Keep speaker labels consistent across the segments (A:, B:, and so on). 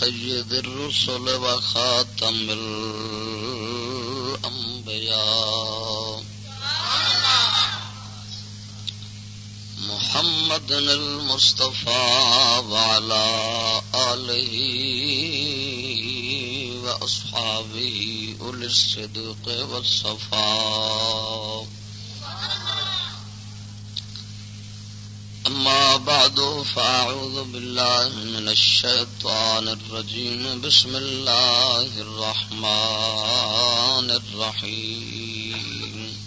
A: والسلام على سيد الرسل وخاتم الأنبياء محمد المصطفى وعلى آله وأصحابه أولي الصدق والصفاء أما بعد فأعوذ بالله من الشيطان الشيطان الرجيم بسم الله الرحمن الرحيم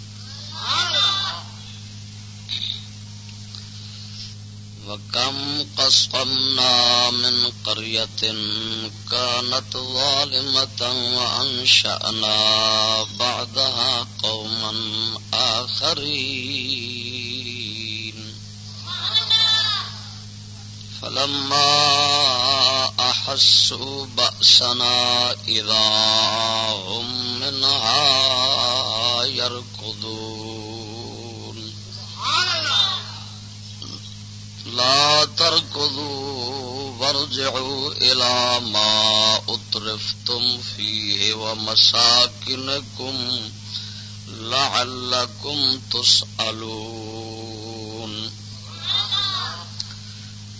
A: وكم قصمنا من قرية كانت ظالمة وأنشأنا بعدها قوما آخرين۔ فلما أحسوا بأسنا إذا هم منها يركضون. لا تركضوا، وارجعوا إلى ما أطرفتم فيه ومساكنكم لعلكم تسألون.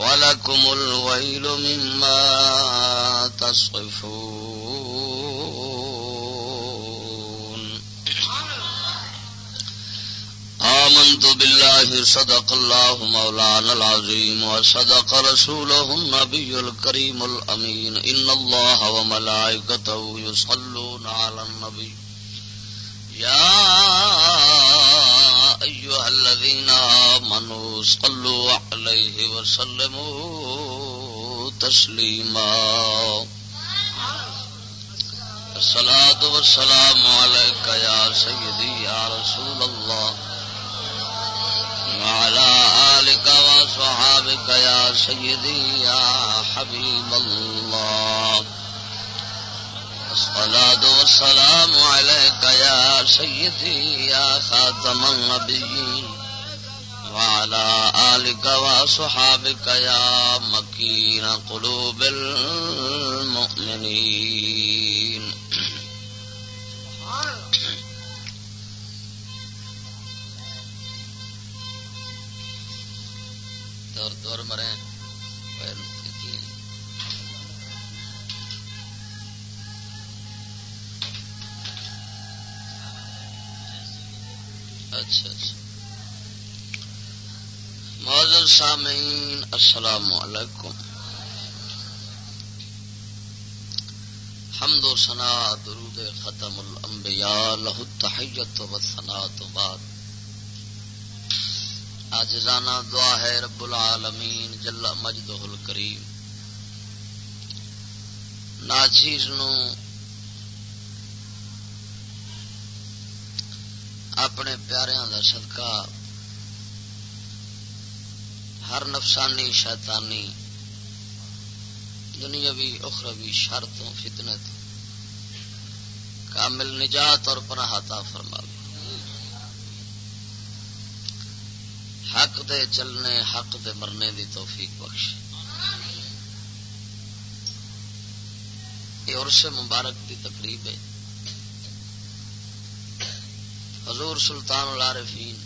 A: ولكم الويل مما تصفون. آمنت بالله، صدق الله مولانا العظيم، وصدق رسوله النبي الكريم الأمين. إن الله وملائكته يصلون على النبي. يا أيها الذين آمنوا صلوا عليه وسلموا تسليما. الصلاة والسلام عليك يا سيدي يا رسول الله. وعلى آلك وصحابك يا سيدي يا حبيب الله. الصلاة والسلام عليك يا سيدي، يا خاتم النبيين، وعلى آلك وصحابك يا مكين قلوب المؤمنين. دور دور مرے اچھا اچھا۔ معذر سامعین، السلام علیکم۔ حمد و سنا درود ختم الانبیاء، لہ التحیت و سنا تو بعد۔ آج رانا دعا ہے رب العالمین، جل مجد الکریم۔ ناچیز نو اپنے پیاریاں دا صدقہ، ہر نفسانی، شیطانی، دنیاوی، اخروی شرطوں فتنے تو کامل نجات اور پناہ عطا فرما حق دے چلنے، حق دے مرنے دی توفیق بخش۔ یہ عرص مبارک دی تقریب ہے۔ حضور سلطان العارفین،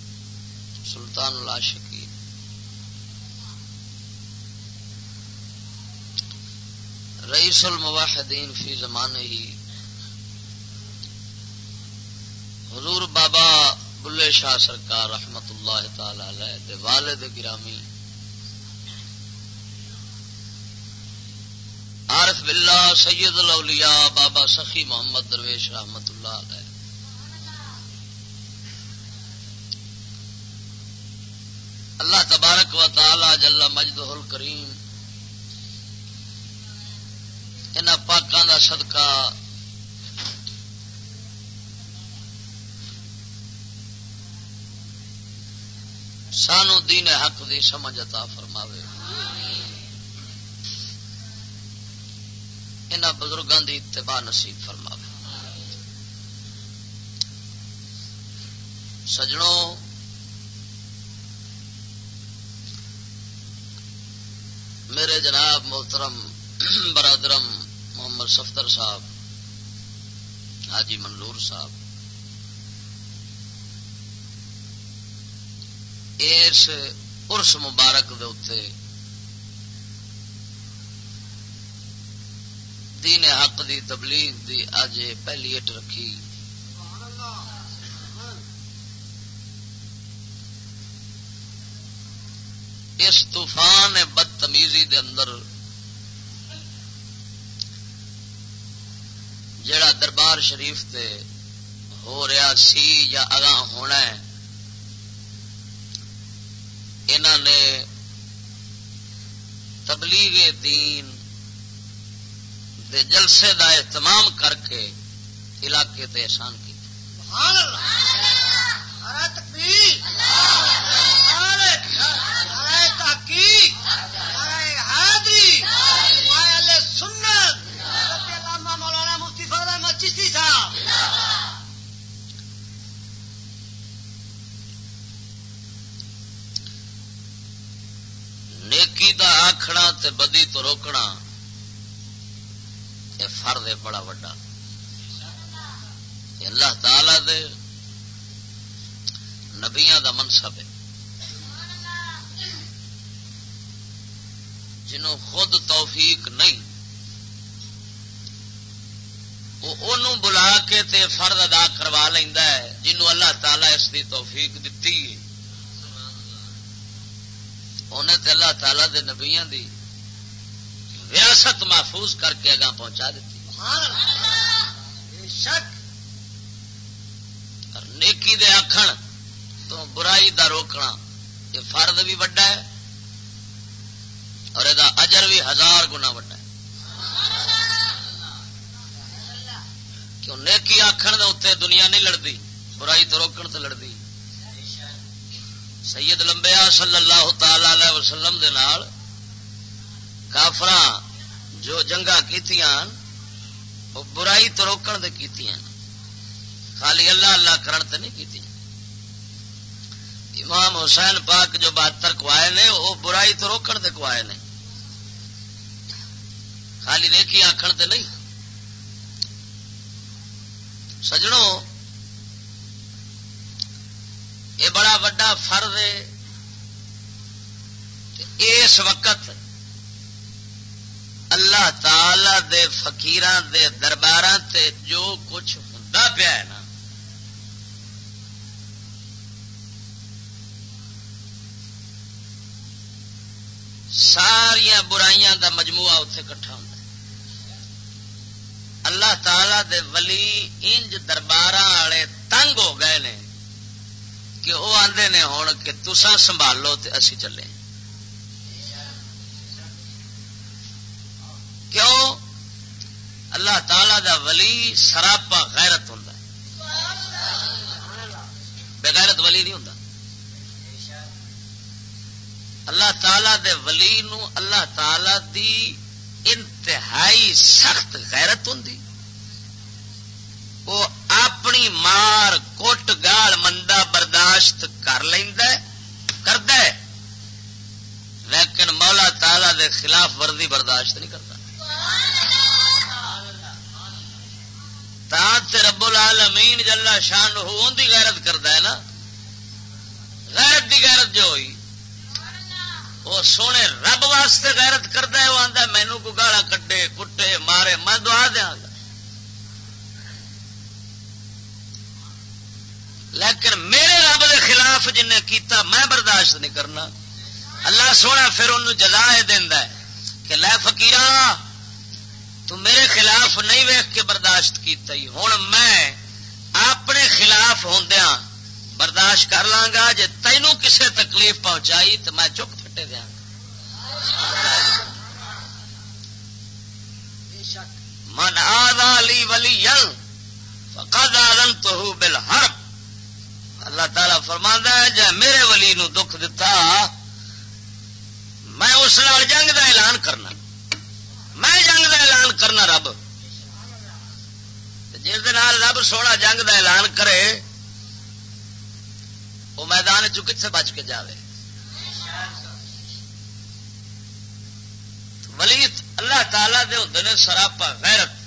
A: سلطان العاشقین۔ رئیس المواحدین فی زمانے ہی۔ بلے شاہ سرکار رحمت اللہ تعالی دے والد گرامی۔ عارف باللہ سید الاولیاء بابا سخی محمد درویش رحمت اللہ علیہ اللہ تبارک و تعالی جل مجدہ الکریم۔ ان پاکوں کا صدقہ۔ سانو دین حق دی سمجھ عطا فرماوے۔ ان بزرگوں دی اتباع نصیب فرماوے۔ سجڑوں میرے جناب محترم برادرم محمد سفتر صاحب، حاجی منظور صاحب۔ اس ارس مبارک دے اتے دین حق دی تبلیغ دی اج پہلی اٹ رکھی۔ اس طوفان بدتمیزی دے اندر جڑا دربار شریف تے ہو رہا سی یا اگاں ہونا ہے انہوں نے تبلیغ دین دے جلسے دا اہتمام کر کے علاقے تے احسان کی
B: تحقیق سنت مولانا مفتی فضل احمد چشتی صاحب
A: نیکی دا آخنا تے بدی تو روکنا، یہ فرد ہے بڑا وڈا۔ اللہ تعالی دے نبیاں دا منصب ہے۔ جنہوں خود توفیق نہیں، وہ بلا کے تے فرد ادا کروا لینا ہے، جنہوں اللہ تعالی اس کی توفیق دیتی ہے۔ انہیں تے اللہ تعالی دے نبیاں دی وراثت محفوظ کر کے اگاں پہنچا دیتی۔ اور نیکی دے آخر تو برائی دا روکنا یہ فرد بھی وڈا ہے اور یہ اجر بھی ہزار گنا وڈا ہے۔ کیوں نیکی آخر دے اتنے دنیا نہیں لڑتی برائی تو روکن تو لڑتی سید لمبیا صلی اللہ تعالی علیہ وسلم دے نال کافر جو جنگا کی برائی تو روکن دے کی خالی اللہ اللہ کرن تے نہیں کی امام حسین پاک جو بہتر کوائے نے، وہ برائی تو روکن دے کوائے نے۔ خالی نیکی آخر تے نہیں۔ سجڑوں یہ بڑا وڈا فرد اس وقت اللہ تعالی دے فقیران دے دربار تے جو کچھ ہوں پیا ہے نا ساریا برائیاں دا مجموعہ اتے کٹھا ہوتا اللہ تعالی دے ولی انج دربار والے تنگ ہو گئے نے کہ وہ آدھے نے ہوں کہ تسا سنبھالو تو اسی چلے۔ کیوں؟ اللہ تعالی دا ولی سراپا غیرت ہوں بغیرت ولی نہیں ہوں اللہ تعالی دے ولی نو اللہ تعالی دی انتہائی سخت غیرت ہوں وہ اپنی مار کوٹ گال مندا برداشت کر کرد لیکن مولا تالا دے خلاف ورزی برداشت نہیں کرتا رب العالمین جلا شان دی غیرت کرتا ہے نا۔ غیرت دی غیرت جو ہوئی، وہ سونے رب واسطے غیرت کرتا ہے، وہ آتا مینو کو گالا کٹے کٹے، مارے، میں دعا دیا لیکن میرے خلاف جن کیتا میں برداشت نہیں کرنا۔ اللہ سونا پھر ان جزا دینا کہ لے فکیر تو میرے خلاف نہیں ویخ کے برداشت کیتا ہی۔ ہوں میں اپنے خلاف ہوندیا برداشت کر لاگا جی تینوں کسے تکلیف پہنچائی تو میں چپ پھٹے دیا۔ من آدھا ولی یل فقد آدن تو بل اللہ تعالی فرما ہے جی میرے ولی نو دکھ دتا، میں اس نال جنگ دا اعلان کرنا۔ میں جنگ دا اعلان کرنا رب۔ جس رب سونا جنگ دا اعلان کرے وہ میدان سے بچ کے جائے ولی اللہ تعالی دے ہوتے سراپا غیرت۔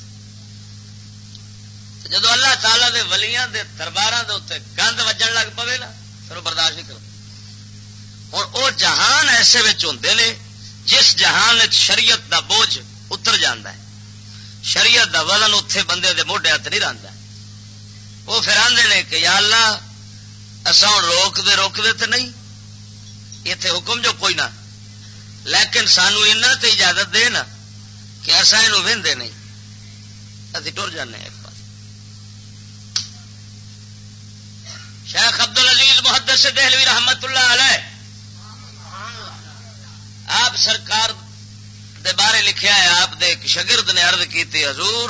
A: جدو اللہ تعالی دے ولیاں دے دربار دے اتنے گند وجن لگ پے نا، پھر برداشت نہیں کرتے اور وہ جہان ایسے ہوتے ہیں جس جہان شریعت دا بوجھ اتر جانا ہے۔ شریعت دا وزن اتے بندے دے موڈے ہاتھ نہیں رہتا وہ پھر آدھے نے کہ یا اللہ اصا ہوں روک دے روک دے تو نہیں۔ اتنے حکم جو کوئی نہ۔ لیکن سانو ایسا اجازت دے نا کہ اصا یہ وہدے نہیں۔ ابھی ٹر جانے ایک پاس شیخ ابد العزیز محدث دہلوی رحمت اللہ علیہ، آپ سرکار دے بارے لکھیا ہے آپ دے شگرد نے عرض کی تھی حضور،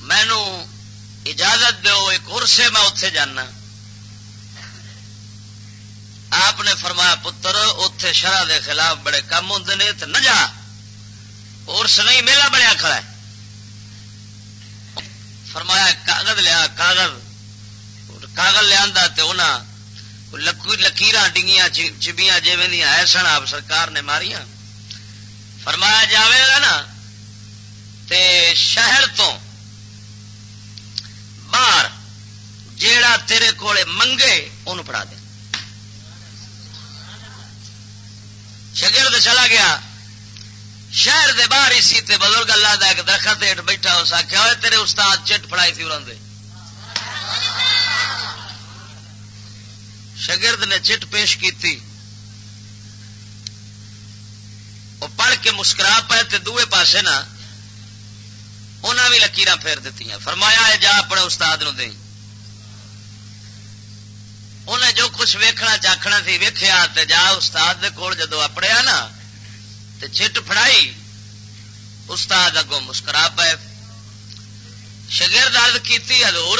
A: مینو اجازت دو، ایک ارسے میں اتے جانا۔ آپ نے فرمایا، پتر اتے شرح دے خلاف بڑے کم ہوں نے تو نہ جا۔ ارس نہیں، میلہ بنیا کھڑا ہے۔ فرمایا کاغذ لیا، کاغذ۔ کاغذ لیا لکیر ڈنگیاں چبیاں جی ہے سن آپ سرکار نے ماریاں۔ فرمایا جاوے گا نا تے شہر تو باہر جیڑا تیرے کو منگے ان پڑا دے۔ شگرد چلا گیا۔ شہر دے باہر ہی سی تے بزرگ اللہ دا ایک درخت ہیٹ بیٹھا اس آخیا ہوئے تیرے استاد چٹ پڑائی تھی انہوں نے شگرد نے چٹ پیش کیتی۔ وہ پڑھ کے مسکرا پائے تے دوے پاسے نا انہیں بھی لکیر پھیر دیتی فرمایا ہے جا اپنے استاد نو دیں۔ انہیں جو کچھ ویکھنا چاکھنا سی ویخیا جا استاد دے کول جدو اپڑیا نا تے چٹ فڑائی استاد اگوں مسکرا پائے شگرد کی حضور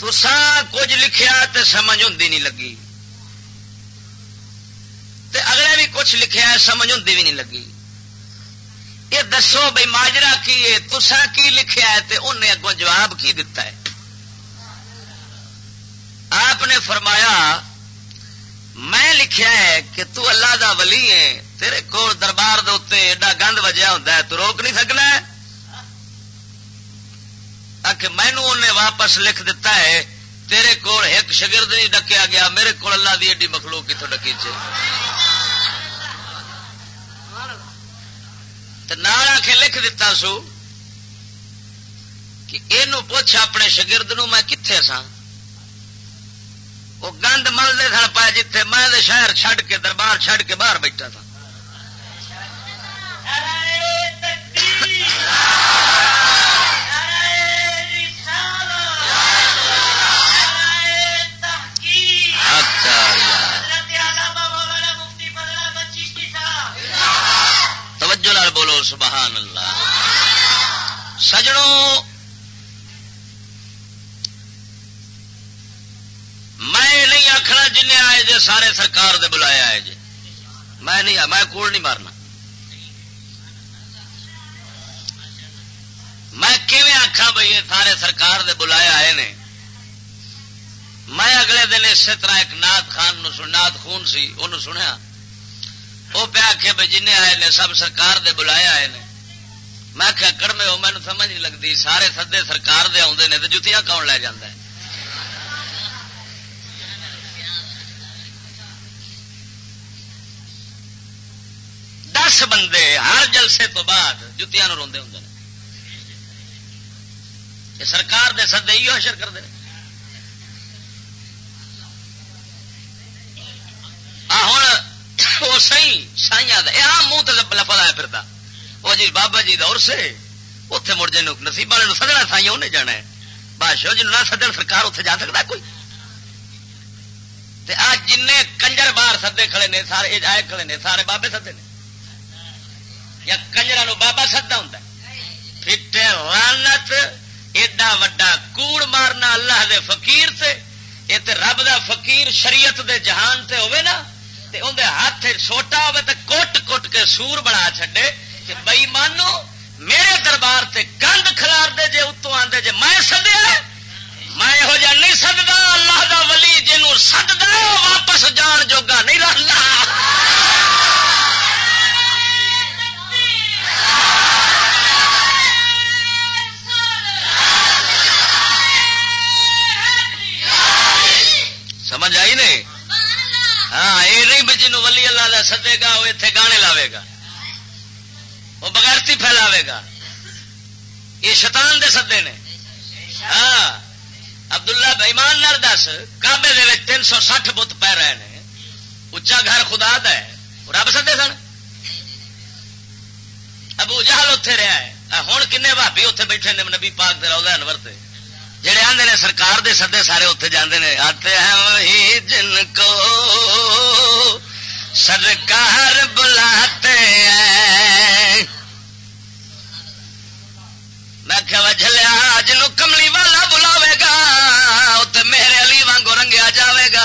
A: تسان کچھ لکھیا تے سمجھ ہوں نہیں لگی۔ تے اگلے بھی کچھ لکھیا سمجھ ہوں بھی نہیں لگی۔ یہ دسو بھائی ماجرا کی ہے تسا کی لکھیا ہے تے انہیں اگوں جواب کی دتا ہے۔ آپ نے فرمایا میں لکھیا ہے کہ تو اللہ دا ولی ہے تیرے کو دربار دے ایڈا گند وجہ ہوتا ہے، تو روک نہیں سکنا ہے؟ کہ مینو انہیں واپس لکھ دیتا ہے، تیرے کول ایک شگرد نہیں ڈکیا گیا، میرے کو اللہ دی ایڈی مخلوق کتوں ڈکی چ آ کے لکھ دیتا سو کہ یہ پوچھ اپنے شگرد نو، میں کتنے سا وہ گند ملتے سن پائے جیتے میں شہر چھڈ کے دربار چھڈ کے باہر بیٹھا تھا۔ توجہ لال بولو، سبحان اللہ۔ سجڑوں میں نہیں آخنا جن آئے جے، سارے سرکار دے بلائے آئے جے۔ میں نہیں میں کوڑ نہیں مارنا۔ میں کیون آخا بھائی سارے سرکار دے بلائے آئے نے؟ میں اگلے دن اسی طرح ایک نات خان نات خون سی انہوں سنیا۔ وہ پہ آخے بھائی جن آئے نے، سب سرکار دے بلائے آئے نے۔ میں آخیا کڑمے ہو مینو سمجھ نہیں لگتی سارے سدے سرکار دے آدھے نے تو جتیاں کون لے جانا ہے؟ دس بندے ہر جلسے تو بعد جتیاں نو روندے ہوں سرکار دے سدے ہی حشر کرتے ہوں وہ سی سائیاں آم منہ تو لپ لایا پھرتا وہ جی بابا جی دور سے اتنے مڑ جائے نسیب والے سدنا سائی انہیں جانا ہے۔ بادشاہ جی نہ سدن، سرکار اتنے جا سکتا کوئی؟ آ جن کنجر باہر سدے کھڑے نے، سارے آئے کھڑے نے، سارے بابے سدے نے۔ یا کنجر بابا سدا ہوں پھٹے لانت ایڈا وڈا کوڑ مارنا اللہ دے فقیر سے یہ تے رب دا فقیر شریعت دے جہان تے ہوئے نا، تے اندر ہاتھ چھوٹا ہوے تے کوٹ کوٹ کے سور بنا چھڈے، کہ بئی مانو، میرے دربار تے گند کھلار دے جے اتوں آندے جے میں سدیا میں یہو جہ نہیں سدتا اللہ دا ولی جنوں سددا واپس جان جوگا نہیں رہتا سمجھ آئی نہیں؟ ہاں یہ نہیں بھی جنوب ولی اللہ کا سدے گا وہ اتنے گانے لاوے گا۔ وہ بغیرتی پھیلاوے گا۔ یہ شیطان دے سدے نے۔ ہاں عبداللہ بےمان نال دس کابے دے تین سو سٹھ بت پی رہے ہیں اچا گھر خدا دا ہے۔ رب سدے سن۔ ابو جہل اتے رہا ہے۔ ہوں کن بھابی اتنے بیٹھے نے نبی پاک دے روزہ انور سے جڑے آدھے نے سرکار دے سدے سارے اتنے جانے نے۔ آتے ہیں وہی جن کو سرکار بلاتے ہیں۔ میں کہ جلیا جنوں کملی والا بلاوے گا اتنے میرے علی وانگو رنگیا جاوے گا۔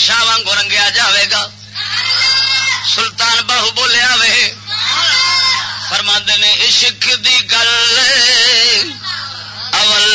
A: بادشاہ بلے وانگو رنگیا جاوے گا۔ سلطان بہو بولیا وے۔ فرما نے، عشق دی گل اول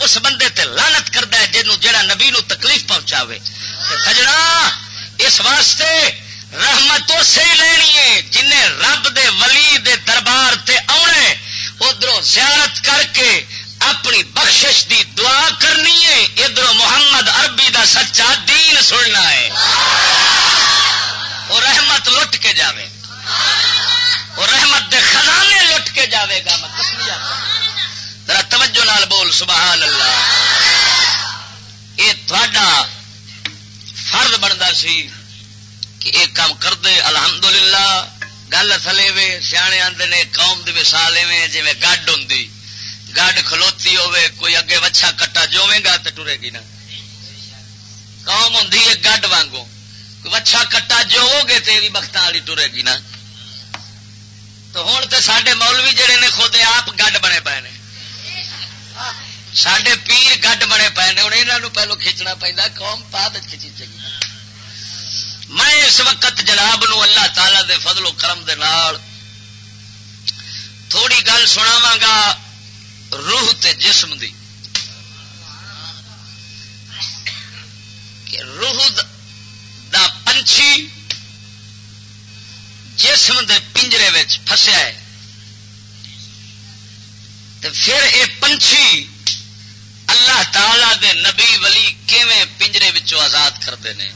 A: اس بندے تے لانت کرتا ہے جنوں جڑا نبی نو تکلیف پہنچاوے۔ سجنا، اس واسطے رحمت سے لینی ہے۔ قوم ہوں گڈ وانگو۔ وچھا کٹا جو گے تو بھی بخت والی ٹرے گی نا۔ تو ہوں تو سڈے مولوی جڑے نے خود آپ گڈ بنے پے نے۔ سڈے پیر گڈ بنے پے نے۔ ہوں یہاں پہلو کھچنا پہنا قوم پا کھچی چاہیے میں اس وقت جناب نو اللہ تعالی دے فضل و کرم دے نال تھوڑی گل سناوا گا، روح تے جسم دی کہ روح دا پنچھی جسم دے پنجرے فسیا ہے۔ پھر اے پنچھی اللہ تعالی دے نبی ولی کیویں پنجرے آزاد کرتے ہیں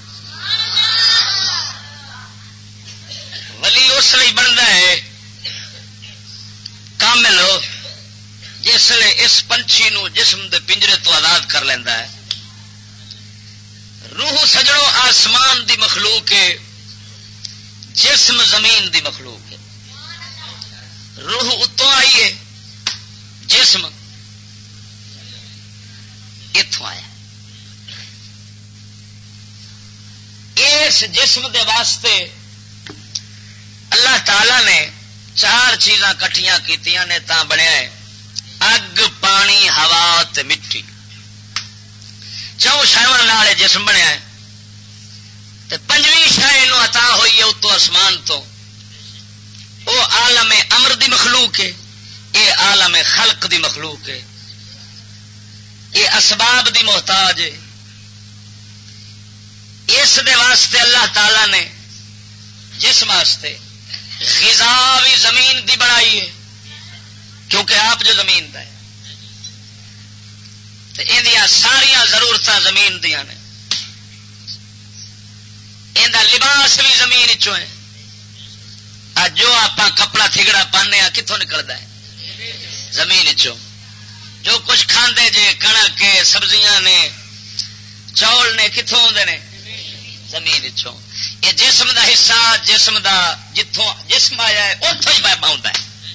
A: ولی اس لیے بنتا ہے کامل، جس اس پنچھی نو جسم دے پنجرے تو آزاد کر لینا ہے۔ روح سجڑوں آسمان دی مخلوق ہے، جسم زمین دی مخلوق ہے۔ روح اتوں آئی ہے، جسم اتوں آیا اس جسم دے واسطے اللہ تعالی نے چار چیزاں کٹیاں کیتیاں نے تا بنیا ہے۔ اگ، پانی، ہوا مٹی۔ چون شہر جسم بنیا پنجویں شہ عطا ہوئی ہے اتو آسمان تو۔ وہ آلم امر دی مخلوق ہے، یہ آلم خلق دی مخلوق ہے۔ یہ اسباب دی محتاج ہے۔ اس دے واسطے اللہ تعالی نے جس واسطے غذا بھی زمین دی بنائی ہے، کیونکہ آپ جو زمین دا ہے۔ ساریا ضرورت زمین دیا نے۔ یہ لباس بھی زمین چو ہے۔ جو آپ کپڑا تھگڑا پانے کتوں نکلتا ہے؟ زمین چو جو کچھ کھاندے جے کنک سبزیاں نے، چول نے کتوں آتے ہیں زمین چو یہ جسم دا حصہ، جسم دا جتوں جسم آیا ہے اتوں ہی پاؤں ہے۔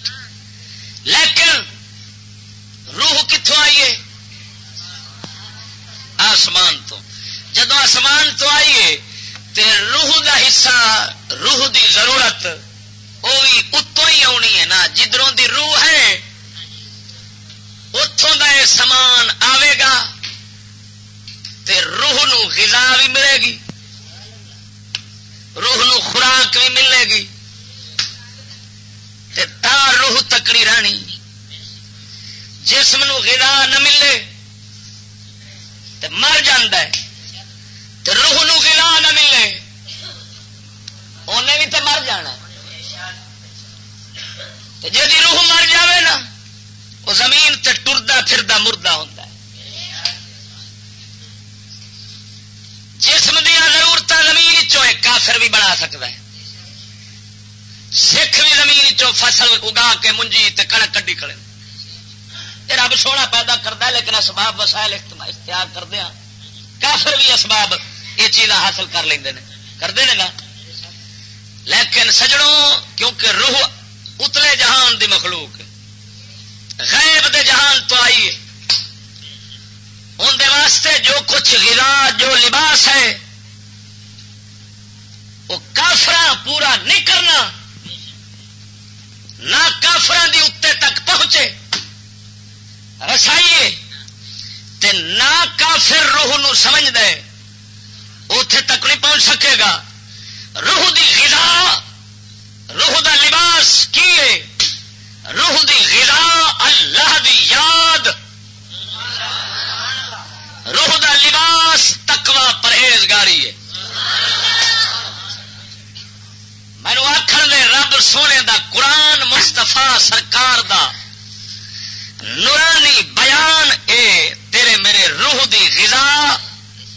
A: لیکن روح کتوں آئیے آسمان تو۔ جدو آسمان تو آئیے تو روح دا حصہ، روح دی ضرورت وہ بھی اتوں ہی آنی ہے نا۔ جدروں دی روح ہے، اتوں کا یہ سامان آئے گا، تے روح نو غذا بھی ملے گی۔ روح نو خوراک بھی ملے گی۔ تے تا روح تکڑی رہنی۔ جسم نو غذا نہ ملے۔ تے مر تے روح نو غذا نہ ملے انہیں بھی تو مر جانا جی روح مر جاوے نا وہ زمین تے ٹردا پھردا مردہ ہوتا ہے۔ جسم دیا ضرورت زمین چو کافر بھی بنا سکتا ہے۔ سکھ بھی زمین چو فصل اگا کے منجی تے کنک کڈی کھڑے یہ رب سونا پیدا کرتا ہے، لیکن اسباب وسائل اختیار کردیا ہاں۔ کافر بھی اسباب یہ چیزاں حاصل کر لیں کرتے ہیں نا؟ لیکن سجڑوں کیونکہ روح اتلے جہان دی مخلوق غیب دے جہان تو آئی ہے۔ واسطے جو کچھ غذا، جو لباس ہے، وہ کافر پورا نہیں کرنا۔ نہ کافران دی اتنے تک پہنچے۔ رسائیے تے نہ کافر روح نو سمجھ دے اتے تک نہیں پہنچ سکے گا۔ روح دی غذا، روح دا لباس کی روح دی غذا اللہ دی یاد۔ روح دا لباس تکوا پرہیزگاری ہے۔ مینو آخر دے، رب سونے دا قرآن مستفا سرکار دا نورانی بیان اے تیرے میرے روح دی غذا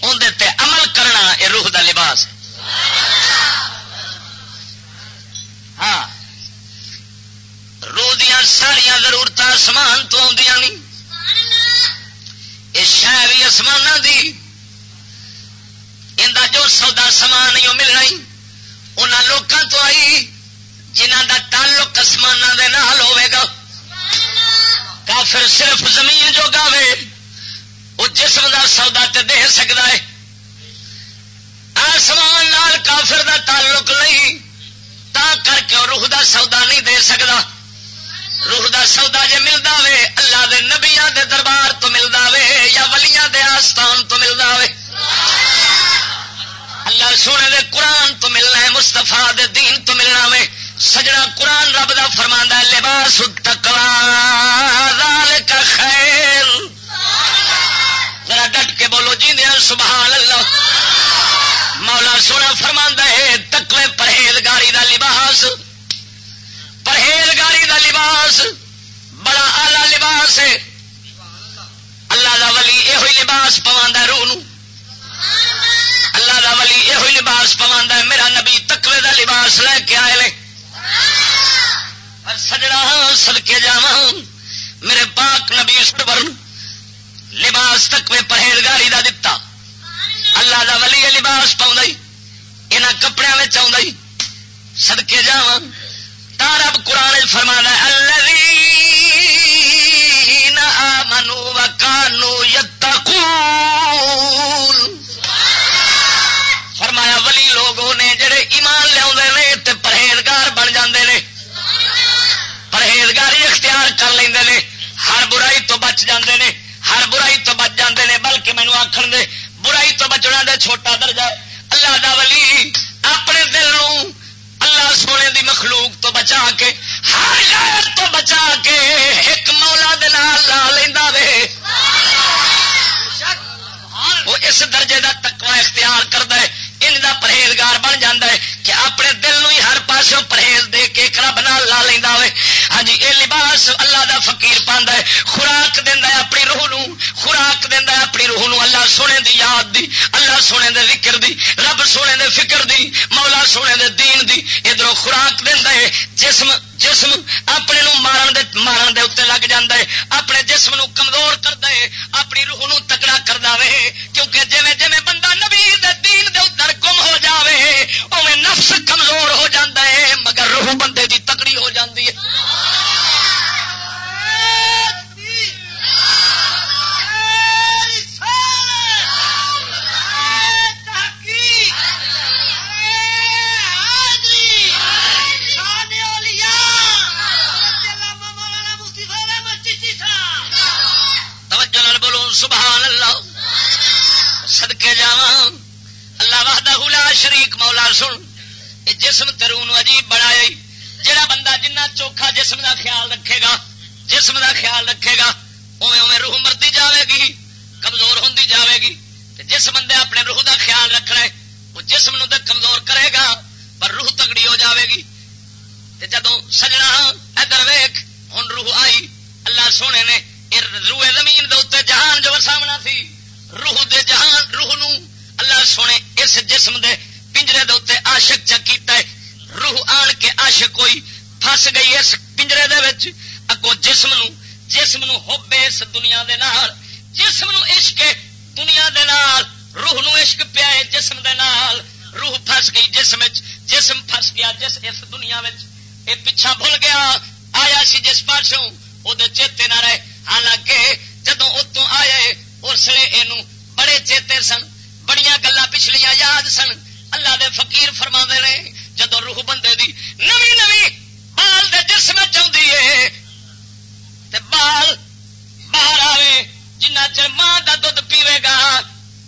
A: اندر تے عمل کرنا اے روح دا لباس۔ ہاں۔ روح دیا ساریا ضرورت آسمان تو آدی نہیں یہ شہری آسمان دی۔ ان جو سودا سامان نہیں ملنا ان لوگوں تو آئی جنہ دا تعلق آسمان دے نال ہوے گا۔ کافر صرف زمین جو گاوے وہ جسم دا سودا تے دے سکتا ہے۔ آسمان نال کافر دا تعلق نہیں، تا کر کے روح دا سودا نہیں دے سکتا روح دا سودا جے ملتا وے، اللہ دے نبیا دے دربار تو ملتا وے، یا ولیاں دے آستان تو ملتا وے۔ اللہ سونے دے قرآن تو ملنا ہے مستفا دے دین تو ملنا وے۔ سجنا قرآن رب دا فرما لباس کا خیر ذرا ڈٹ کے بولو جی دیا سبحان اللہ۔ مولا سونا فرما ہے تکوے پرہیزگاری دا لباس۔ پرہیزگاری دا لباس، بڑا آلہ لباس ہے۔ اللہ دا ولی یہ لباس پوا روح اللہ دا ولی یہ لباس پوا میرا نبی تکوے دا لباس لے کے آئے لے۔ سجڑا سدکے جا میرے پاک نبی سرور، لباس تکوے پرہیزگاری دا دتا۔ اللہ دا ولی لباس پاؤں یہاں کپڑے میں آئی سدکے جا تارب قرآن فرما اللہ منو و کانو لوگ نے جڑے ایمان لیا پرہیزگار بن جاندے نے۔ پرہیزگاری اختیار کر لیں ہر برائی تو بچ جاندے نے۔ ہر برائی تو بچ جاندے نے۔ بلکہ مینو آخر دے برائی تو بچنا دے چھوٹا درجہ۔ اللہ دا ولی اپنے دل اللہ سونے دی مخلوق تو بچا کے ہر غیر تو بچا کے ایک مولا دل لا لینا وے۔ وہ اس درجے دا تکوا اختیار کرتا ہے۔ ان کا پرہیزگار بن جا ہے کہ اپنے دل ہی ہر پاسوں پرہیز دے کے رب نال لا لینا ہوئے۔ ہاں جی یہ لباس اللہ دا فقیر پاندا ہے۔ خوراک دینا ہے اپنی روح نو۔ خوراک دینا ہے اپنی روح نو۔ اللہ سونے دی یاد دی، اللہ سونے دے ذکر دی، رب سونے دے فکر دی، مولا سونے دے دین دی۔ ادھر خوراک دینا ہے، جسم جسم اپنے نو مارن دے مارن دے اتنے لگ جاندہ ہے، اپنے جسم نو کمزور کر دے اپنی روح نو تکڑا کر دے کیونکہ جویں جویں بندہ نبی دے دین دے اتر گم ہو جاوے اوے نفس کمزور ہو جاندہ ہے، مگر روح بندے دی تکڑی ہو جاندی ہے۔ سبحان اللہ. سدکے جا اللہ وحدہ لا شریک مولا سن. یہ جسم ترو عجیب بڑا جڑا بندہ جنہ چوکھا جسم دا خیال رکھے گا، جسم دا خیال رکھے گا اوے اوے روح مرتی جاوے گی، کمزور ہوندی جاوے گی۔ جس بندے اپنے روح دا خیال رکھنا ہے، وہ جسم نو کمزور کرے گا، پر روح تگڑی ہو جاوے گی۔ جدو سجنا ہاں، ادھر ویخ ہوں روح آئی، اللہ سونے نے روح زمین دے اتنے جہان جو سامنا سی روح دے جہان، روح نو اللہ سونے اس جسم دے پنجرے دے اتنے آشک چکیتا ہے۔ روح آن کے آشک ہوئی پھس گئی اس پنجرے دے وچ۔ اگو جسم نو جسم نو ہوبے اس دنیا دے نال۔ جسم نو عشق دنیا دے نال۔ روح نو عشق پیا ہے جسم دے نال۔ روح پھس گئی جسم وچ۔ جسم پھس گیا جس اس دنیا وچ۔ اے پیچھا بھول گیا، آیا سی جس پاسوں وہ چیتے نہ رہے۔ حالانکہ جدو اتوں آئے اس لیے یہ بڑے چیتے سن بڑی گلا پچھلیاں یاد سن، اللہ دے فقیر فرما نے جدو روح بندے دی نوی نوی بال دے جسم چاہیے ہے بال باہر آئے جنہ چر ماں کا دھد پیوے گا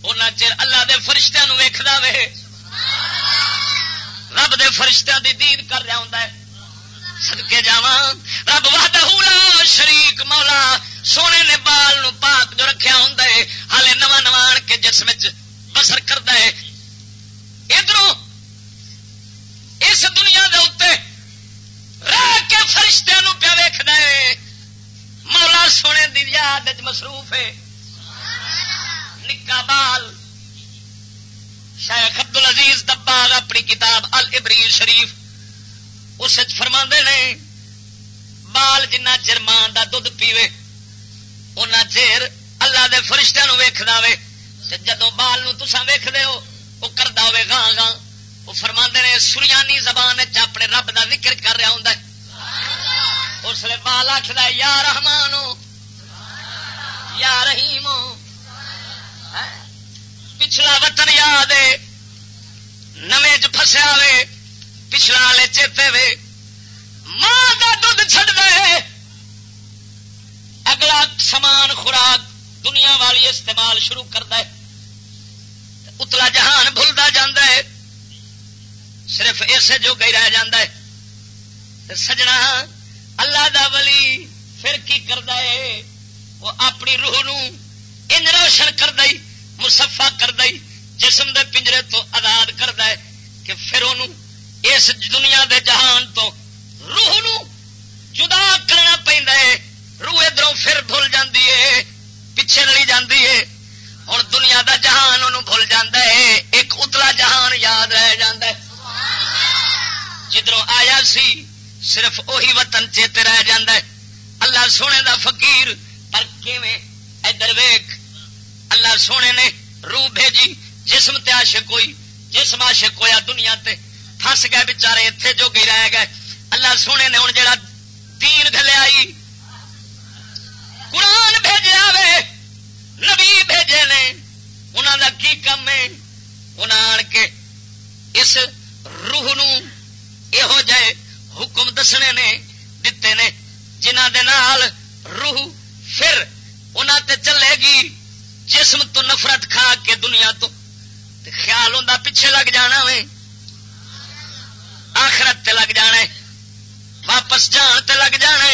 A: ان چر اللہ دے فرشتوں ویخ وے۔ رب دے فرشتوں دی دید کر رہا ہوں سونے نے بال نو پاک جو رکھا ہوں ہالے نواں نواں کے جسم بسر کرتا ہے۔ ادھر اس دنیا دے اتنے رہ کے فرشتوں پیا ویخ مولا سونے دی یاد مصروف ہے۔ نکا بال۔ شیخ ابدل عزیز دباغ اپنی کتاب البری شریف اس فرما نے، بال جنہ چر ماں کا دھد پیوے ان چیر اللہ دے فرشتوں ویخنا وے۔ جدو بال نسا ویخ ہو وہ کرتا ہوے گاں گاں۔ وہ فرما نے سریانی زبان اپنے رب کا ذکر کر رہا ہوں اس لیے بال آخر یا رحمان یا رحیم ہاں؟ پچھلا وطن یاد نمے چ فسیا وے، پچھلا والے چیتے وے۔ ماں کا دھد چڈ دے اگلا سامان خوراک دنیا والی استعمال شروع کرتا ہے۔ اتلا جہان بھولتا جا ہے۔ صرف اسے جو گئی رہ جا سجنا، اللہ دا ولی پھر کی کرتا ہے؟ وہ اپنی روح نو ان روشن کر دئی مسفا کر دئی جسم دے پنجرے تو آزاد کرتا ہے کہ پھر انہوں اس دنیا دے جہان تو روح نو جدا کرنا پہنتا ہے۔ روح ادھر پھر بھول جاتی ہے، پیچھے لڑی جاتی ہے۔ ہوں دنیا دا جہان انہوں بھول جاتا ہے۔ ایک اتلا جہان یاد رہ جاتا ہے۔ جدھروں آیا سی، صرف وہی وطن چیت رہ جاتا ہے۔ اللہ سونے دا فقیر، پر کیویں؟ ادھر ویک اللہ سونے نے روح بھیجی، جسم تے عاشق ہوئی۔ جسم عاشق ہویا دنیا تے۔ پھس گئے بچارے اتنے جو گئی رہ گئے۔ اللہ سونے نے ہوں جڑا دین گلے آئی قرآن بھیجا وے نبی بھیجے نے انہوں دا کی کم ہے؟ انہیں آن کے اس روح نو یہو جائے حکم دسنے نے دیتے نے جنہ دے نال روح پھر انہوں تے چلے گی، جسم تو نفرت کھا کے دنیا تو خیال ہوں پیچھے لگ جانا وے، آخرت تے لگ جانا واپس جان تے لگ جانا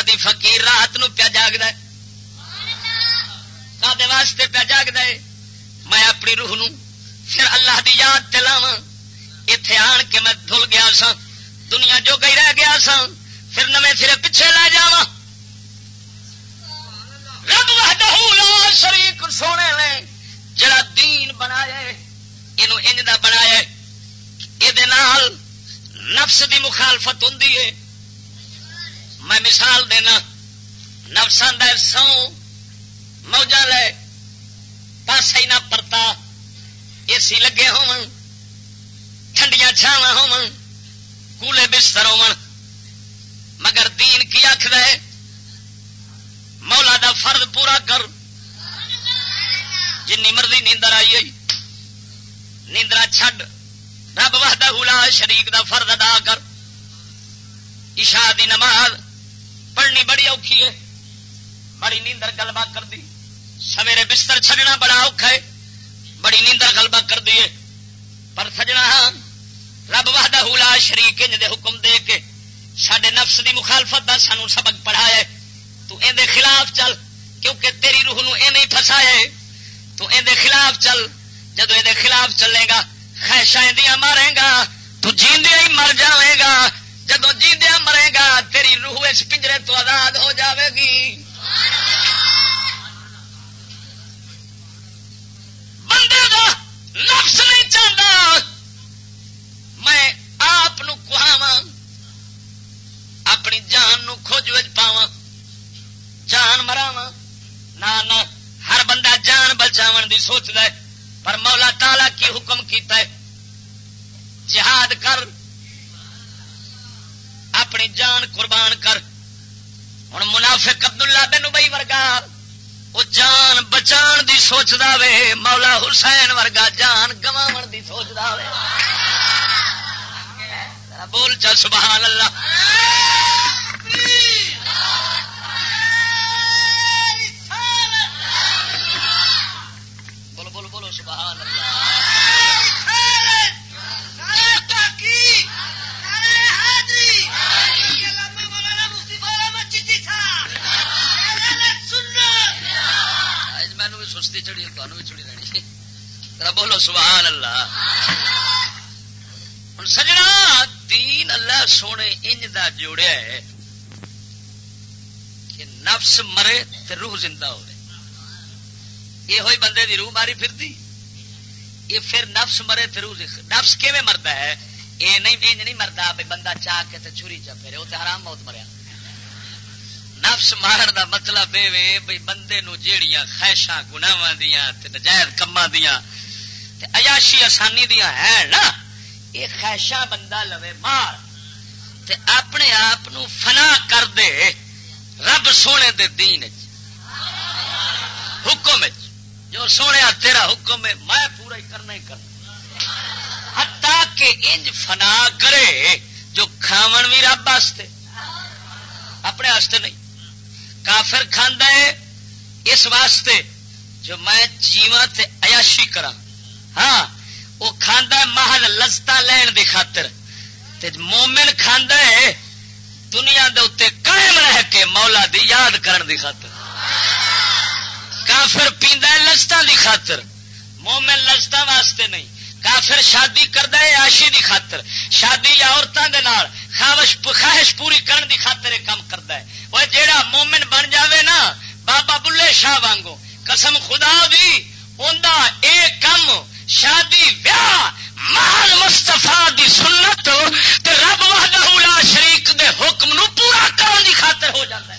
A: کدی فقیر رات نو پیا جاگد کدے واسطے پیا جاگد میں اپنی روح نو پھر اللہ دی یاد لاوا اتے آن کے میں دھل گیا سا دنیا جو گئی رہ گیا سا پھر نمے سرے پیچھے لے جا رب وحدہ لا شریک سونے نے جڑا دین بنایا یہ انج دا بنایا یہ نفس دی مخالفت ہوں میں مثال دینا نفسان در سو موجہ لے پاس ہی نہ پرتا، اے سی لگے ٹھنڈیاں چھاوا ہولے بستر ہو مگر دین کی آخر مولا دا فرد پورا کر۔ جن مرضی نیندر آئی ہوئی، نیندرا چھڈ۔ رب وحدہ حلا شریک دا فرد ادا کر۔ عشاء دی نماز پڑھنی بڑی اوکھی ہے۔ بڑی نیندر گلبا کر دی سویرے بستر چھڈنا بڑا اوکھا ہے۔ بڑی نیندر گلبا کر دیے پر سجنا ہاں رب وحدہ حلا شریک دے حکم دے کے سڈے نفس دی مخالفت دا سانو سبق پڑھایا تو ان دے خلاف چل، کیونکہ تیری روح نو اے نہیں پھسایا تو ان دے خلاف چل، جدو یہ خلاف چلے گا خیشا دیا مارے گا، تو جیندیا ہی مر جائے گا۔ جدو جیندیا مرے گا، تیری روح اس پنجرے تو آزاد ہو جاوے گی۔ بندے دا نفس نہیں چاہتا میں آپ کہاوا اپنی جان نو کھوج پاوا جان مراوا نہ ہر بندہ جان بچاو دی سوچ ہے پر مولا تالا کی حکم کیتا ہے، جہاد کر۔ اپنی جان قربان کر۔ ہوں منافق عبداللہ بن بئی ورگا وہ جان بچان دی سوچتا وے، مولا حسین ورگا جان گوا دی سوچتا وے۔ بول چل سبحان اللہ۔ بھی چڑی تمہیں بھی چڑی رہنی۔ ذرا بولو، سبحان اللہ۔ ہوں سجنا، دین اللہ سونے انج دا جوڑیا ہے کہ نفس مرے تے روح زندہ ہو یہ ہوئی بندے دی روح ماری پھر دی یہ پھر نفس مرے تے روح زندہ- نفس کیویں مردا ہے؟ یہ نہیں، انج نہیں مردا بندہ چاہ کے تے چھری چا پھرے وہ تے حرام موت مریا۔ نفس مارن دا مطلب یہ وے بھئی بندے نو جیڑیاں خواہشاں گناواں دیاں تے نجائز کماں دیاں تے عیاشی آسانی دیاں ہیں نا یہ خواہشاں بندہ لوے مار۔ تے اپنے آپ نو فنا کر دے رب سونے دے دین وچ، حکم وچ۔ جو سونے تیرا حکم ہے، میں پورا ہی کرنا ہی کرنا۔ حتیٰ کہ انج فنا کرے جو کھاون بھی رب واسطے۔ اپنے واسطے نہیں۔ کافر کھانا ہے، اس واسطے جو میں جیواں تے عیاشی کرا ہاں وہ کھانا ہے محض لذتا لین دی خاطر۔ تے مومن کھانا ہے دنیا دے اتنے قائم رہ کے مولا دی یاد کرن دی خاطر۔ کافر پیندا ہے لذتا دی خاطر۔ مومن لذتا واسطے نہیں، کافر شادی کردا ہے عاشی دی خاطر۔ شادی یا عورتوں دے نال خواہش خواہش پوری کرن دی خاطر کام کردا ہے۔ وہ جیڑا مومن بن جاوے نا، بابا بلے شاہ وانگو، قسم خدا دی، اوندا اے کم شادی ویاہ محل مستفا دی سنت تے رب وحدہ لا شریک دے حکم نو پورا کرن دی خاطر ہو جاتا ہے۔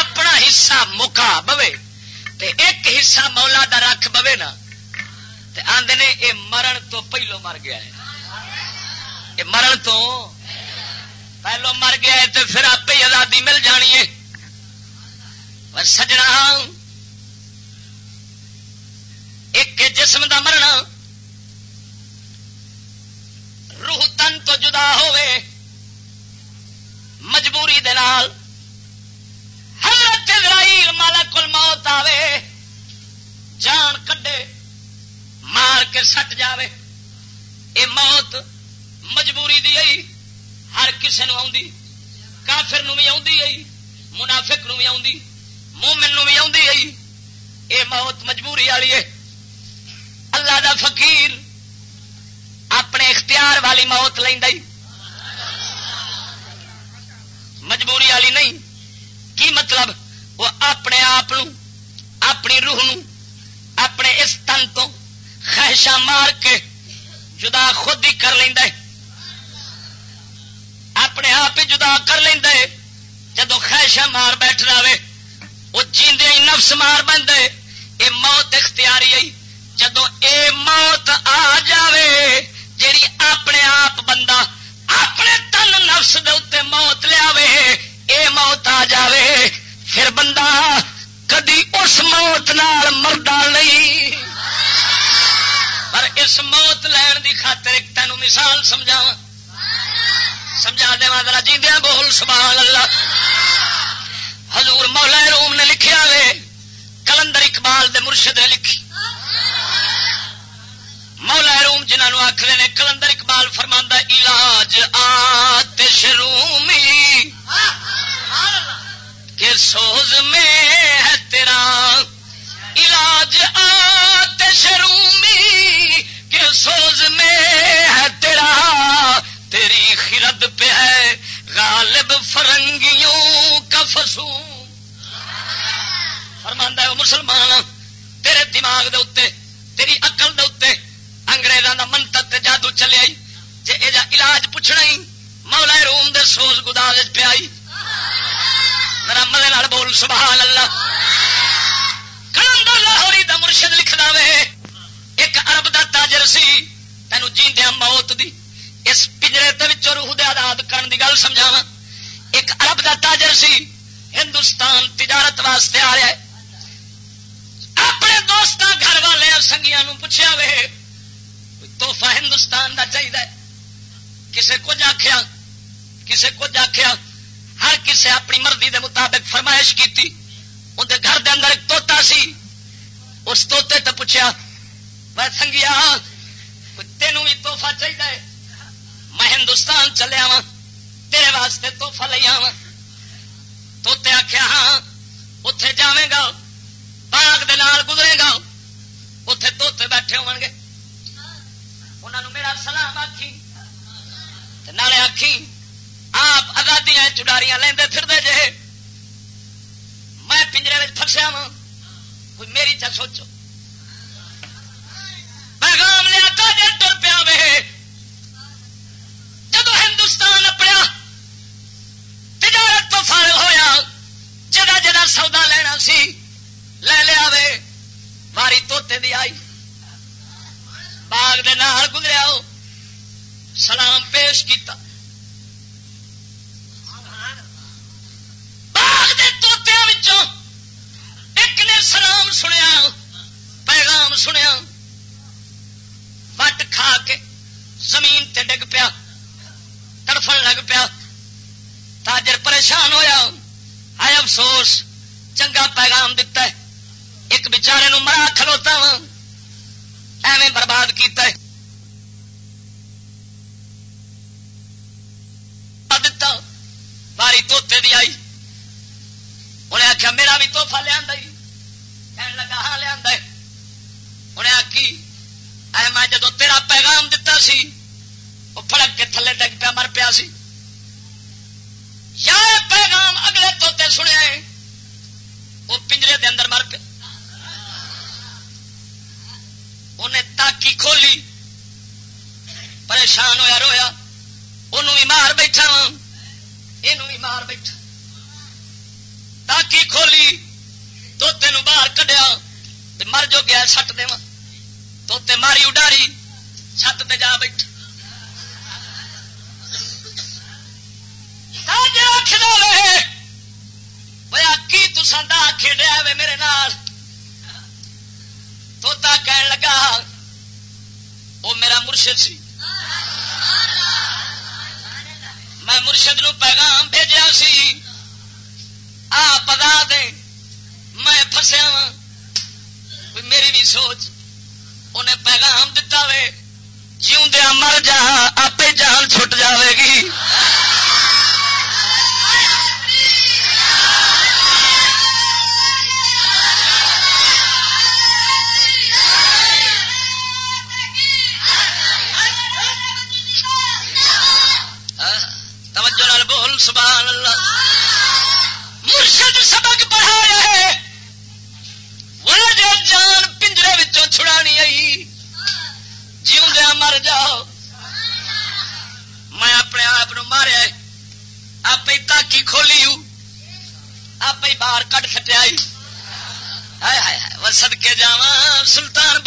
A: اپنا حصہ مکا بوے تے ایک حصہ مولا دا رکھ بوے نا تے آندے نے اے مرن تو پہلو مر گیا ہے۔ مرن تو پہلو مر گیا ہے پھر آپ ہی آزادی مل جانی ہے۔ پر سجنا ہاں۔ ایک جسم دا مرنا۔ روح تن تو جدا ہوئے مجبوری دے نال۔ حضرت اسرائیل مالک الموت آوے۔ جان کڈے۔ مار کے سٹ جاوے۔ اے موت مجبوری دی آئی، ہر کسے نو آؤں کافر نو بھی آئی، منافق نو بھی آؤں مومن نو بھی آئی۔ اے موت مجبوری والی ہے۔ اللہ دا فقیر اپنے اختیار والی موت لینا مجبوری والی نہیں۔ کی مطلب؟ وہ اپنے آپ اپنی روح نو، اپنے اس تن تو خواہشاں مار کے جدا خود ہی کر لینا ہے اپنے آپ ہی جدا کر لینا ہے۔ جدو خواہشاں مار بیٹھ رہے وہ جیندے ہی نفس مار بنتا ہے۔ یہ موت اختیاری آئی جدو اے موت آ جاوے، جیڑی اپنے آپ بندہ اپنے تن نفس دے اتنے موت لیا اے موت آ جاوے۔ پھر بندہ کدی اس موت نال مردا نہیں۔ پر اس موت لین دی خاطر ایک تینوں مثال سمجھاوا سمجھا دے ذرا جیندیا بول، سبحان اللہ۔ حضور مولا روم نے لکھیا وے، کلندر اقبال دے مرشد نے لکھی۔ مولا روم جنہوں آخر نے، کلندر اقبال فرماندہ علاج آ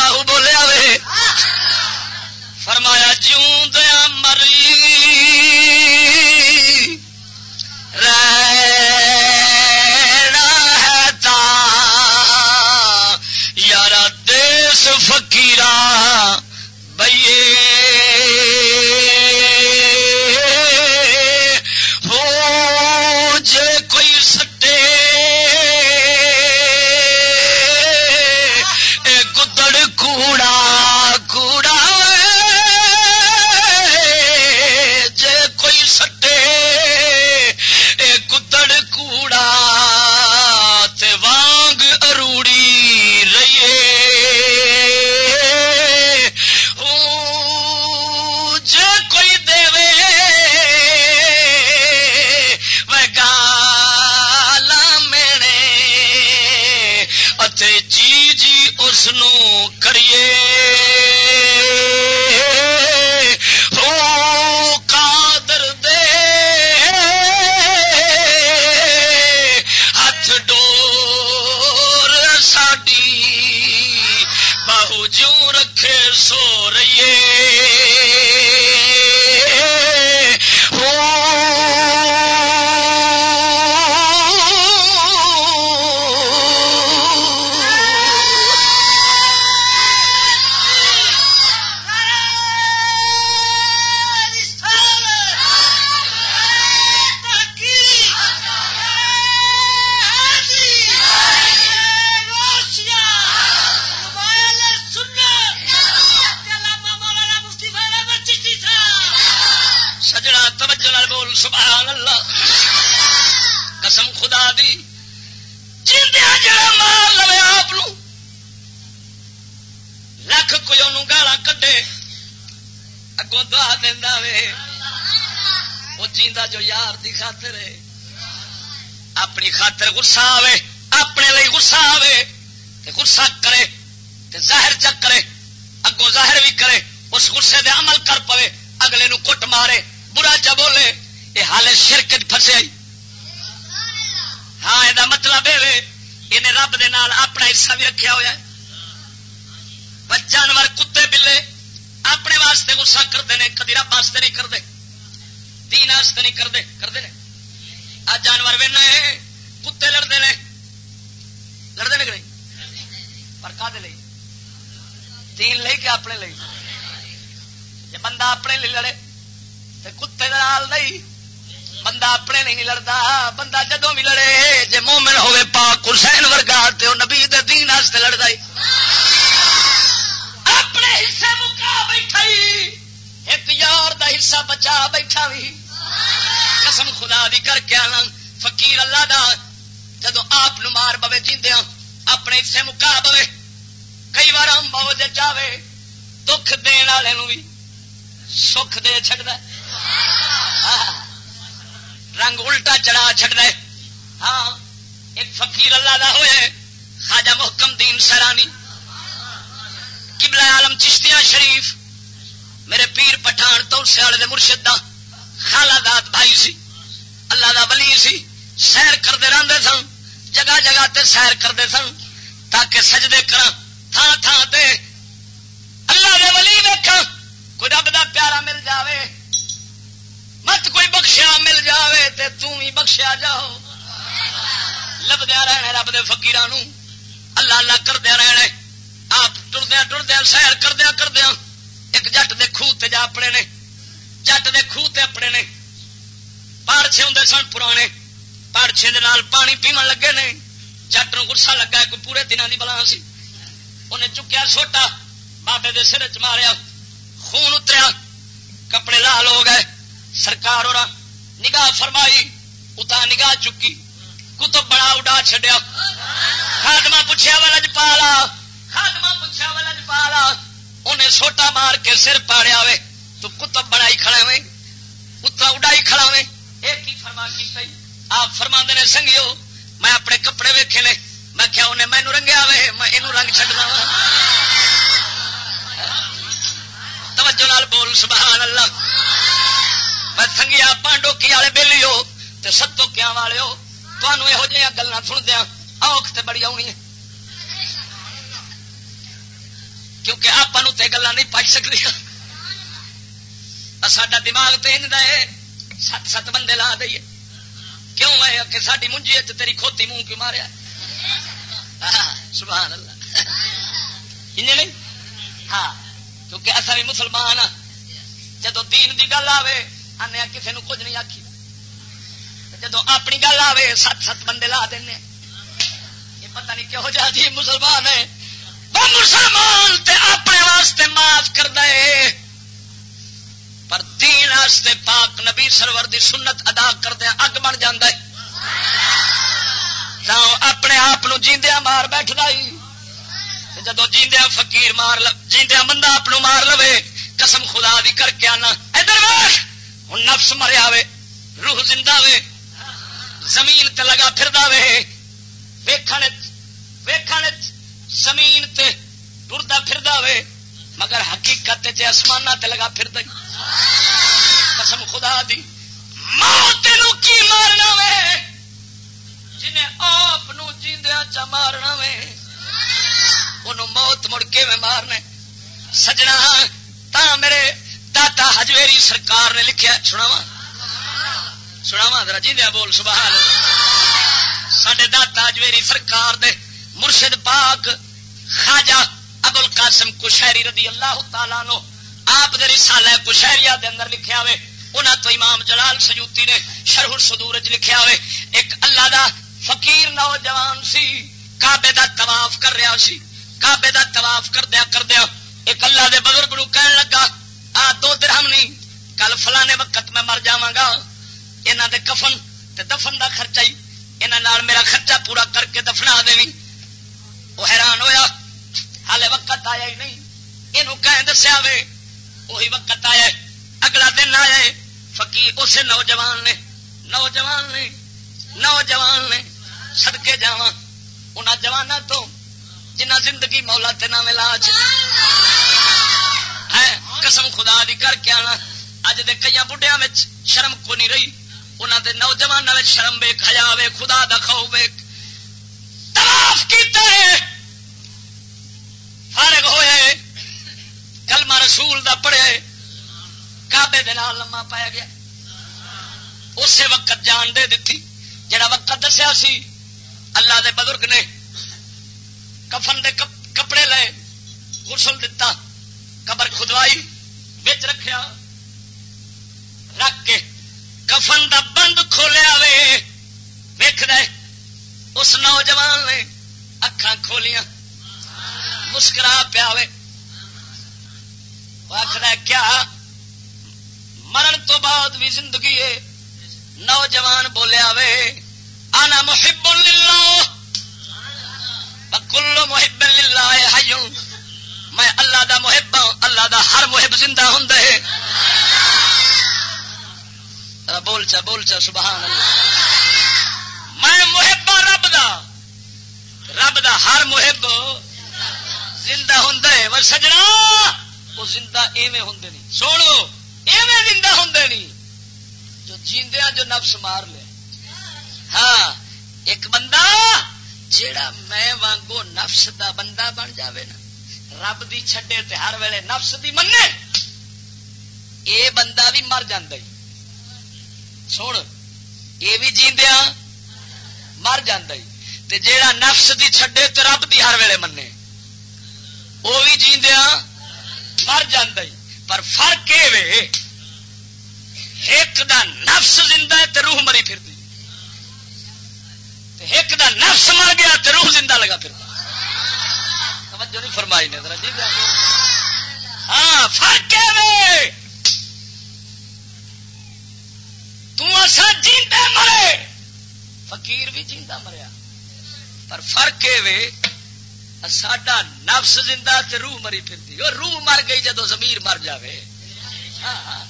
A: باہو بولیا وے۔ فرمایا جیوں دیا مری سیر کرتے سن تاکہ سجدے کر تھان تھان تے اللہ دے ولی ویکھا کوئی رب دا پیارا مل جاوے، مت کوئی بخشیا مل جاوے تے تم ہی بخشیا جاؤ۔ لبدیا رہنا رب دے فقیران اللہ اللہ کردیا رہنا آپ ٹردیا ٹردیا سیر کردیا کردیا ایک جٹ دے خوہ تے جا اپنے نے جٹ دے خوہ تے اپنے نے پاڑچے ہوں سن پرانے پاڑچے دے نال پانی پیمن لگے نے جٹ نو گسا لگا کوئی پورے دنوں دی بلا سی۔ انہیں چکیا چھوٹا بابے دے سر چ ماریا، خون اتریا، کپڑے لال ہو گئے۔ سرکار اور نگاہ فرمائی اتا نگاہ چکی۔ کتب بڑا اڈا چڈیا خاتمہ پوچھا ولج پالا؟ خاتمہ پوچھا ولج پالا؟ انہیں سوٹا مار کے سر پاڑیا وے تو کتب بڑائی کھڑا وے اتنا اڈائی کھڑا وے ایک ہی فرما کی آپ فرما نے، سنگیو، میں اپنے کپڑے ویکھے نے۔ میں کیا انہیں مینو رنگیا وے میں یہ رنگ چڈنا وا۔ توجہ نال بول، سبحان اللہ۔ میں سنگیا پانڈوکی والے بہلی ہو تو ستو کیا والے ہو؟ تمہوں یہو جہاں گلیں سندیا اوکھ تے بڑی آنی ہے۔ کیونکہ آپ گلا نہیں پڑھ سکتی ساڈا دماغ تو انجدا ہے، سات سات بندے لا دئیے۔ کیوں ہے کہ ساری منجی تیری کھوتی منہ کیوں ماریا سبحان اللہ. نہیں؟ ہاں کیونکہ اصا بھی مسلمان ہاں۔ جدو دین دی گل آئے آنے کسی نے کچھ نہیں آخی جدو اپنی گل آئے سات سات بندے لا دیں یہ پتہ نہیں کہہو جا جی مسلمان ہے۔ وہ مسلمان تے اپنے واسطے معاف کر دے پر دین واسطے پاک نبی سرور دی سنت ادا کردیا اگ بن جا اپنے آپ جیندیا مار بیٹھتا جدو جیندیا فقیر مار جیندیا بندہ آپ مار لو قسم خدا دی کر کے آنا۔ ادھر ہوں نفس مریا وے، روح زندہ وے، زمین تے لگا پھر وے۔ ویکھن ویکھن زمین تے ٹرتا پھر وے، مگر حقیقت جی آسمان تے لگا پھر قسم خدا دی، موت کی مارنا وے؟ جنہیں آپ جیندیا چا مارنا وے ان موت مڑ کے میں مارنے۔ سجنا، تا میرے داتا ہجویری سرکار نے لکھیا سناوا سناوا ذرا جیندیا بول، سبحان سڈے داتا ہجویری سرکار دے مرشد پاک خاجہ ابل قاسم کشہری رضی اللہ تعالیٰ نو آپ دے رسالہ کشہریہ دے اندر لکھیا ہوئے انہاں تو امام جلال سجوتی نے شرح الصدور وچ لکھیا ہوئے ایک اللہ دا فقیر نوجوان سی، کعبے دا طواف کر رہا سی۔ کعبے دا طواف کردیا کردیا ایک اللہ دے بزرگ نو کہن لگا، آ دو درہم نہیں کل فلانے وقت میں مر جاواں گا۔ یہاں دے کفن تے دفن دا خرچہ ہی یہاں میرا خرچہ پورا کر کے دفنا دے وہ حیران ہویا ہالے وقت آیا ہی نہیں۔ یہ دسیا وے وہی وقت آیا اگلا دن آیا فقیر، اسے نوجوان نے نوجوان نے نوجوان نے۔ سدکے جا ان جوان تو جنہ زندگی مولا تین ملا قسم خدا دی کر کے آنا۔ اج دے کئی بڑھیا شرم کو نہیں رہی انہوں دے نوجوان شرم وے کھیا وے خدا دکھاؤ وے تلاف کیتا ہے۔ فارغ ہوئے کلمہ رسول دا پڑھے کابے لما پایا گیا۔ اسی وقت جان دے دیتی جڑا وقت دسیا سی اللہ دے بزرگ نے کفن دے کپڑے لے، غسل دتا، قبر کھدوائی بچ رکھیا، رکھ کے کفن دا بند کھولیا وے۔ ویخ دے، اس نوجوان نے اکھان کھولیاں، مسکرا پیا آخر کیا مرن تو بعد بھی زندگی ہے نوجوان بولیا وے آنا محب للہ. کلو محب للہ حیوں میں اللہ دا محب ہوں، اللہ دا ہر محب زندہ ہوں بول چا بول چا، سبحان اللہ. میں محب رب دا رب دا ہر محب زندہ ہوں وہ سجنا، وہ زندہ ایویں ہوں نہیں. سوڑو ایویں زندہ ہوں نہیں. جو جیندیا جو نفس مار لے. ہاں ایک بندہ جیڑا میں وانگو نفس دا بندہ بن جاوے نا، رب دی چھڈے تے ہر ویلے نفس دی منے اے بندہ بھی مر جاندہ سن یہ بھی جیندیا ہاں، مر جاندہ تے جیڑا نفس دی چھڈے تے رب دی ہر ویلے منے وہ بھی جیندیا ہاں، مر جاندہ پر فرق یہ ایک دا نفس زندہ ہے تے روح مری پھر دی۔ ایک دا نفس مر گیا تے روح زندہ لگا پھر۔ توجہ نہیں فرمائی نے ذرا جی۔ ہاں فرق ہے تسا جیندے مرے۔ فقیر بھی جیندہ مریا۔ پر فرق ہے ساڈا نفس زندہ تے روح مری پھر روح مر گئی جدو زمیر مر جاوے۔ ہاں۔, ہاں۔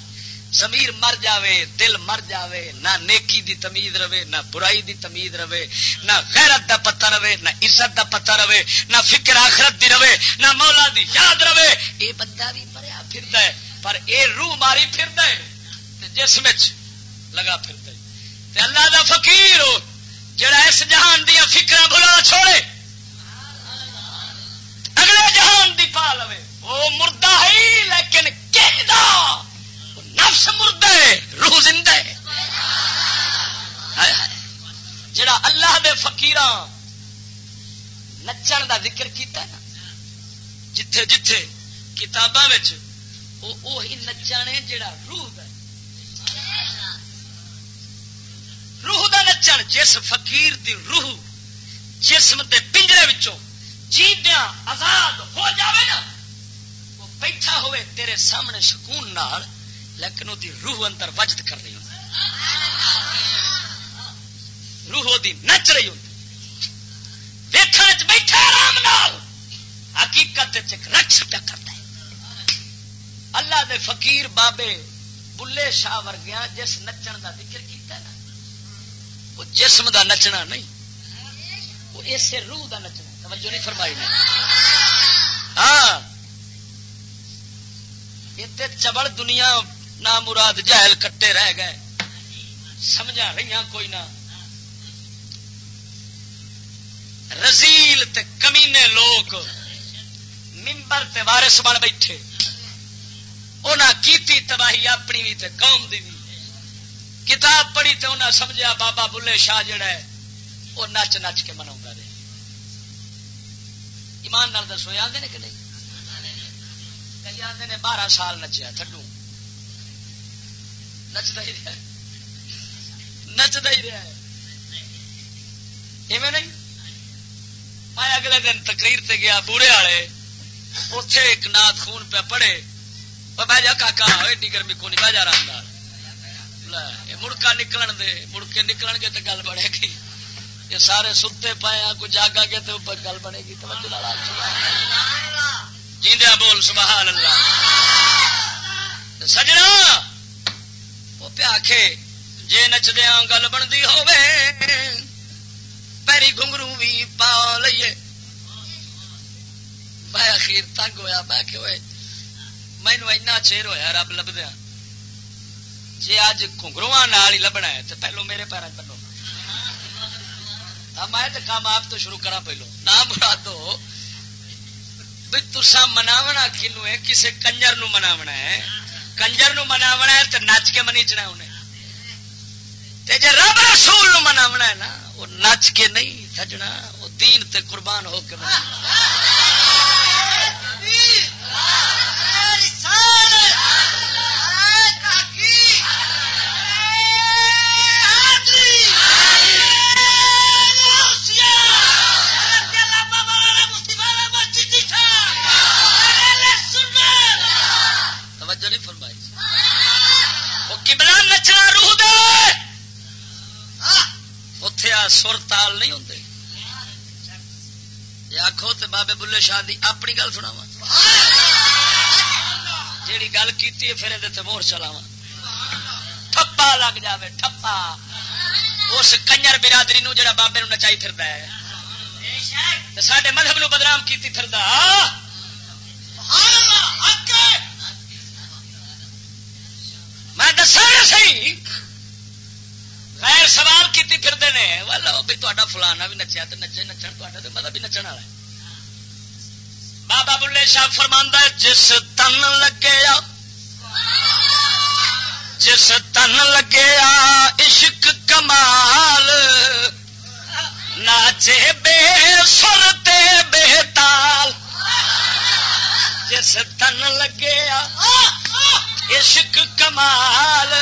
A: زمیر مر جاوے، دل مر جاوے، نہ نیکی دی تمید رہے، نہ برائی دی تمید رہے، نہ غیرت دا پتہ رہے، نہ عزت دا پتہ رہے، نہ فکر آخرت دی رہے، نہ مولا دی یاد رہے۔ اے بندہ بھی مریا پھر ہے، پر اے روح ماری پھر ہے جسم لگا پھر تے اللہ دا فقیر ہو، جڑا اس جہان دیا فکر بھلا چھوڑے۔ اگلے جہان دی پا لو وہ مردہ ہی لیکن کہ نفس مردے روح زندہ ہے۔ جڑا اللہ دے فقیر نچن دا ذکر کیتا ہے نا، جتھے جتھے کتاباں وہی نچن ہے جڑا روح دا روح دا نچن، جس فقیر دی روح، جسم دے پنجرے وچوں جیدیاں آزاد ہو جاوے نا، وہ بیٹھا ہوئے تیرے سامنے سکون نال لیکن وہ روح اندر وجد کر رہی ہوں روح دی نچ رہی ہوں دیکھنے بیٹھا آرام نال۔ حقیقت رقص پیا کرتا ہے۔ اللہ دے فقیر بابے بلے شاہ ورگیا جس نچن دا ذکر کیتا نا، وہ جسم دا نچنا نہیں، وہ اسے روح دا نچنا توجہ نہیں فرمائی نے۔ ہاں۔ یہ چبڑ دنیا نہ مراد جہل کٹے رہ گئے۔ سمجھا رہی کوئی نہ رزیل تے کمینے لوگ ممبر تے وارس بن بیٹھے۔ انہیں کیتی تباہی اپنی بھی تے قوم دی بھی کتاب پڑھی تے انہیں سمجھا بابا بلے شاہ جڑا ہے، وہ نچ نچ کے منا رہے۔ ایمان نال دسو آدھے کہ نہیں؟ کئی آدھے نے بارہ سال نچیا، تھڈو۔ نچتا ہی رہا نچتا ہی رہا نہیں؟ میں اگلے دن تقریر تے گیا بوڑھے والے اتے ایک نات خون پہ پڑے۔ بہ جا کا ایڈی گرمی کو نہیں، بہ جا رہا مڑکا نکلن دے، مڑکے نکلن گے تو گل بنے گی۔ یہ سارے ستے پائے کوئی جاگا گے تو گل بنے گی۔ جیندیا بول، سبحان اللہ۔ سجنا! وہ پیا جے نچدیا گل بنتی ہو پیری گھنگرو بھی پا لیے میں اخیر تنگ ہوا میں کہ مینو اینا چیر ہوا رب لبدیا جی اج گھنگرو ہی لبنا ہے تو پہلو میرے پیروں بنو میں تو کام آپ تو شروع کرا پہلو۔ نہ برا دو بھی تسا مناونا کنو ہے، کسے کنجر نو مناونا ہے۔ کنجر نو مناونا ہے تو نچ کے منیچنا انہیں تے جے رب رسول نو مناونا ہے نا وہ نچ کے نہیں سجنا وہ دین تے قربان ہو کے مناونا سر تال نہیں ہوں آخو تو بابے بلے شاہ دی اپنی گل سنا جیڑی گل کی پھر یہ مور چلاوا ٹھپا لگ جائے ٹھپا اس کنجر برادری نو جڑا بابے نو نچائی پھردا ہے سڈے مذہب نو بدنام کی پھردا میں دسا سی غیر سوال کی پھرتے ہیں لو بھی تا فلانا بھی نچیا تو نچے نچن تا تو مطلب بھی نچن والا بابا بلے شاہ فرماندہ جس تن لگے جس تن لگے عشق کمال، ناچے بے سر تے بے تال۔ جس تن لگے عشق کمال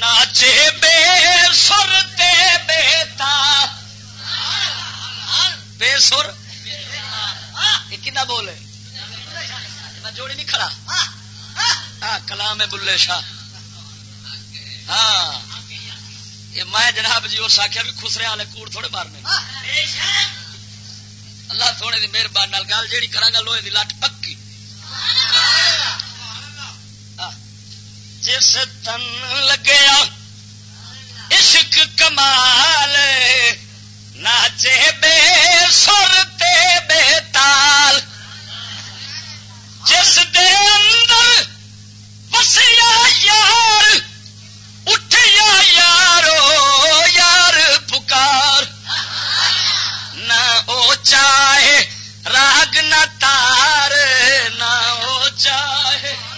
A: ناچے بے سر تے بے تال بے سر۔ کنا بولے میں جوڑی نہیں کھڑا۔ ہاں کلام ہے بلے شاہ۔ ہاں۔ میں جناب جی اس آخیا بھی خسرے والے کوڑ تھوڑے مارنے اللہ تھوڑے دی مہربانی گل جیڑی کرا لوہے دی لٹ پکی۔ جس تن لگیا، عشق کمال، ناچے بے سر تے بے تال۔ جس دے اندر وسیا یار اٹھیا یارو، یار پکار۔ نہ او چاہے راگ، نہ تار، نہ او چاہے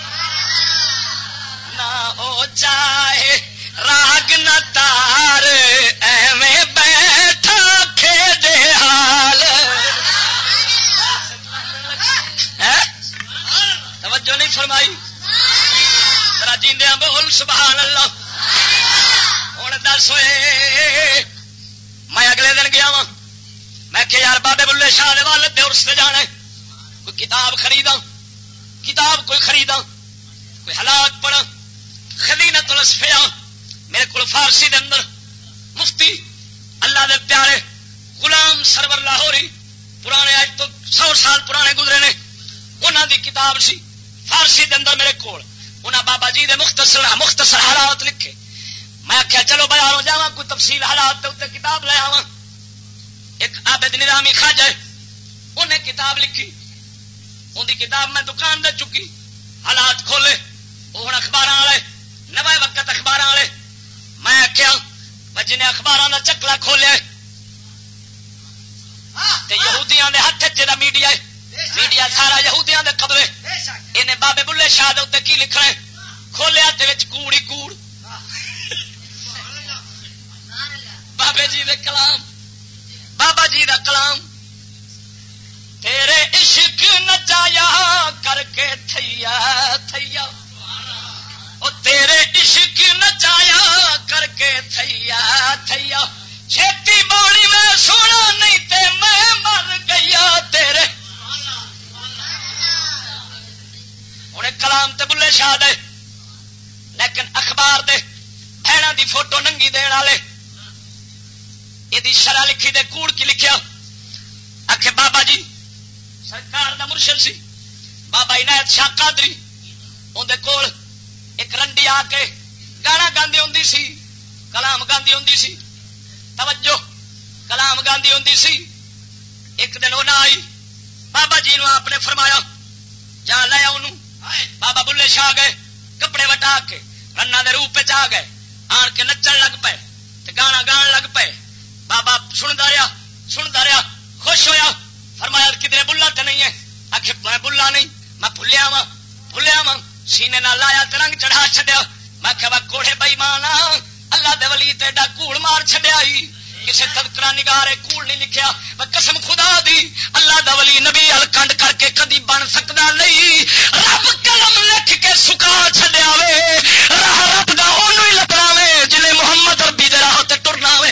A: نہ او چاہے راگ نہ تار، ایویں بیٹھا کھیڈ حال۔ توجہ نہیں فرمائی؟ جیندیا بول سبحان اللہ۔ ہوں دس ہوئے، میں اگلے دن گیا وا میں کہ یار بابے بلے شاہ والد دے سے جانا کوئی کتاب خریدا کتاب کوئی خریدا کوئی حالات پڑھا خدینہ تلسفیا میرے کو فارسی دے اندر مفتی، اللہ دے پیارے غلام سرور لاہوری، پرانے اج تو سو سال پرانے گزرے نے انہوں دی کتاب سی فارسی دے اندر میرے کو بابا جی دے مختصر مختصر حالات لکھے۔ میں آخیا چلو بازاروں جا کوئی تفصیل حالات دے اتنے کتاب لے آوا ایک آبد نظامی خاج ہے انہیں کتاب لکھی۔ ان کی کتاب میں دکان دے چکی، حالات کھولے، وہ ہوں اخبار والے نو وقت اخبار والے۔ میں آخیا جنہیں اخبار کا چکلا کھولیا یہودیاں دے ہاتھ جا میڈیا میڈیا سارا یہودیاں دے قبضے انہیں بابے بلے شاہ اتنے کی لکھنا ہے؟ کھولیا کوڑی کوڑ۔ بابے جی دے کلام، بابا جی دا کلام۔ تیرے عشق نچایا کر کے تھیا تھیا۔ تیرے عشق نچایا کر کے تھیا تھیا۔ چھتی باڑی میں سونا نہیں تے میں مر گیا تیرے۔ ہوں کلام تے بلے شاہ دے۔ لیکن اخبار دے بھڑا دی فوٹو ننگی دن والے۔ یہ شرح لکھی دے کوڑ کی لکھیا۔ آخ بابا جی سرکار دا مرشد سی۔ بابا عنایت شاہ قادری اندر کول ایک رنڈی آ کے گانا گاندی ہوں سی، کلام گاندی ہوں سی۔ توجہ، کلام گاندی ہوں سی۔ ایک دن وہ نہ آئی، بابا جی نو آپ نے فرمایا جا لیا انہوں بابا بلے شاہ گئے، کپڑے وٹا کے رنا دے روپ آ گئے۔ آن کے نچن لگ پے گانا گان لگ پے۔ بابا سنتا رہا سنتا رہا خوش ہویا۔ فرمایا کدھر بلا تو نہیں ہے؟ آخر میں بلا نہیں، میں بھولیا وا سینے نہ لایا رنگ چڑھا چڈیا میں کہ کوڑے بئی مانا ہاں۔ اللہ دے ولی تیڈا کوڑ مار چڈیا کسی تذکرہ نگارے کوڑ نہیں لکھیا۔ قسم خدا دی، اللہ دا ولی نبی الکنڈ کر کے کدی بن سکتا نہیں۔ رب قلم لکھ کے سکا چڈیا وے۔ رب دا اونوں ہی لبنا وے جلے محمد ربی دے راہ تے ٹرنا وے۔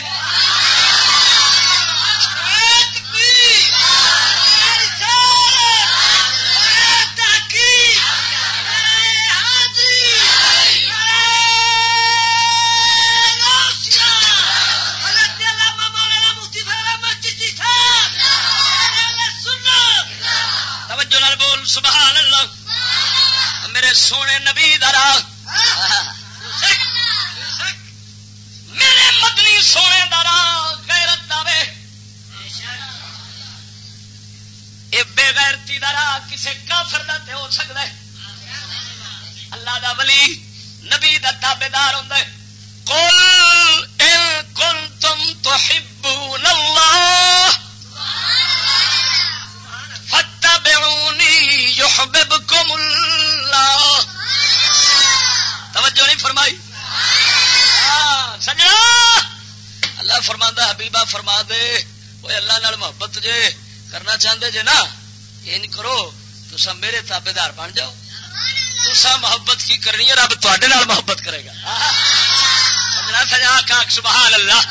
A: سونے نبی درا میرے مدنی سونے درا غیرت دے یہ بے غیرتی درا کسی کافر دا تے ہو سکتا ہے۔ اللہ دا ولی، نبی دا تابے دار ہوں قل ان کنتم تحبون اللہ۔ فتبعونی یحببکم اللہ. توجہ نہیں فرمائی؟ ہاں، سجنا. اللہ فرما حبیبہ فرما دے. وہ اللہ نال محبت جے کرنا چاہتے جے نا، یہ کرو تو میرے تابے دار بن جاؤ. تو محبت کی کرنی ہے، رب تے محبت کرے گا. سجنا سجا کاک سبحان اللہ.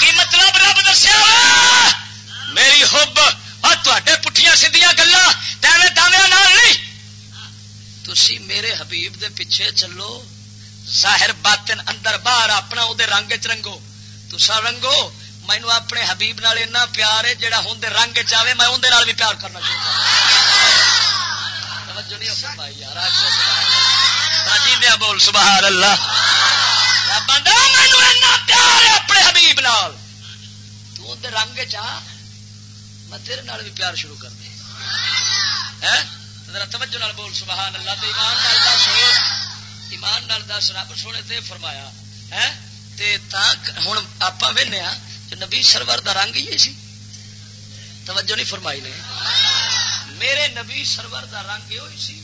A: کی مطلب رب دسیا؟ میری حب اور تے پٹھیاں سیدیاں گلا دے دامیا نہیں تھی میرے حبیب دے پیچھے چلو ظاہر باطن اندر باہر اپنا وہ رنگ چ رنگو تسا رنگو مینو اپنے حبیب نال اینا پیار ہے جہاں ہوں رنگ چاہے میں اندر بھی پیار کرنا چاہتا بول سبحان اللہ مینو پیار ہے اپنے حبیب نال تو رنگ چاہ میں تیرے نال بھی پیار شروع کر دیں توجہ نال بول، سبحان اللہ تو ایمان نال دس ایمان نال دس، رب سونے تے فرمایا۔ ہے ہوں آپ وہنے ہاں نبی سرور دا رنگ ہی سی۔ توجہ نہیں فرمائی نے۔ میرے نبی سرور دا رنگ یہ سی۔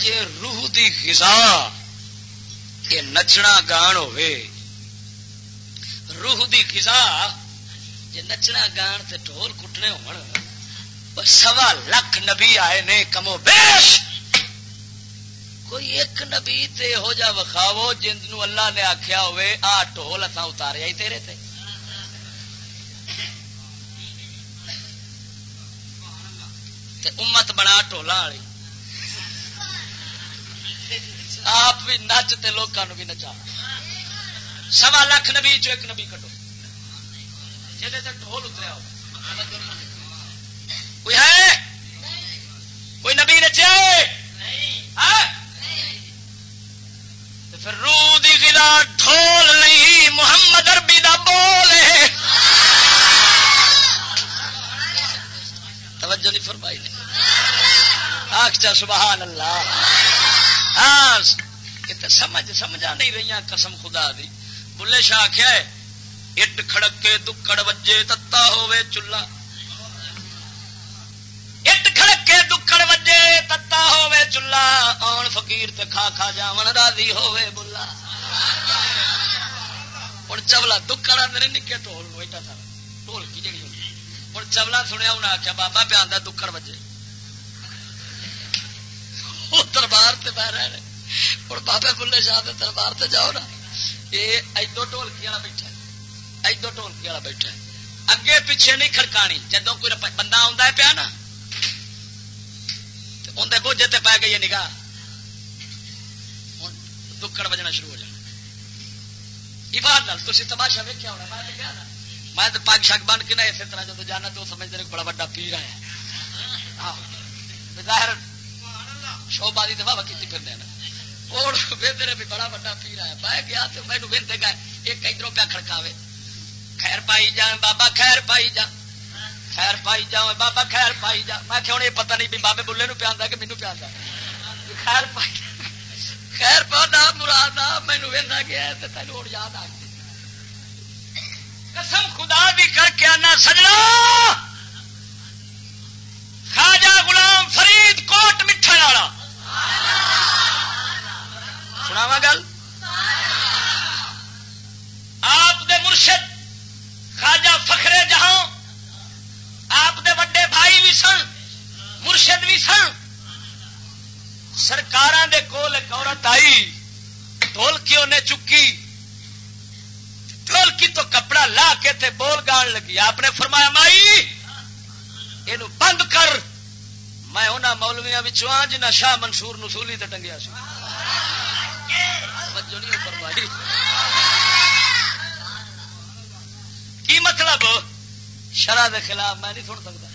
A: جے روح دی غذا یہ نچنا گان ہوئے۔ روح دی غذا جی نچنا گان تے ٹول کٹنے ہو سوا لکھ نبی آئے نے کمو، بیش! کوئی ایک نبی تے ہو جا وکھاو جن اللہ نے آخیا ہوئے، آ ٹول اتنا اتاریا ہی تیرے تے۔ تے امت بنا ٹولا والی۔ آپ بھی نچ تے لوگوں بھی نچا۔ سوا لاکھ نبی چو ایک نبی کٹو ڈھول اتریا ہو کوئی ہے؟ کوئی نبی نچیا ہاں؟ پھر رو دی گلا ڈھول نہیں، محمد اربی دا بول توجہ نہیں فرمائی نہیں آخ چا سبحان اللہ۔ ہاں سمجھ، سمجھا نہیں رہی قسم خدا دی۔ بلے شاہ آخیا ہے اٹ کھڑکے دکڑ وجے تتا ہوے چلا اٹ کھڑکے دکڑ وجے تتا ہوے چلا آن فقیر تے کھا کھا جاون راضی ہوے بلا ہوں چبلا دکڑ آدھے نکے ٹول ایڈا سارا ٹول کی جڑی ہوں چبلا سنیا انہیں آخیا بابا پہ آدھا دکڑ وجے دربار سے بہ رہے ہوں بابے بلے شاہ دربار سے جاؤ نا یہ ادو ڈولکی والا بیٹھا ادو ٹولکی والا بیٹھا اگے پیچھے نہیں کھڑکانی جدو کوئی بندہ آتا ہے پیا نا۔ اندر بوجھے تے پی گئی ہے نگاہ۔ دکڑ بجنا شروع ہو جائے ایمان تھی تماشا ویکیا ہونا، میں کیا نا۔ میں تو پگ شگ بن کے نہ اسی طرح جب جانا تو سمجھتے بڑا وا پیر آیا۔ ظاہر شو بازی تو بابا کی پھرنے اور بھی بڑا وا پیر آیا۔ پایا گیا تو مینو وہدے گا ایک ادھر پیا کھڑکاوے۔ خیر پائی جان بابا خیر پائی جا، خیر پائی جا، بابا خیر پائی جا۔ میں کہ یہ پتہ نہیں بھی بابے بلے نو پیا کہ مینو پیا خیر پائی خیر پا مراد مینو گیا تین ہوں یاد آ قسم خدا بھی کر کے آنا سجنا۔ خواجہ غلام فرید کوٹ مٹھا والا۔ سناوا گل؟ آپ دے مرشد خواجہ فخرے جہاں، آپ دے وڈے بھائی بھی سن، مرشد بھی سن سرکار دے کول ایک عورت آئی ڈولکی انہیں چکی ڈولکی تو کپڑا لا کے تے بول گان لگی، آپ نے فرمایا، مائی یہ بند کر، میں انہوں مولویا ہاں جنہ شاہ منصور نسولی تے ٹنگیا سی۔ فرمائی کی مطلب؟ شرح دے خلاف میں نہیں سن سکتا۔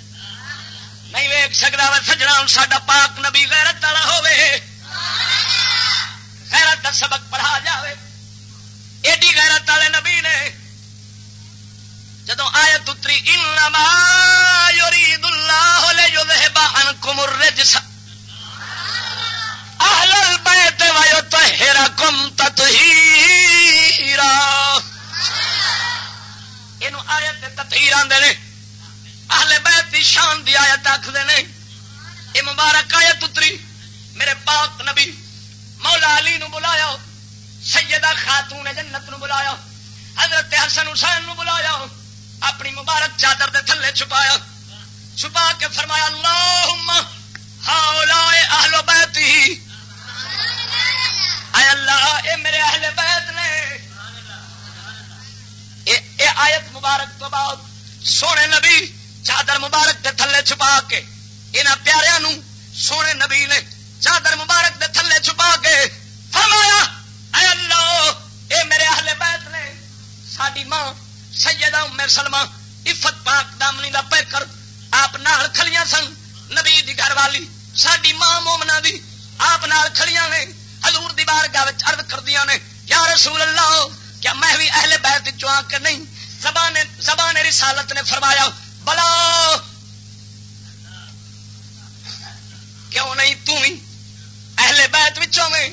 A: نہیں ویک سکتا میں سجنا ہوں ساڈا پاک نبی غیرت والا ہوے غیرت کا سبق پڑھا جائے ایڈی غیرت والے نبی نے جدو آئے تری انما یرید اللہ لیذهب عنکم الرجس اہل البیت ویطہرکم تطہیرا۔ اینو آیت تطہیر آندے نے۔ اہل بیت دی شان دی آیت آخر نے۔ یہ مبارک آیت اتری۔ میرے پاک نبی مولا علی نو بلایا۔ سیدہ خاتون جنت نو بلایا۔ حضرت حسن حسین نو بلایا۔ اپنی مبارک چادر دے تھلے چھپایا۔ چھپا کے فرمایا، اللہم ہاؤلائے اہل بیت ہی اے اللہ، اے میرے اہل بیت نے اے آیت مبارک تو بعد سونے نبی چادر مبارک دے تھلے چھپا کے یہاں پیاریا سونے نبی نے چادر مبارک دے تھلے چھپا کے فرمایا، اے اللہ، اے میرے اہل بیت نے ساری ماں سیدہ ام سلمہ عفت پاک دامنی دا پیکر آپ نال کھلیاں سن، نبی دی گھر والی ساری ماں مومنا دی آپ نال کھلیاں نے، حضور دی بارگاہ وچ عرض کردیاں نے، یا رسول اللہ کیا میں بھی اہل بیت چوں آ کے نہیں؟ زبان زبان رسالت نے فرمایا، بلا! کیوں نہیں تھی اہل بیت وچوں میں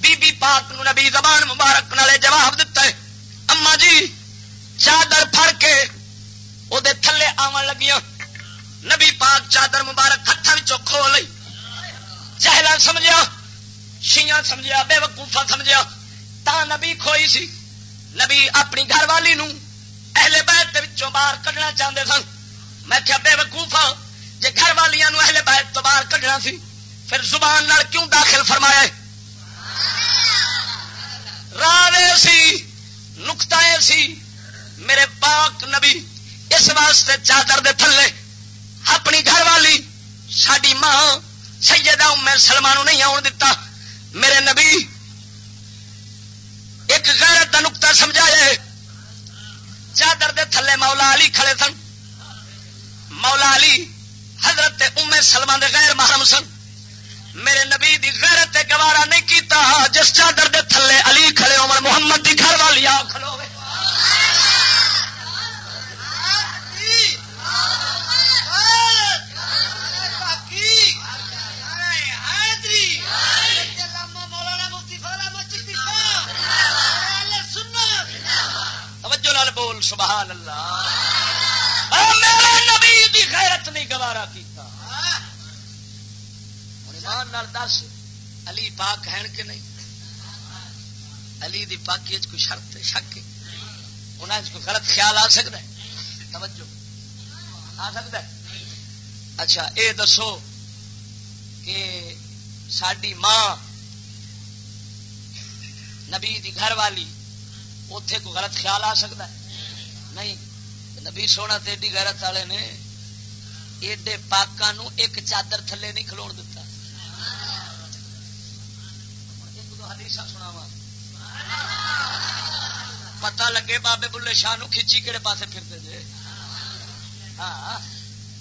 A: بی بی پاک نو نبی زبان مبارک نالے جواب دیتا ہے۔ اما جی چادر پھڑ کے وہ تھلے آن لگیاں۔ نبی پاک چادر مبارک ہاتھوں کھو لی چہلا سمجھا شیاں سمجھا بے وقوفا سمجھا تا نبی کھوئی سی۔ نبی اپنی گھر والی نو اہل بیت وچوں باہر کڈنا چاہتے سن۔ میں کیا بے وقوفا ہاں۔ جی گھر والیاں نو اہل بیت تو باہر کڈنا سی، پھر زبان نال کیوں داخل فرمایا راہ سی نکتا سی۔ میرے پاک نبی، اس واسطے چادر دے تھلے۔ اپنی گھر والی ساری ماں سیدہ ام سلمان نہیں آن دتا۔ میرے نبی ایک غیرت کا نکتا سمجھایا چادر دے تھلے مولا علی کھڑے سن۔ مولا علی حضرت ام سلمان دے غیر محرم سن۔ میرے نبی دی غیرت گوارا نہیں کیتا۔ جس چادر دے تھلے علی کھڑے عمر محمد دی گھر والی آ کھلوے بول، سبحان اللہ۔ میرے نبی دی غیرت نہیں گوارا کیتا۔ ایمان نال دس، علی پاک ہے کہ نہیں؟ علی دی پاکی کوئی شرط شک انہیں کوئی غلط خیال آ سکتا ہے؟ توجہ۔ آ سکتا ہے؟ اچھا اے دسو کہ ساری ماں نبی دی گھر والی اتے کوئی غلط خیال آ سکتا ہے؟ نہیں نبی سونا تیڈی غیرت والے نے ایڈے پاکا ایک چادر تھلے نہیں کھلو دتا۔ ایک حدیث پتا لگے بابے بلے شاہ نو کھچی کہڑے پاسے پھرتے جے۔ ہاں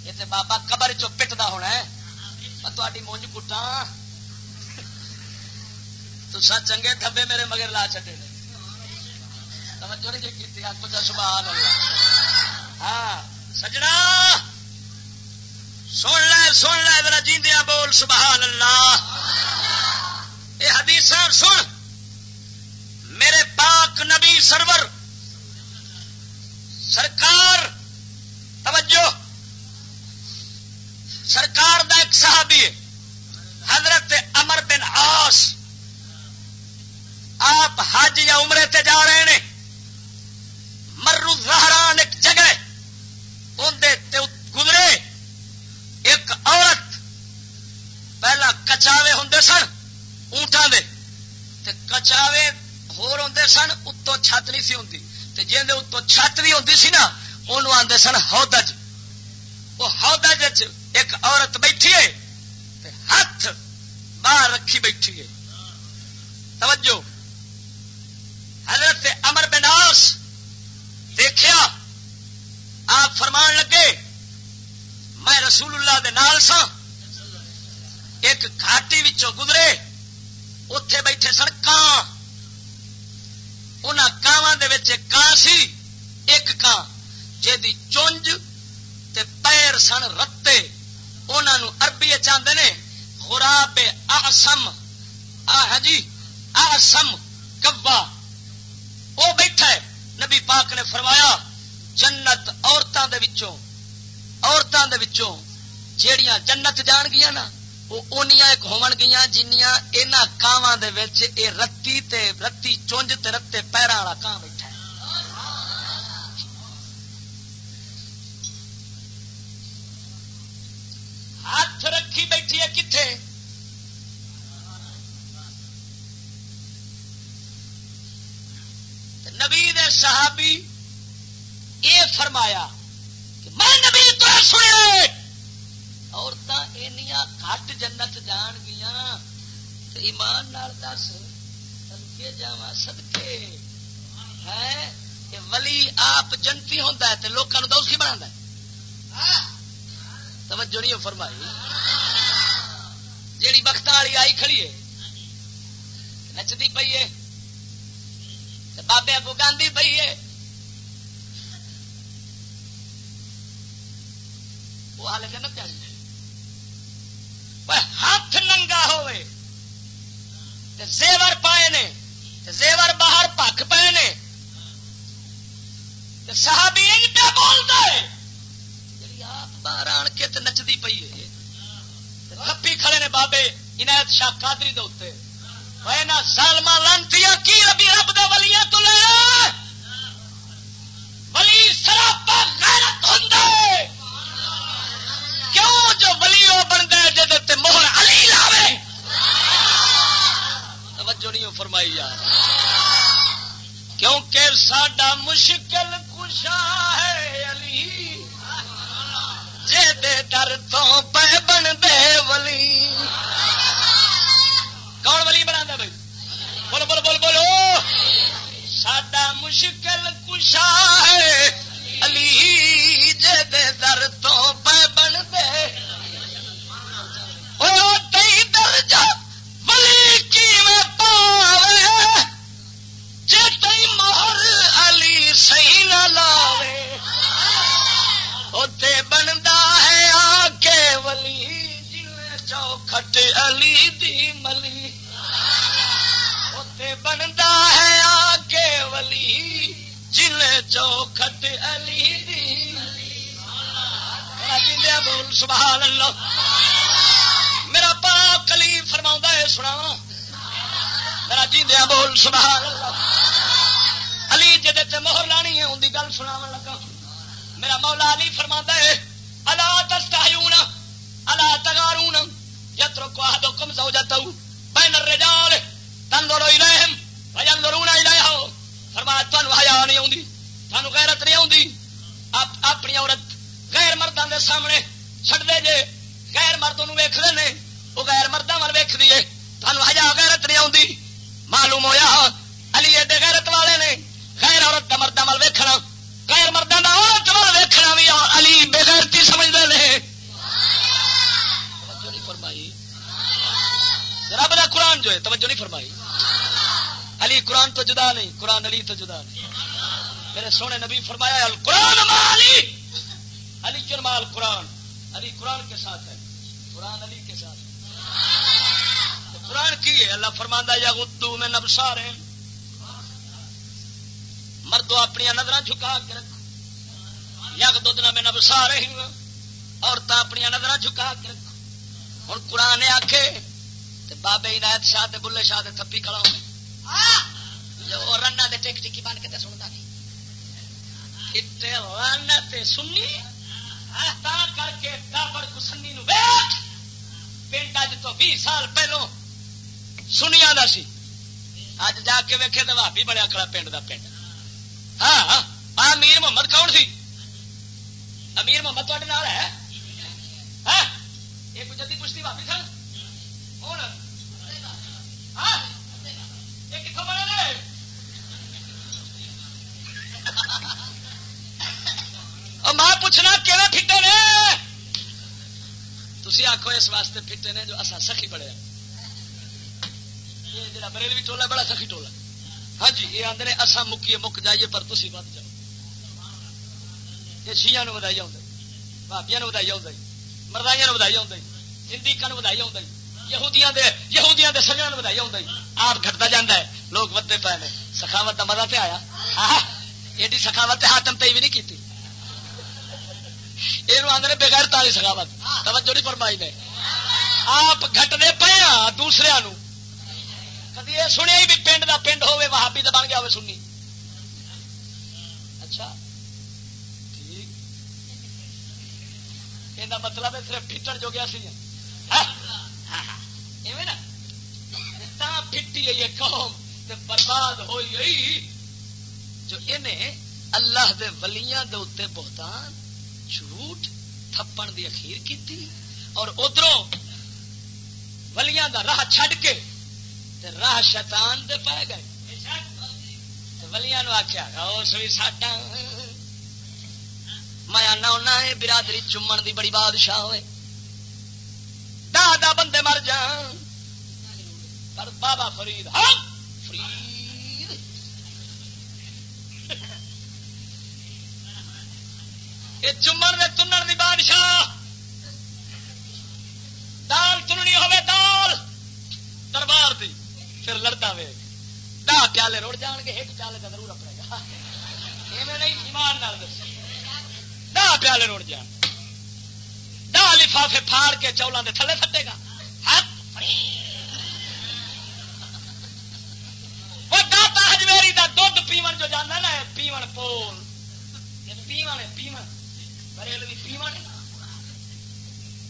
A: یہ بابا قبر چو پٹتا ہونا ہے۔ تاری مونج کٹا تو سا چنگے تھبے میرے مگر لا چڈے توجہ نہیں کی سبحان اللہ۔ ہاں سجنا۔ سن لے سن لے، ذرا جیندیاں بول، سبحان اللہ۔ یہ حدیث سن۔ میرے پاک نبی سرور، سرکار، توجہ۔ سرکار دا ایک صحابی ہے، حضرت امر بن آس آپ حج یا عمرے تے جا رہے ہیں۔ مرو زہران ایک جگہ اندر گزرے۔ ایک عورت پہلا کچاوے ہوں سن اونٹان دے۔ تے کچاوے ہور ہوں سن اتو چھت نہیں سی ہوں جی اتو چھت بھی ہوں سی نا انہوں آدھے سن ہودج۔ وہ ہودج ایک عورت بیٹھی ہے، تے ہاتھ باہر رکھی بیٹھی ہے۔ توجہ۔ حضرت امر بناس دیکھا آپ فرمان لگے، میں رسول اللہ دے نال سا ایک گھاٹی گزرے اتے بیٹھے سن کان ان کان سی، ایک کان جی چونج تے پیر سن رتے۔ انہوں اربی چاہتے نے خراب آسم آ جی آسم کبا وہ بیٹھا ہے۔ نبی پاک نے فرمایا، جنت عورتوں دے وچوں عورتوں دے وچوں جیڑیاں جنت جان گیا نا، وہ اونیاں ایک ہون گیا جنیاں اینا کاواں دے وچ، اے رتی تے رتی چونج تے رتے پیراں والا کاں ہے ہاتھ رکھی بیٹھی ہے کتنے نبی نے صحابی یہ فرمایا کہ میں نبی تو سنے عورتیں اینیا گھٹ جنت جان گیا ایمان نال دس سدکے جا سدکے ہے کہ ولی آپ جنتی ہوتا ہے تو لوگوں کو دوسری بنا توجہ نہیں فرمائی۔ جیڑی بخت والی آئی کھڑی ہے نچتی پی ہے۔ بابے اگو گاندھی پی ہے۔ وہ ہال کے نہ نچا ہاتھ ننگا ہوئے۔ تے زیور پائے نے، تے زیور باہر پک پے نے۔ تے صحابی پہ بولتا ہے جی آپ باہر آن کے تے نچتی پی ہے۔ کپی کھڑے نے بابے عنایت شاہ قادری دے سالما لانتی کی ربی رب دے ولیاں تو لے ولی سراپا غیرت ہوں کیوں جو ولی وہ بنتا ہے جد مہر علی لاوے؟ توجہ نہیں فرمائی یار۔ کیونکہ ساڈا مشکل کشا ہے علی۔ جے دے ڈر تو پہ بن دے ولی۔ کون ولی بنا بھائی؟ بولو بولو بولو بولو۔ ساڈا مشکل کشا ہے علی۔ جے دے در تو سارے۔ مردو اپنی نظر جھکا کے رکھو۔ یگ دودھ نہ میں نبسا رہی ہوں۔ عورت اپنی نظر جھکا کے رکھو۔ ہوں قرآن آخے بابے عنایت شاہ بلے شاہ تھپی کھڑا جو رنا دے ٹک ٹکی بن کے سنتا سنی کر کے کافر کسنی نو پنڈ اج تو بھی سال پہلو سنیا دا سی اج جا کے ویکے تو بھابی بڑا کھڑا پنڈ دا پنڈ ہاں ہاں امیر محمد کون سی امیر محمد تے ہے ہاں؟ یہ کچھ جدی پوچھتی بھابی سن میں پوچھنا کہڑے پھٹے نے تھی آخو اس واسطے پھٹے نے جو اصا سخی بڑے یہ جا بریلوی ٹولا بڑا سخی ٹولا ہاں جی یہ آدھے اصا مکیے پر تھی بد جاؤ۔ یہ شیا ودائی آئی بھابیا ودائی آئی مردائیاں ودائی آئی ہندی ودائی آئی یہودیاں دے یہودیاں دے سجنا ودائی آئی آپ گھٹتا جانا ہے، لوگ ودے پے نے۔ سخاوت کا مزہ پہ آیا۔ ایڈی سخاوت ہاتم پی بھی نہیں کی یہ آدھے بغیر تاری سخاوت۔ توجہ نہیں فرمائی نے۔ آپ گھٹنے پے ہاں دوسرے کدی یہ سنیا بھی پنڈ دا پنڈ ہوے وہابی دا بن گیا ہوے سنی اچھا ٹھیک یہ مطلب جو گیا سی۔ ہاں۔ نا۔ پھٹی ہے قوم برباد ہوئی گئی جو انہیں اللہ دے ولیاں دے اتنے بہتان جھوٹ تھپن دی اخیر کی اور ادھر ولیاں دا راہ چھڈ کے تے راہ شیطان دے پائے گئے۔ ولیاں نو آخیا اس بھی ساڈا میں آنا ہونا ہے برادری چومن دی بڑی بادشاہ ہوئے۔ دا بندے مر جان پر بابا فرید ہاں فرید یہ چمن میں تنن دی بادشاہ دال تننی ہوے دال دربار دی پھر لڑتا وے دہ پیالے روڑ جان گے ایک پیالے کا ضرور اپنے گا نہیں ایمان دہ پیالے روڑ جان دہ لفافے پھاڑ کے چولہوں کے تھلے تھٹے گا۔ داتا ہجمیری کا دھد پیون جو جانا نا پیون پول۔ پیون ہے، پیون۔ بریلوی پیون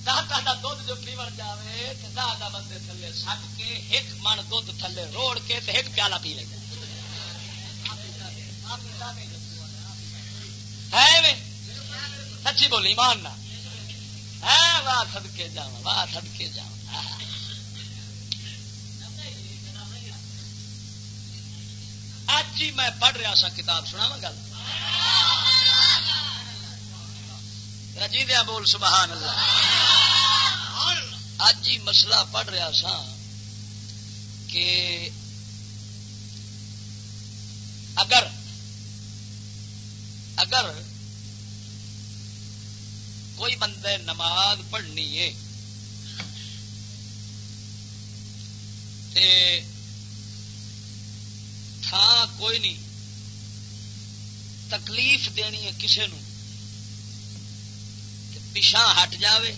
A: داتا کا دھد جو پیون جائے تو دادا بندے تھلے سٹ کے ایک من دھد تھلے روڑ کے ایک پیالہ پی لے۔ سچی بولی مان نہ واہ سدکے جا واہ سدکے جا اج ہی میں پڑھ رہا سا کتاب سنا گل؟ رجی دیا بول، سبحان اللہ۔ اج ہی مسئلہ پڑھ رہا سا کہ اگر اگر کوئی بندے نماز پڑھنی ہے تھان کوئی نہیں، تکلیف دینی ہے کسی نو ہٹ جاوے،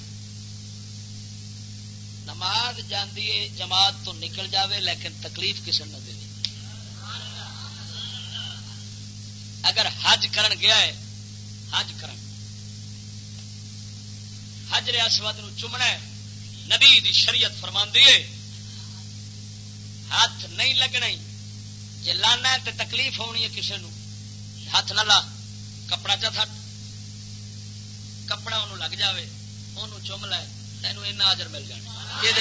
A: نماز جاندی ہے، جماعت تو نکل جاوے، لیکن تکلیف کسی نہ دے اگر حج کرن گیا ہے، حج کرن حجر اسود نو چومنا نبی دی شریعت فرما دیے ہاتھ نہیں لگنا جی لانا ہے تو تکلیف ہونی ہے کسی نو، ہاتھ نہ لا، کپڑا چھ کپڑا انہوں لگ جائے انہوں چوم لے، تینوں ایسا آجر مل جانا یہ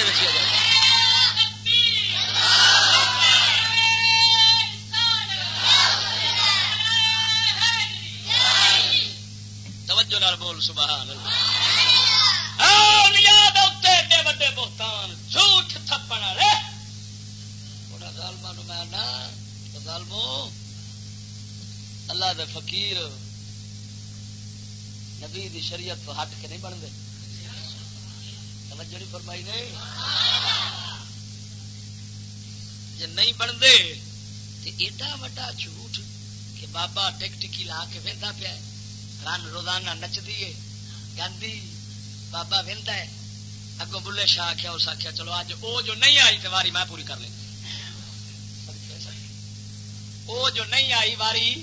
A: توجہ نال بول، سبحان اللہ۔ اولیاء دے اوتے وڈے بہتان، جھوٹ تھپن والے۔ بڑا میں ظالمو، اللہ دے فقیر نبی دی شریعت تو ہٹ کے نہیں بن گئے فرمائی نے؟ جی نہیں بنتے تو ایڈا وڈا جھوٹ کہ بابا ٹک ٹکی لا کے وا پیا رن روزانہ نچ دیے گاندھی بابا وہدا ہے۔ اگوں بلے شاہ آخیا اس آخیا چلو اج وہ جو نہیں آئی تو واری میں پوری کر لیں۔ وہ جو نہیں آئی واری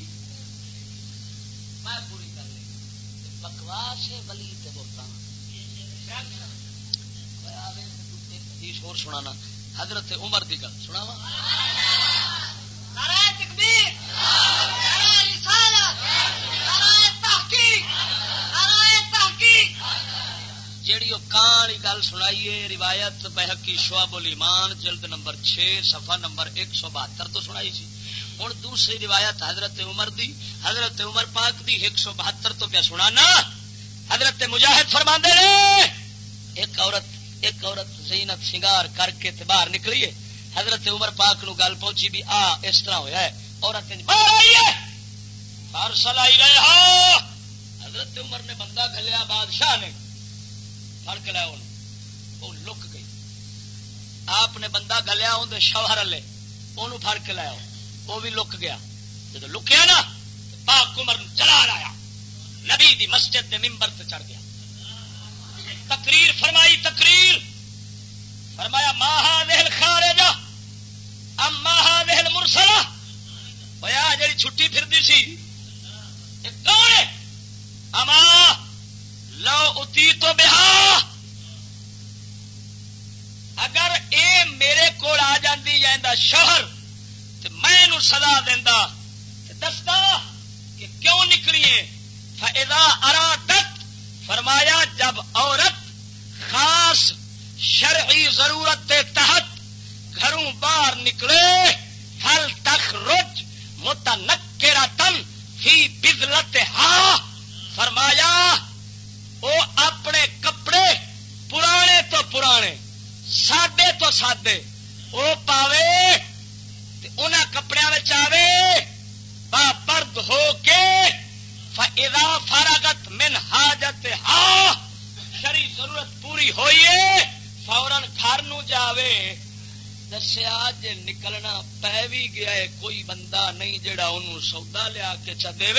A: میں پوری کر لیں۔ بکواس ہے بلی تے حدیث اور سنانا۔ حضرت عمر دی گل سنا
C: تکبیر۔
A: جیڑی وہ کہانی گل سنائیے، روایت بحقی شعب الایمان، جلد نمبر 6 صفحہ نمبر 172 تو سنائی سی۔ ہوں دوسری روایت حضرت عمر دی، حضرت عمر پاک دی 172 تو پیا سنانا۔ حضرت مجاہد فرما نے، ایک عورت ایک عورت زینت سنگار کر کے باہر نکلی ہے۔ حضرت عمر پاک نو گل پہنچی بھی، آ، اس طرح ہویا ہے۔ عورت باہر آئی ہے۔ فارسل آئی رہا حضرت عمر نے بندہ گلیا بادشاہ نے۔ فرق لیا وہ لک گئی۔ آپ نے بندہ گلیا اندر شوہر والے وہ فرق لایا وہ بھی لک گیا۔ جب لکیا نا، پاک عمر چلا آیا نبی دی مسجد دے ممبر تے چڑھ گیا۔ تقریر فرمائی، تقریر۔ فرمایا ماہا دہل خارے جا ام ماہا دہل مرسلا ہویا جی چھٹی پھر سی۔ کون ہے؟ اما لو اتی تو بہا۔ اگر اے میرے کو آ جاندی جائندہ شہر تو میں سزا دینا دستا کہ کیوں نکلیے؟ فضا ارادت فرمایا جب عورت خاص شرعی ضرورت کے تحت گھروں باہر نکلے پھل تخ رج متنکرا تن فی بزلت ہا فرمایا وہ اپنے کپڑے پرانے تو پرانے، سادے تو سادے، وہ پاوے ان کپڑے آوے با برد ہو کے فضا فراغت من حاجت ہا شری ضرورت پوری ہوئیے فورن گھر نو جاوے۔ دسیا جے نکلنا پہ بھی گیا ہے، کوئی بندہ نہیں جڑا انہوں سودا لیا کے چ دے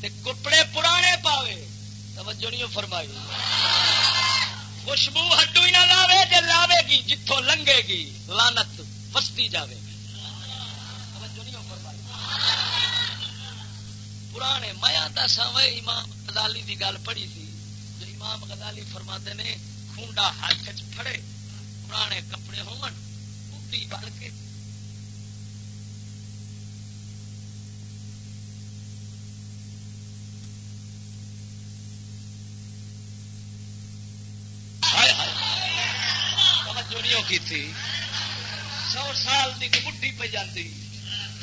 A: تے کپڑے پرانے پاوے۔ توجہ نہیں فرمائی۔ خوشبو ہڈو ہی نہ لاوے، جے لاوے گی جتوں لنگے گی لانت وستی جاوے توجہ نہیں فرمائی۔ پرانے میا دسا امام غزالی دی گل پڑھی تھی جو امام غزالی فرماتے نے خونڈا ہاتھ چ پھڑے، پرانے کپڑے ہون بوٹی بن کے کی تھی؟ سو سال کی بڈھی پہ جاتی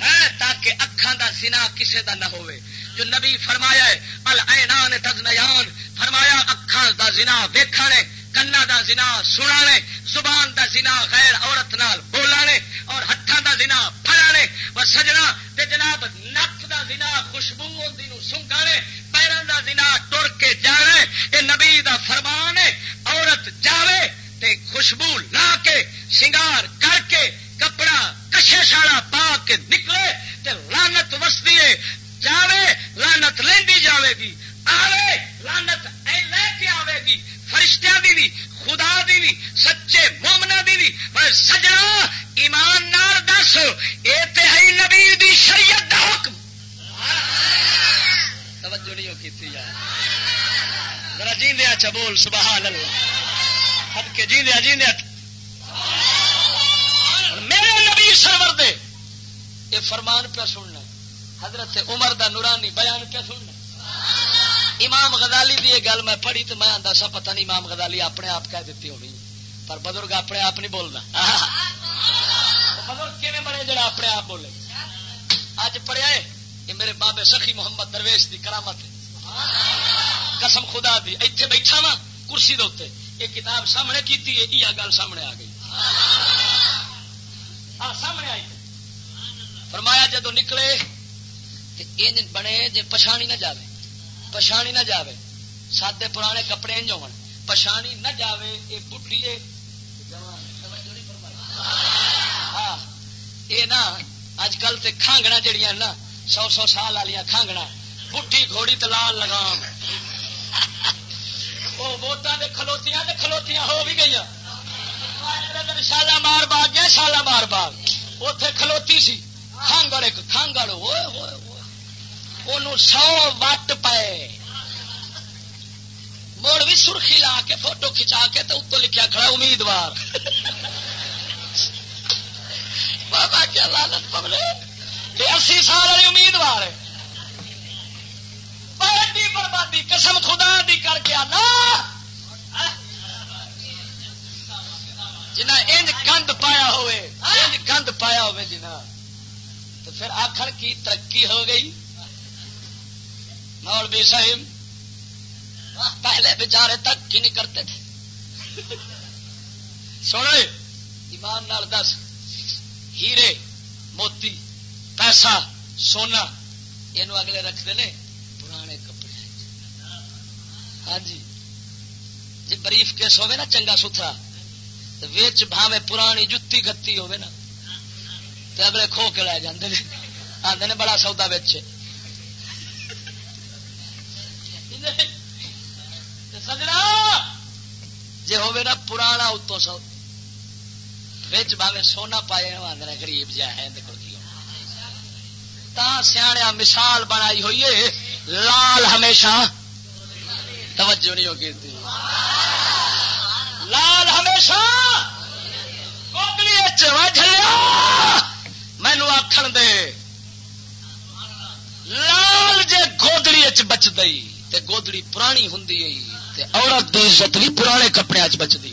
A: ہاں، تاکہ اکھان دا زنا کسے دا نہ ہوئے۔ جو نبی فرمایا ہے، العینان تزنیان۔ فرمایا اکھان دا زنا ویکھانے، کنا دا زنا سنانے، زبان دا زنا غیر عورت نال بولانے، اور ہتھاں دا زنا پھڑانے۔ و سجنا تے جناب، نک دا زنا خوشبو ہوندی نو سنگانے پیروں دا زنا ٹر کے جانے۔ اے نبی دا فرمان ہے، عورت جاوے تے خوشبو لا کے، سنگار کر کے، کپڑا کشے شالا پا کے نکلے تے لانت وستی ہے۔ جاوے لانت لینی جاوے گی۔ آوے لانت اے لے کے آوے گی۔ فرشتہ دی بھی، خدا دی بھی، سچے مومنا دی بھی۔ پر سجنا، ایمان نار دس، اے تے ہے نبی دی شریعت دا حکم۔ توجہ نہیں ہو کیتی یار۔ ذرا جیندیا چ اچھا سبحان اللہ۔ ہد کے جیندیا جیندیا میرے نبی سرور دے. یہ فرمان پہ سننا حضرت عمر دا نورانی بیان پہ سننا امام غزالی دی یہ گل میں پڑھی تو میں آتا سا، پتہ نہیں امام غزالی اپنے آپ کہہ دیتی ہونی پر بزرگ اپنے آپ نہیں بولنا. بزرگ کیون بنے جڑا اپنے آپ بولے؟ اج پڑھیا ہے، یہ میرے بابے سخی محمد درویش دی کرامت ہے. قسم خدا دی، ایتھے بیٹھا وا کرسی دے یہ کتاب سامنے کیتی ہے، یہ گل سامنے آ گئی۔ آ، سامنے آئی۔ فرمایا جدو نکلے انج بنے جی پچھانی نہ جاوے، پچھانی نہ جاوے۔ سادے پرانے کپڑے انج ہو پچھانی نہ جاوے یہ بڈیے ہاں یہ نا اج کل تے کھانگنا جڑیاں نا، سو سو سال والی کھانگنا بڈی گھوڑی تو لال لگام۔ وہ ووٹان دے کھلوتیاں کھلوتیاں ہو بھی گئی شالا مار باغ گیا، شالا مار باغ۔ اتے کھلوتی سی۔ کھانگڑ ایک، کھانگڑ سو وٹ پائے۔ موڑ بھی سرخی لا کے فوٹو کھچا کے تو اتو لکھا کھڑا، امیدوار۔ بابا کیا لالت پبلے اسی سال والی امیدوار ہے۔ بربادی، قسم خدا دی کر کے آنا۔ جنا انج گند پایا ہوئے، انج گند پایا ہوئے جنا تو پھر آخر کی ترقی ہو گئی۔ مولوی صاحب، پہلے بیچارے تک کی نہیں کرتے تھے؟ سونے جی، ایمان نال دس۔ ہیرے، موتی، پیسہ، سونا یہ اگلے رکھتے ہیں ہاں جی۔ جی بریف کیس ہوگی نا، چنگا ستھرا ویچ بھاوے پرانی جتی گتی ہوگی نا تو اگلے کھو کے لے جاندے آتے نے بڑا سودا بچ سجنا جی ہوے نا پرانا اتو سو بچ باوے سونا پائے آدھے گریب جا ہے سیا مثال بنائی ہوئی ہے، لال ہمیشہ توجہ نہیں ہوگی لال ہمیشہ مینو آخر دے، لال جے گودڑی چ بچ گئی تے گودڑی پرانی ہوں عورت کی عزت بھی پرانے کپڑے چ بچتی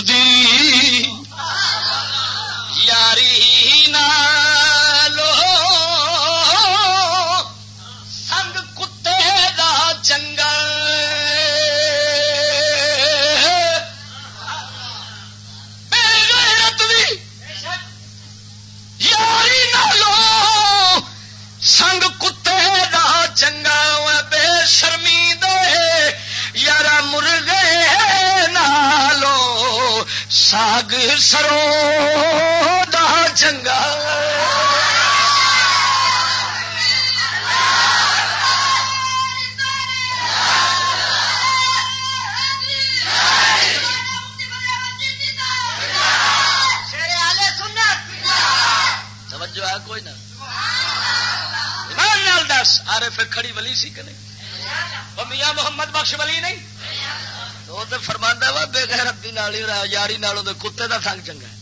A: دی یاری نالو نالی نالوں دے کتے دا سنگ چنگا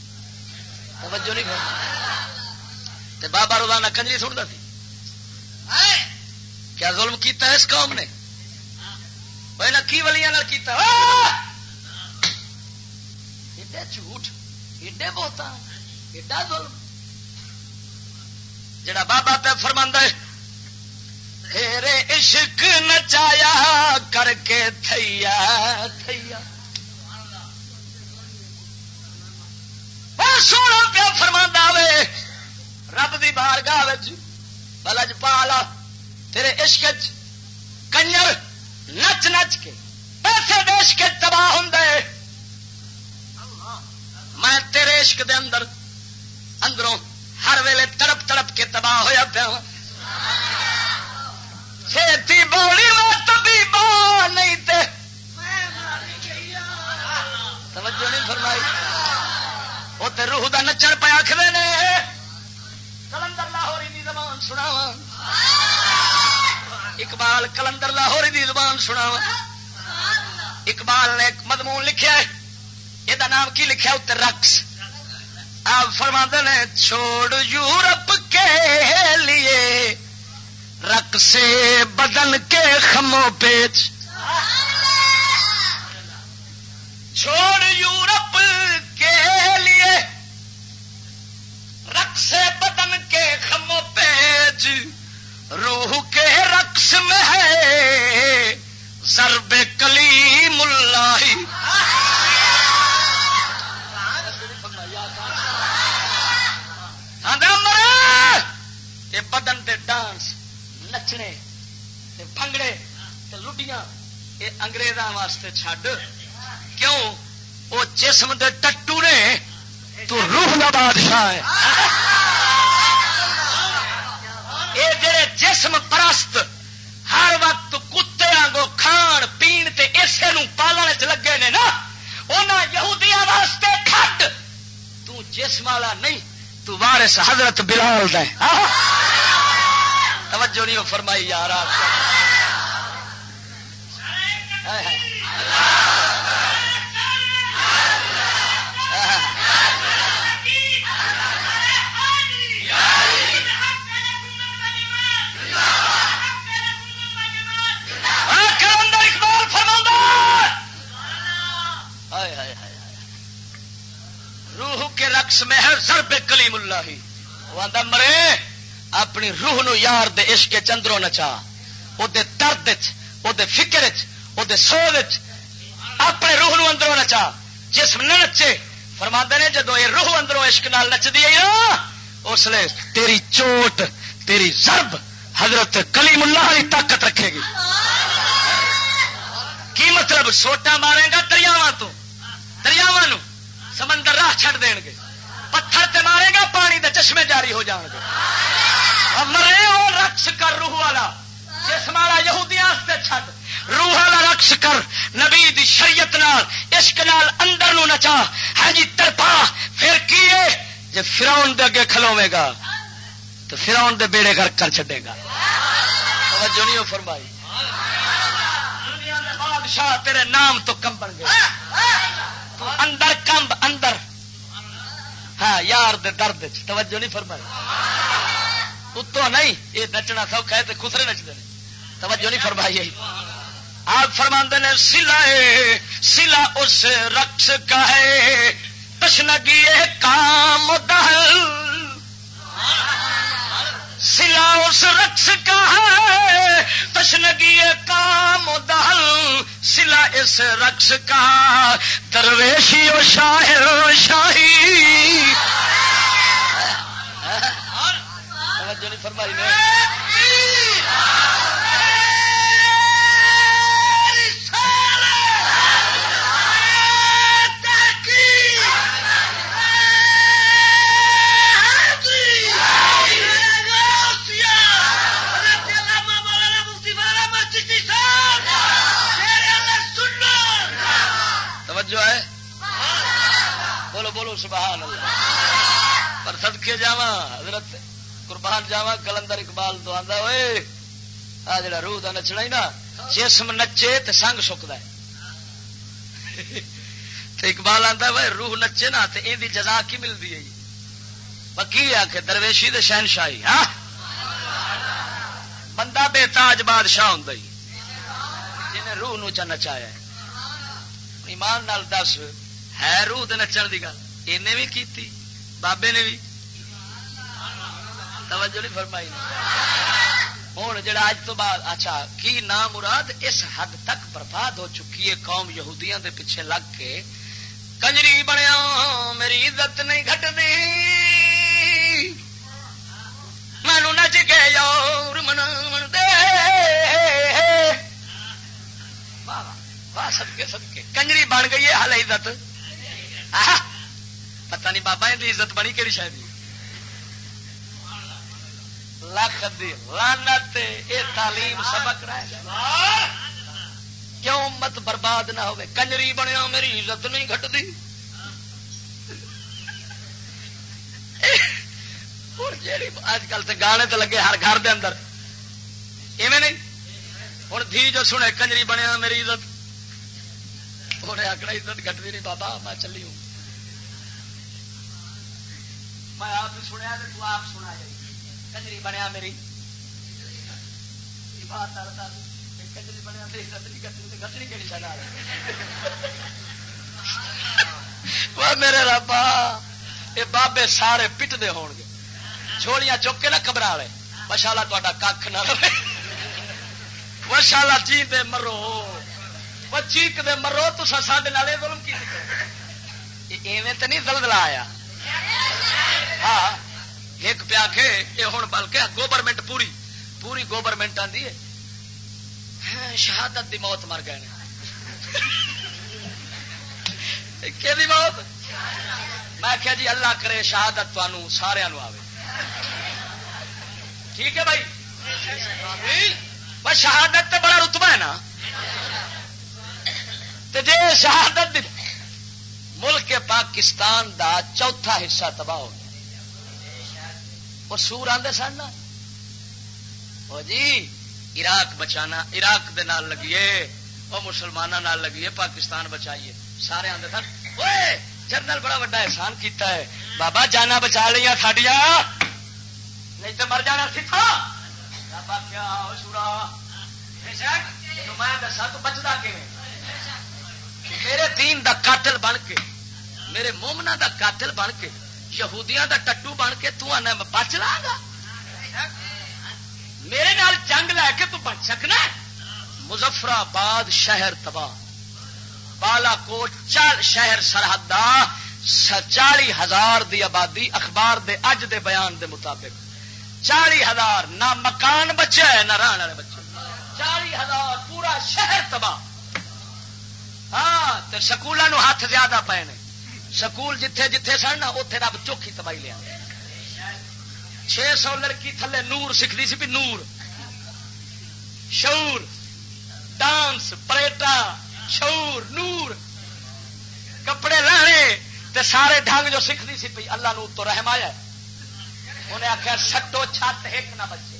A: آدھا مرے، اپنی روح نو یار دے عشق چندروں نچا وہ دے درد وہ فکر وہ دے سو اپنے روح نو اندروں نچا جسم نہ نچے۔ فرما نے جدو یہ روح اندروں عشق نال نچدی ہے اس لیے تیری چوٹ، تیری ضرب حضرت کلیم اللہ کی طاقت رکھے گی۔ کی مطلب سوٹا مارے گا دریاوا تو؟ دریاوا سمندر راہ چھڑ دین گے۔ پتھر تے مارے گا، پانی دے چشمے جاری ہو جان گے۔ مرے وہ رقص کر روح والا جسم والا یہودیاں چھڈ۔ روح والا رقص کر، نبی دی شریعت نال، عشق نال اندر نو نچا۔ ہاں جی ترپا پھر کی جی فراؤن دے اگے کھلوے گا، تو فراؤن دے بیڑے گھر کر چھڈے گا۔ توجہ نہیں فرمائی۔ بادشاہ تیرے نام تو کم بن گئے تو اندر کمب اندر۔ ہاں یار دے درد توجہ نہیں فرمائی۔ اتو نہیں، یہ نچنا سوکھا ہے تو خسرے نچتے ہیں۔ توجہ نہیں فرمائی۔ آپ فرما نے، سلا سلا اس رقص کا ہے۔ تشنگی کام دہل۔ سلا اس رقص کا ہے، تشنگی کام دہل، سلا اس رقص کا۔ درویشی و شاہر شاہی۔ فرمائی بولو سبحان اللہ۔ پر صدقے جاوا حضرت قربان جاوا کلندر اقبال تو آتا ہوئے آ جڑا روح کا نچنا ہی نا، جسم نچے تو سنگ سکتا ہے۔ تو اقبال آتا ہے روح نچے نا تو یہ جزا کی ملتی ہے؟ بکی آ کے درویشی دے شہنشاہی۔ ہاں بندہ بے تاج بادشاہ ہوں جنہیں روح نو چا نچایا ایمان نال دس، ہے روح دے نچن دی گل۔ انہیں بھی کیتی، بابے نے بھی۔ توجہ نہیں فرمائی ہوں جڑا اج تو بعد اچھا کی نام مراد اس حد تک برباد ہو چکی ہے قوم یہودیاں دے پیچھے لگ کے؟ کنجری بنیا، میری عزت نہیں گھٹتی۔ مینو نچ کے یور من دے۔ سدکے سدکے۔ کنجری بن گئی ہے ہال عزت۔ پتہ نہیں بابا یہ عزت بنی کہڑی شاید؟ لکھ دی۔ لانت یہ تعلیم سبق رہ کیوں مت برباد نہ ہوئے؟ کنجری بنیا، میری عزت نہیں گھٹتی اج کل تو گانے تو لگے ہر گھر دے اندر۔ ایویں نہیں؟ ہوں دھی جو سنے، کنجری بنیا، میری عزت۔ انہیں آکڑا عزت گھٹتی نہیں، بابا، میں چلی ہوں۔ میں آپ بھی سنیا تو آپ سنا جائے. کنجری بنیا میری. کنجری بنیا میری گسری کہڑی چلا میرے ربا، یہ بابے سارے پٹتے ہو گے. چھوڑیاں چک کے نہ گھبرا لے مشالا تا کھ نہ رہے. مشالا جی دے مرو. وہ چیک دے مرو تو سڈے ظلم کی ایویں تو نہیں دلدلا آیا. ہاں ایک پیا کے یہ ہوں بلکہ گوورمنٹ پوری پوری گوورمنٹ آتی ہے۔ ہاں، شہادت دی موت مر گئے کہ موت؟ میں کیا جی اللہ کرے شہادت تمہوں سارا آئے ٹھیک ہے بھائی؟ بس شہادت تو بڑا رتبہ ہے نا۔ جی شہادت دی ملک پاکستان دا چوتھا حصہ تباہ ہو گیا۔ اور سور آدھے سن وہ جی عراق بچانا، عراق دے نال لگیے وہ مسلمانوں لگیے، پاکستان بچائیے۔ سارے آدھے سن جنرل بڑا وا احسان کیتا ہے۔ بابا، جانا بچا لیا ساڈیا۔ نہیں تو مر جانا سکھا۔ بابا کیا سورا؟ میں دسا تو بچتا میرے دین دا قاتل بن کے، میرے مومنا دا قاتل بن کے، یہودیاں دا ٹٹو بن کے تو آنا میں بچ لا گا۔ میرے نال جنگ لے کے تو بچ سکنا مظفر آباد شہر تباہ۔ بالا کوٹ چال شہر سرحد چالی ہزار دی آبادی اخبار دے، اج دے بیان دے مطابق۔ چالی ہزار، نہ مکان بچے، نہ رہن والے بچے۔ چالی ہزار، پورا شہر تباہ۔ ہاں سکولوں ہاتھ زیادہ پے نے۔ سکول جتھے جتھے سن نا اتے رب چوکھی تباہی لیا۔ چھ سو لڑکی تھلے نور سیکھتی سی بھی نور۔ شعور، ڈانس، پریٹا، شعور، نور۔ کپڑے لانے تے سارے ڈھنگ جو سیکھتی سی پی اللہ نو تو رحم آیا انہیں آخیا سٹو چھت ایک نہ بچے۔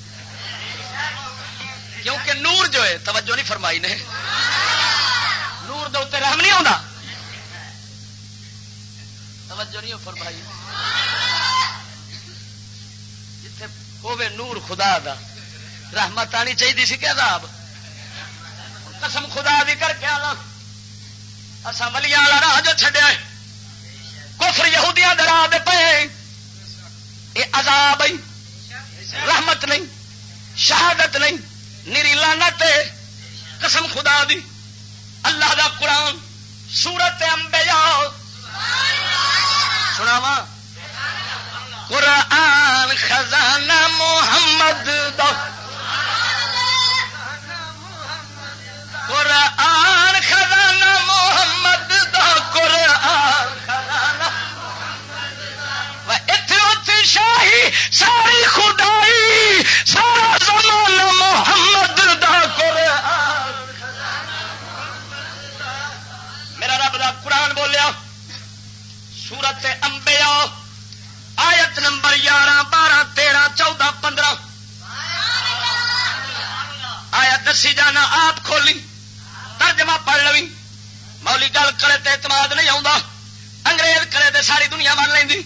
A: کیونکہ نور جو ہے، توجہ نہیں فرمائی نے۔ نور دے اتنے رحم نہیں آتا توجہ نہیں فرمائی۔ جتھے ہوے نور خدا دا، رحمت آنی چاہیے سی کیا عذاب؟ قسم خدا بھی کر کے آنا۔ اصا ملیا والا راہ جو چڈیا کفر یہودیاں دے راہ دے پے یہ عذاب ہے۔ رحمت نہیں، شہادت نہیں نیری لانت قسم خدا دی۔ اللہ دا قرآن، سورت امبیا سناوا قرآن خزانہ محمد دا۔ قرآن خزانہ محمد دا۔ قرآن خزانہ۔ اتنے شاہی، ساری خدائی، سارا زمان محمد دا قرآن بولیا، سورت امبیا آیت نمبر یارہ، بارہ، تیرہ، چودہ، پندرہ۔ آیت دسی جانا، آپ کھولی، ترجمہ پڑھ لو مولی گل کرے تے اعتماد نہیں آتا انگریز کرے تے ساری دنیا مر لینی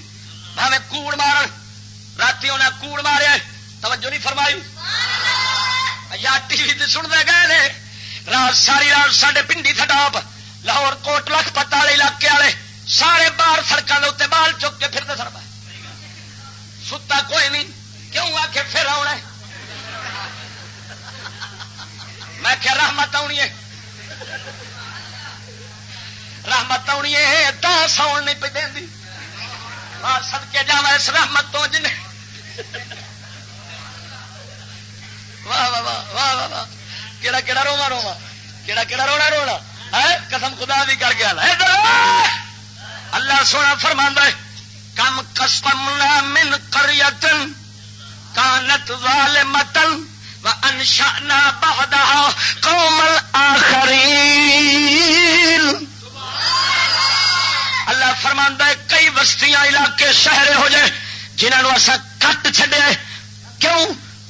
A: بھاوے کوڑ مارن۔ رات انہیں کوڑ مارے۔ توجہ نہیں فرمائی۔ یا ٹی وی سنتے گئے رات ساری رات سڈے پنڈی تھٹاپ لاہور کوٹ لکھ پتا والے علاقے والے سارے باہر سڑکوں کے اتنے بال چک کے پھرتے سر ستا کوئی نہیں۔ کیوں آ کے پھر آنا میں کیا رحمت آنی ہے۔ رحمت آنی ہے ساؤن نہیں پہ دینی سد کے جا اس رحمت تو جن واہ واہ واہ واہ واہ واہ۔ کہڑا کہڑا روا روا کہڑا کہڑا رونا رونا۔ قسم خدا بھی کر گیا اللہ سونا فرما ہے، کم کسم من کریتن کانت وال متن و انشانا بہدا کومل آخری اللہ فرما ہے، کئی بستیاں علاقے شہر ہو جائے جنہوں اصا کٹ چڈیا کیوں؟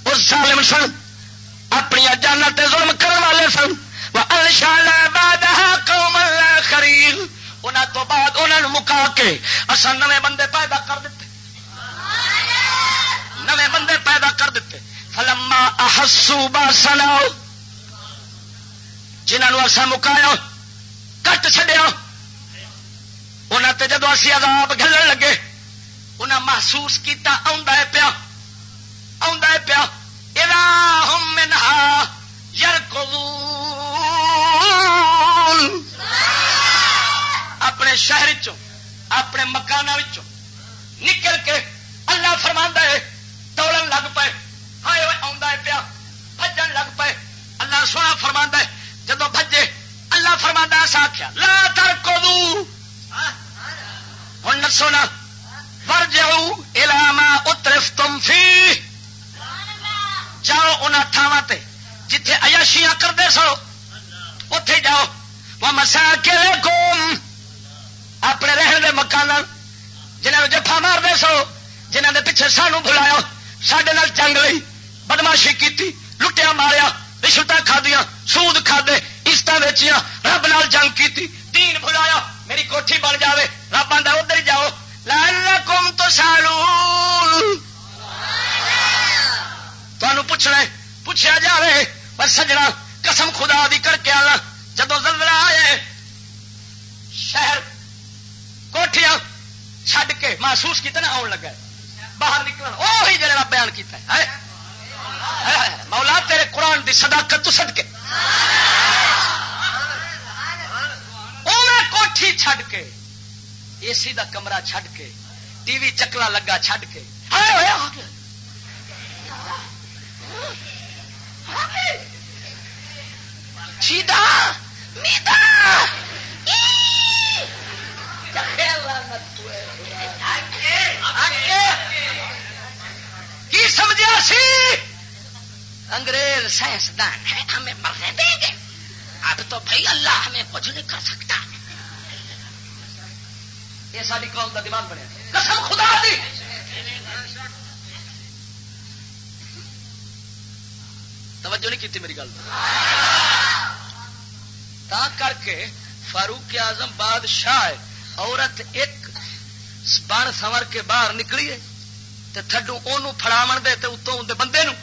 A: اس ظالم سن، اپنی جانا تے ظلم کرنے والے سن۔ خرید انہوں تو بعد انہوں مکا کے اصا نویں بندے پیدا کر دیتے نویں بندے پیدا کر دیتے فلما احسو با سنا جنہوں اصا مکایا، کٹ چڈیا انہوں تے جدو اسی عذاب گلن لگے انہیں محسوس کیتا آندا ہے پیا۔ آندا پیا۔ اذا ہم منہا یرکضون۔ اپنے شہر چ اپنے مکان نکل کے اللہ فرما ہے، دوڑن لگ پے ہائے آ پیا بجن لگ پے اللہ سونا فرما ہے جب بجے اللہ فرما ایسا آخیا لا تر کو ہوں نسو نا پر جاؤ علامہ اترف تم فی جاؤ ان تھاواں جتھے ایاشیاں کرتے سو اتے جاؤ وہ مسا کے کوم اپنے رہن دے مکان جنہوں جفا مارتے سو جنہوں دے پیچھے سانو بلایا سڈے جنگ لی بدماشی کی لٹیا ماریا رشوت کھا دیا سود کھا دے عشت ویچیاں رب نال جنگ کی دین بلایا میری کوٹھی بن جاوے رب آدھا ادھر جاؤ لعلکم تو سالو تمہوں پوچھنا پوچھا جائے پر سجنا قسم خدا دی کر کے آنا۔ جدو زلزلہ آئے شہر کوٹیاں چھڈ کے محسوس کیا نا آن لگا باہر نکل وہی جڑا بیان کیا مولا، تیرے قرآن دی صداقت تو سد کے کوٹھی چھڈ کے اے سی دا کمرہ چھڈ کے، ٹی وی چکلا لگا چھڈ کے۔ چیدا میدا کی سمجھا سی انگریز سائنسدان ہے ہمیں مرنے دیں گے اب تو بھائی اللہ ہمیں کچھ نہیں کر سکتا یہ ساری قوم کا دماغ بنے قسم خدا دی توجہ نہیں کی میری گل تا کر کے فاروق اعظم بادشاہ عورت ایک بن سور کے باہر نکلی ہے تھڈو فڑاو دے اتوں بندے نو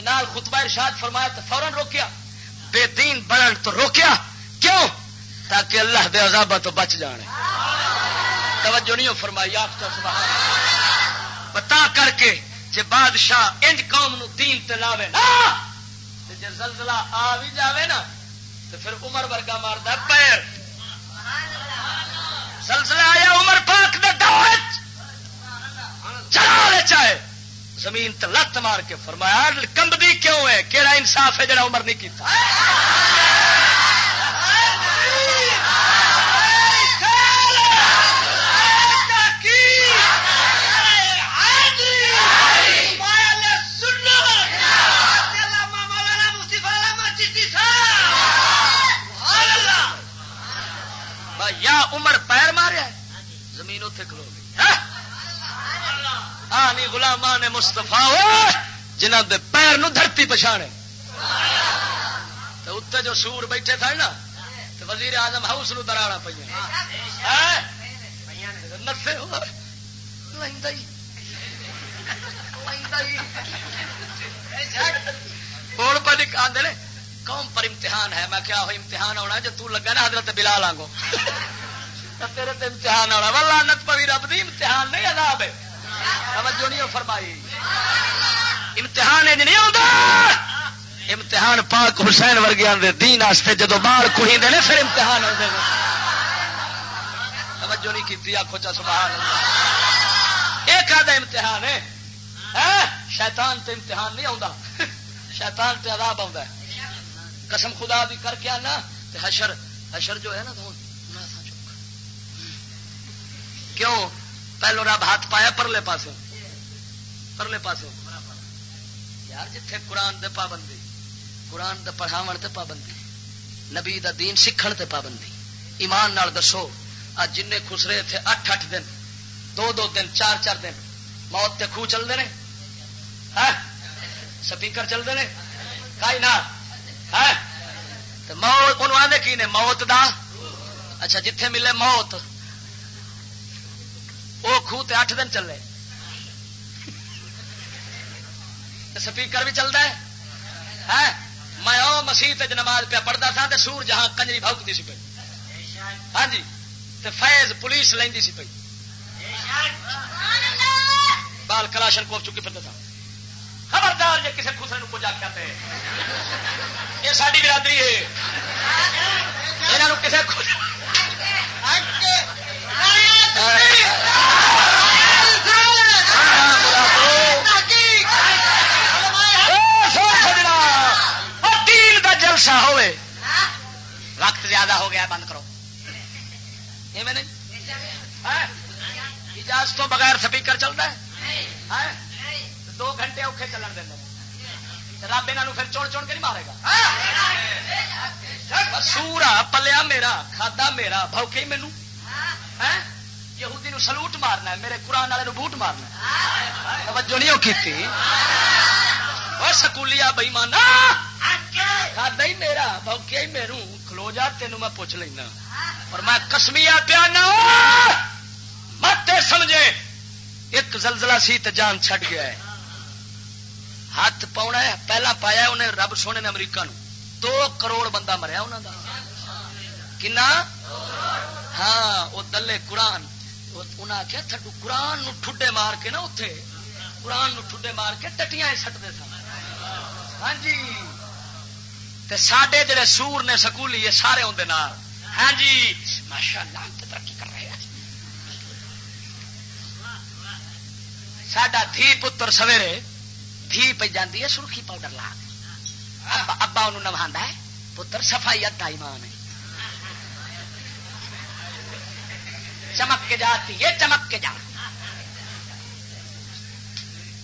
A: نال خطبہ ارشاد فرمایا تو فورن روکیا۔ بے دین بنن تو روکیا۔ کیوں؟ تاکہ اللہ دے عذابہ تو بچ جانے۔ توجہ نہیں فرمائی، آپ تو بتا کر کے جے بادشاہ انج قوم نو دین تے لاوے نا جے زلزلہ آ بھی جاوے نا تو پھر عمر ورگا مارتا پیر۔ سلسلہ آیا عمر پاک دے دور چلا لے چاہے زمین تے لت مار کے فرمایا کمبدی کیوں ہے؟ کہڑا انصاف ہے جڑا عمر نہیں کیتا? یا عمر پیر ماریا زمین اتنے کھلو گئی آنی گلاما نے مستفا جنہ دے پیر نو دھرتی پچھاڑے اتنے جو سور بیٹھے تھے نا تو وزیر آزم ہاؤس نو دراڑا پہ نسے ہوں پہ آدھے قوم پر امتحان ہے. میں کیا ہو امتحان ہونا جو تو لگا نا حضرت بلال آگو تیرے تے امتحان ہونا والا نت پوی رب دی امتحان نہیں عذاب ہے. توجہ نہیں فرمائی. امتحان نہیں ہوتا امتحان پاک حسین ورگیا دین واسطے جدو باہر کڑی دے پھر امتحان ہوتے توجہ نہیں کی آخو چا سبحان ایک آدھا امتحان ہے. ہاں؟ شیطان تے امتحان نہیں آتا شیطان تے عذاب آتا ہے. قسم خدا بھی کر کے آنا حشر حشر جو ہے نا تو کیوں؟ پہلو رب ہاتھ پایا پرلے پاسوں پرلے پاسوں یار جتھے قرآن دے پابندی، قرآن دے پڑھاو تے پابندی، نبی دا دین سیکھن تے پابندی۔ ایمان نال دسو، آج جن خسرے تھے اٹھ اٹھ دن، دو دو دن، چار چار دن۔ موت تے خوہ چلتے ہیں سپیکر چلتے ہیں کائی نہ موت آدھے کی نے موت دا? اچھا جتھے ملے موت۔ وہ خوہ اٹھ دن چلے۔ سپیکر بھی چلتا ہے؟ میں او مسیح نماز پہ پڑھتا تھا تے سور جہاں کنجری بھوکتی سی پی ہاں جی تے فیض پولیس لیندی سی پی بال کلاشن کوف چکی پھرتا تھا خبردار جی کسی خسرے کو کچھ آخیا یہ ساری برادری ہے۔ یہاں کسی جلسہ ہوئے۔ وقت زیادہ ہو گیا بند کرو۔ اجازت تو بغیر سپیکر چلتا ہے۔ دو گھنٹے اوکھے چلن دیں رب یہاں پھر چون چون کے نہیں مارے گا۔ سورا پلیا میرا کھادا میرا بوکے مینو یہودی نو سلوٹ مارنا ہے میرے قرآن والے بوٹ مارنا توجہ نہیں کی سکولی بئی مانا کھادا ہی میرا بوکیا ہی میرو کھلو جا تینوں میں پوچھ لینا۔ اور میں کسمیا پیا نہ مت سمجھے۔ ایک زلزلہ سی تو جان چھٹ گیا ہے۔ ہاتھ پاؤنا ہے، پہلا پایا انہیں رب سونے نے امریکہ نو۔ دو کروڑ بندہ مریا انہوں کا کنا؟ ہاں وہ دلے قرآن۔ انہیں آخیا تھڈو قرآن ٹھڈے مار کے نا اتے قرآن ٹھڈے مار کے ٹٹیاں سٹتے سن۔ ہاں جی۔ سڈے جڑے سور نے سکولی یہ سارے اندر ہاں جی۔ ماشاء اللہ ترقی کر رہے ہیں۔ سڈا دھی پتر سویرے دھی پہ جاتی ہے سرخی پاؤڈر لا ابا انہوں نوا ہے پتر صفائی ادا ایمان ہے۔ چمک کے جاتی ہے چمک کے جا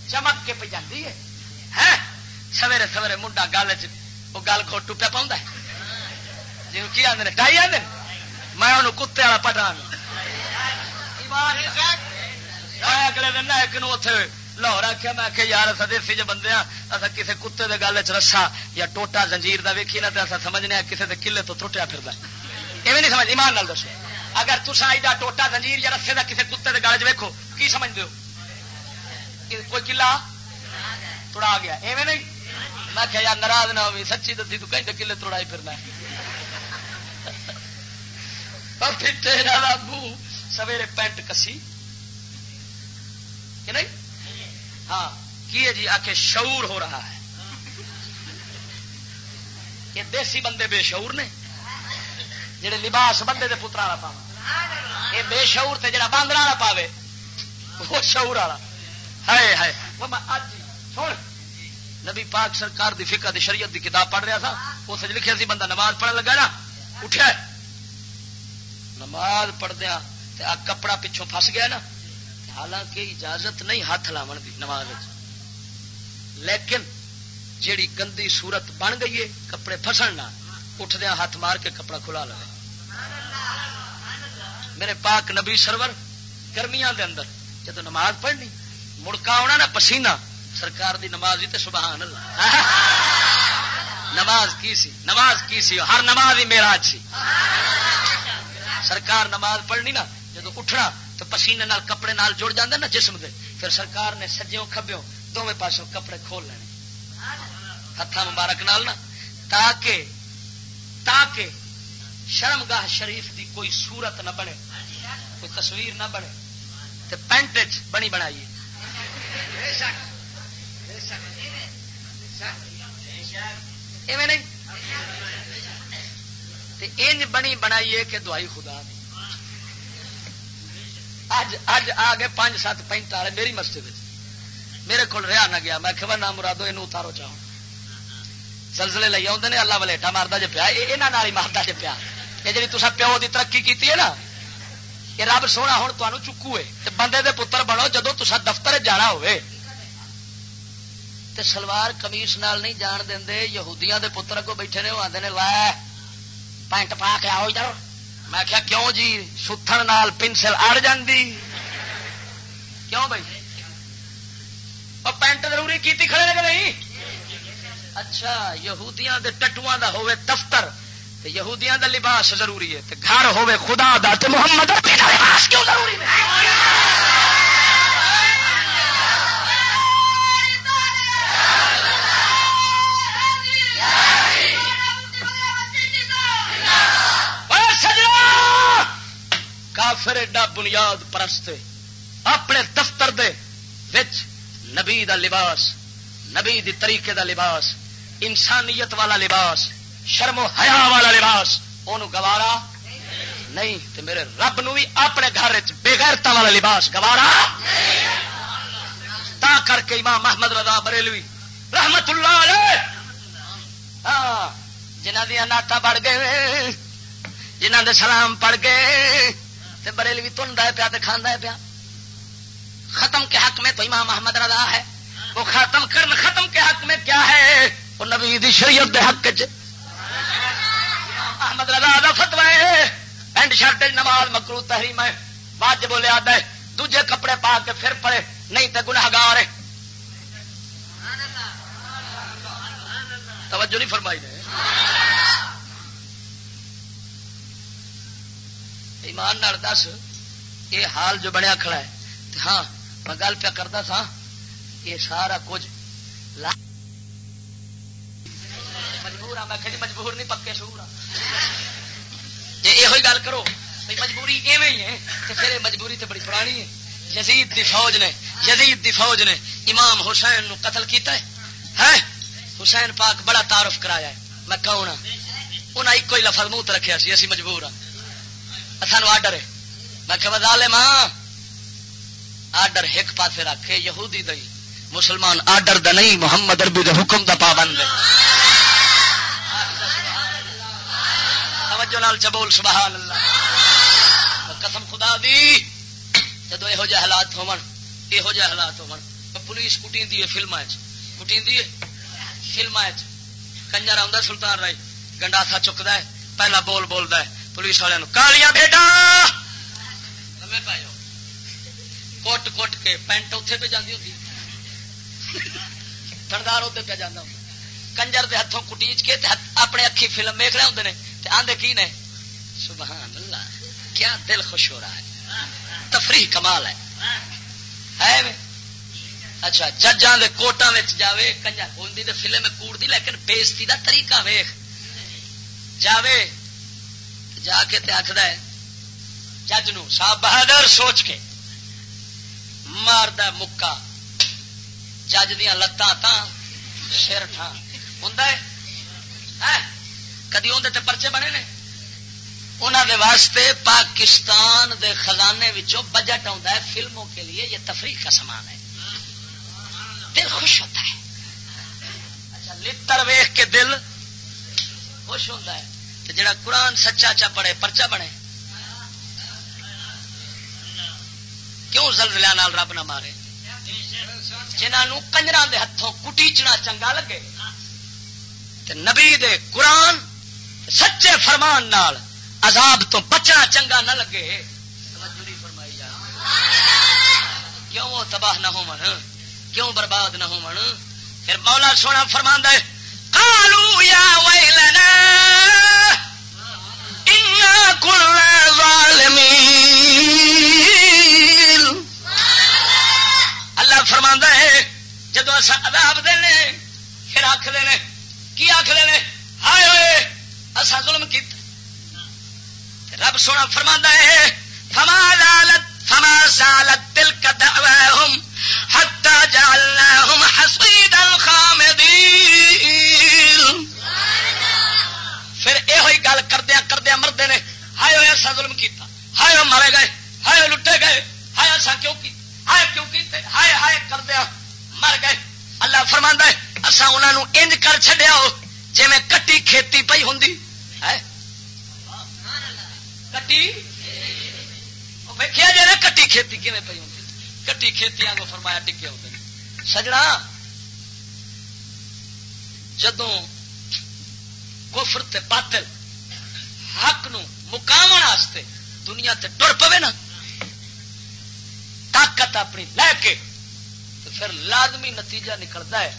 A: چمک کے پہ جاتی ہے۔ سویرے سویرے منڈا گل وہ گل گوٹو پہ پاؤں جی کی آدھے ڈائی آدھے میں انہوں کتے والا پٹان اگلے دن ایک اتنے لاہور آخیا میں آخیا یار اصا دیسی چ بندے اصا کسی کتے کے گل چ رسا یا ٹوٹا زنجیر کا ویکھی نا تو اصا سمجھنے کسی کے کلے تو ٹوٹیا پھر یہ نہیں سمجھ ایمان نال دسو۔ اگر تصا ایڈا ٹوٹا زنجیر یا رسے کا کسی کتے کے گل چ ویکو کی سمجھتے ہو؟ کوئی کلا توڑا آ گیا۔ ایویں نہیں؟ میں کہ یار، ناراض نہ ہوئی سچی دسی، تو کہیں کلے توڑائی پھرنا ابو سویرے پینٹ کسی، کہ نہیں؟ ہاں کی جی آ کے شعور ہو رہا ہے۔ یہ دیسی بندے بے شعور نے، جڑے لباس بندے دے پترا والا پاو یہ بے شعور تے جڑا باندر والا پاوے، وہ شعور والا۔ ہے ہے سن۔ نبی پاک سرکار دی فقہ دی شریعت دی کتاب پڑھ رہا تھا، اس لکھا سی، بندہ نماز پڑھنے لگا نا اٹھا نماز پڑھدیا کپڑا پچھوں پھس گیا نا حالانکہ اجازت نہیں ہاتھ لاو دی نماز لیکن جیڑی گندی صورت بن گئی ہے، کپڑے فسن نہ اٹھدیا ہاتھ مار کے کپڑا کھلا لے میرے پاک نبی سرور، گرمیاں دے اندر جب نماز پڑھنی مڑکا آنا نا پسینہ۔ سرکار دی نماز ہی سبحان اللہ۔ نماز کی سی؟ نماز کی سی؟ ہر نماز ہی میرا اچھی سرکار نماز پڑھنی نا جب اٹھنا تو پسینے نال کپڑے نال جڑ جاندے نا جسم دے، پھر سرکار نے سجیوں کھبیوں دونوں پاسوں کپڑے کھول لینے۔ ہاتھ مبارک نال نا، تاکہ تاکہ شرم گاہ شریف دی کوئی صورت نہ بنے، کوئی تصویر نہ بنے۔ تو پینٹ بنی بنائیے۔ انج بنی بنائیے کہ دوائی خدا دی۔ اج اج آ گئے پانچ سات پینٹ والے میری مسجد میرے کو رہا نہ گیا۔ میں کہ نام مرادو یہ اتارو چاہو سلسلے لے آدھے اللہ ولیٹا مارتا جی پیا۔ یہاں ہی مارتا جی پیا۔ یہ جی تصا پیو کی ترقی کی ہے نا، یہ رب سونا ہوں تمہیں چکو ہے۔ بندے دے پتر بنو جدو تسا دفتر جانا ہوئے۔ تے سلوار کمیس نال نہیں جان دے یہودیاں دے پتر کو بیٹھے نے، وہ آتے نے پینٹ پا کے آؤ ادھر۔ میں کیا کیوں جی؟ ستھن نال پنسل اڑ جاندی۔ کیوں بھائی؟ اور پینٹ ضروری کیتی کھڑے کہ نہیں؟ اچھا یہودیاں دے ٹٹواں دا ہوئے دفتر، تے یہودیاں دا لباس ضروری ہے، تے گھر ہوئے خدا دا، تے محمد دا لباس کیوں ضروری ہے؟ کافر ایڈا بنیاد پرست اپنے دفتر دے وچ نبی دا لباس، نبی دی طریقے دا لباس، انسانیت والا لباس، شرم و حیا والا لباس وہ گوارا نہیں، تے میرے رب نو بھی اپنے گھر بےغیرتا والا لباس گوارا تا کر کے امام محمد رضا بریلوی رحمت اللہ علیہ ہاں، جنہ دیا نعت بڑھ گئے، جنہ دے سلام پڑ گئے تے بریلوی تنڈا ہے پیا تے کھانا ہے پیا۔ ختم کے حق میں تو امام محمد رضا ہے۔ وہ ختم کرن ختم کے حق میں کیا ہے؟ وہ نبی دی شریعت دے حق چ احمد رضا دا فتوا ہے۔ پینٹ شرٹ نماز مکرو تحریم ہے۔ بعد بولے آدھا ہے۔ دوجے کپڑے پا کے پھر پڑے۔ نہیں تو گناہگار ہے۔ توجہ نہیں فرمائی نے۔ ایمان نال دس، یہ حال جو بنیا کھڑا ہے۔ ہاں میں گل پیا کرتا تھا یہ سارا کچھ مجبور ہاں میں کہ جی مجبور نہیں، پکے شور ہاں۔ جی یہ گل کرو مجبوری ایویں ہی ہے تو پھر مجبوری تو بڑی پرانی ہے۔ یزید دی فوج نے، یزید دی فوج نے امام حسین نو قتل کیتا ہے۔ ہے حسین پاک بڑا تعارف کرایا ہے۔ میں کون ہاں انہیں ایک ہی لفظ منہ رکھا سی، اسی مجبور ہاں۔ سانو آڈر ہے میں کہ بدالے ماں آڈر ایک پاسے رکھے، یہودی دئی۔ مسلمان آڈر دا نہیں، محمد اربی دے حکم دا پابند ہے۔ توجہ نال چبول سبحان اللہ۔ قسم خدا دی، جدو یہو جہ حالات ہون یہو جہ حالات ہون۔ پولیس کٹی دی فلم کٹی فلم کنجر آ سلطان رائی۔ گنڈا تھا چکتا ہے، پہلا بول بولتا ہے۔ پولیس والوں کالیا بیٹا! کوٹ کوٹ کے پینٹ اتے پہ جاتی ہوتی تھندار اتنے پہ جانا کنجر دے ہاتھوں کٹیچ کے اپنے اکھی فلم ویک رہے ہوں نے۔ آدھے کی نے؟ سبحان اللہ، کیا دل خوش ہو رہا ہے۔ تفریح کمال ہے۔ ہے اچھا ججاں دے کوٹاں وچ جاوے، کنجر ہوندی تے فلم کوڑ دی لیکن بےزتی دا طریقہ ویکھ۔ جاوے جا کے تے ہے، جج نو صاحب بہادر سوچ کے مارد مکا جج دیا لتاں سر ٹھان ہوں کدی اندر پرچے بنے نے؟ انہوں دے واسطے پاکستان دے خزانے وچوں بجٹ آتا ہے فلموں کے لیے، یہ تفریح کا سامان ہے۔ دل خوش ہوتا ہے۔ اچھا لڑ ویخ کے دل خوش ہوتا ہے۔ جڑا قرآن سچا چا پڑے پرچا بنے۔ کیوں زلزلہ نال رب نہ مارے؟ جنہوں کنجر دے ہاتھوں کٹیچنا چنگا لگے۔ تے نبی دے قرآن سچے فرمان نال عذاب تو بچنا چنگا نہ لگے۔ کیوں وہ تباہ نہ ہو من کیوں برباد نہ ہو من پھر مولا سونا فرمان ہے کالو یا ویلنا اللہ فرما ہے، جدو اصا اداب دے پھر آخ دے کی آخ دے ہائے ہوئے اصا ظلم کی رب سونا فرما ہے، فما زالت فما زالت دل کا دعواہم حتی جعلناہم حسیدا خامدین۔ پھر یہ گل کردیا کردیا مردے نے، ہائے ہوئے اصا ظلم کیتا، ہائے مرے گئے، ہائے لٹے گئے، ہائے اصا کیوں کی، ہائے کیوں کیتے، ہائے ہائے کردیا مر گئے۔ اللہ فرما ہے اصا انہوں انج کر چڈیا ہو جی میں کٹی کھیتی پی ہوں کٹی؟ ویکیا جی نا، کٹی کھیتی کھے پی ہوں کٹی کھیتی آگے فرمایا ٹکے ہوتے سجنا جدو کفر تے باطل حق نو مقام دنیا تے ٹر پوے نا۔ طاقت اپنی لے کے تو پھر لازمی نتیجہ نکلتا ہے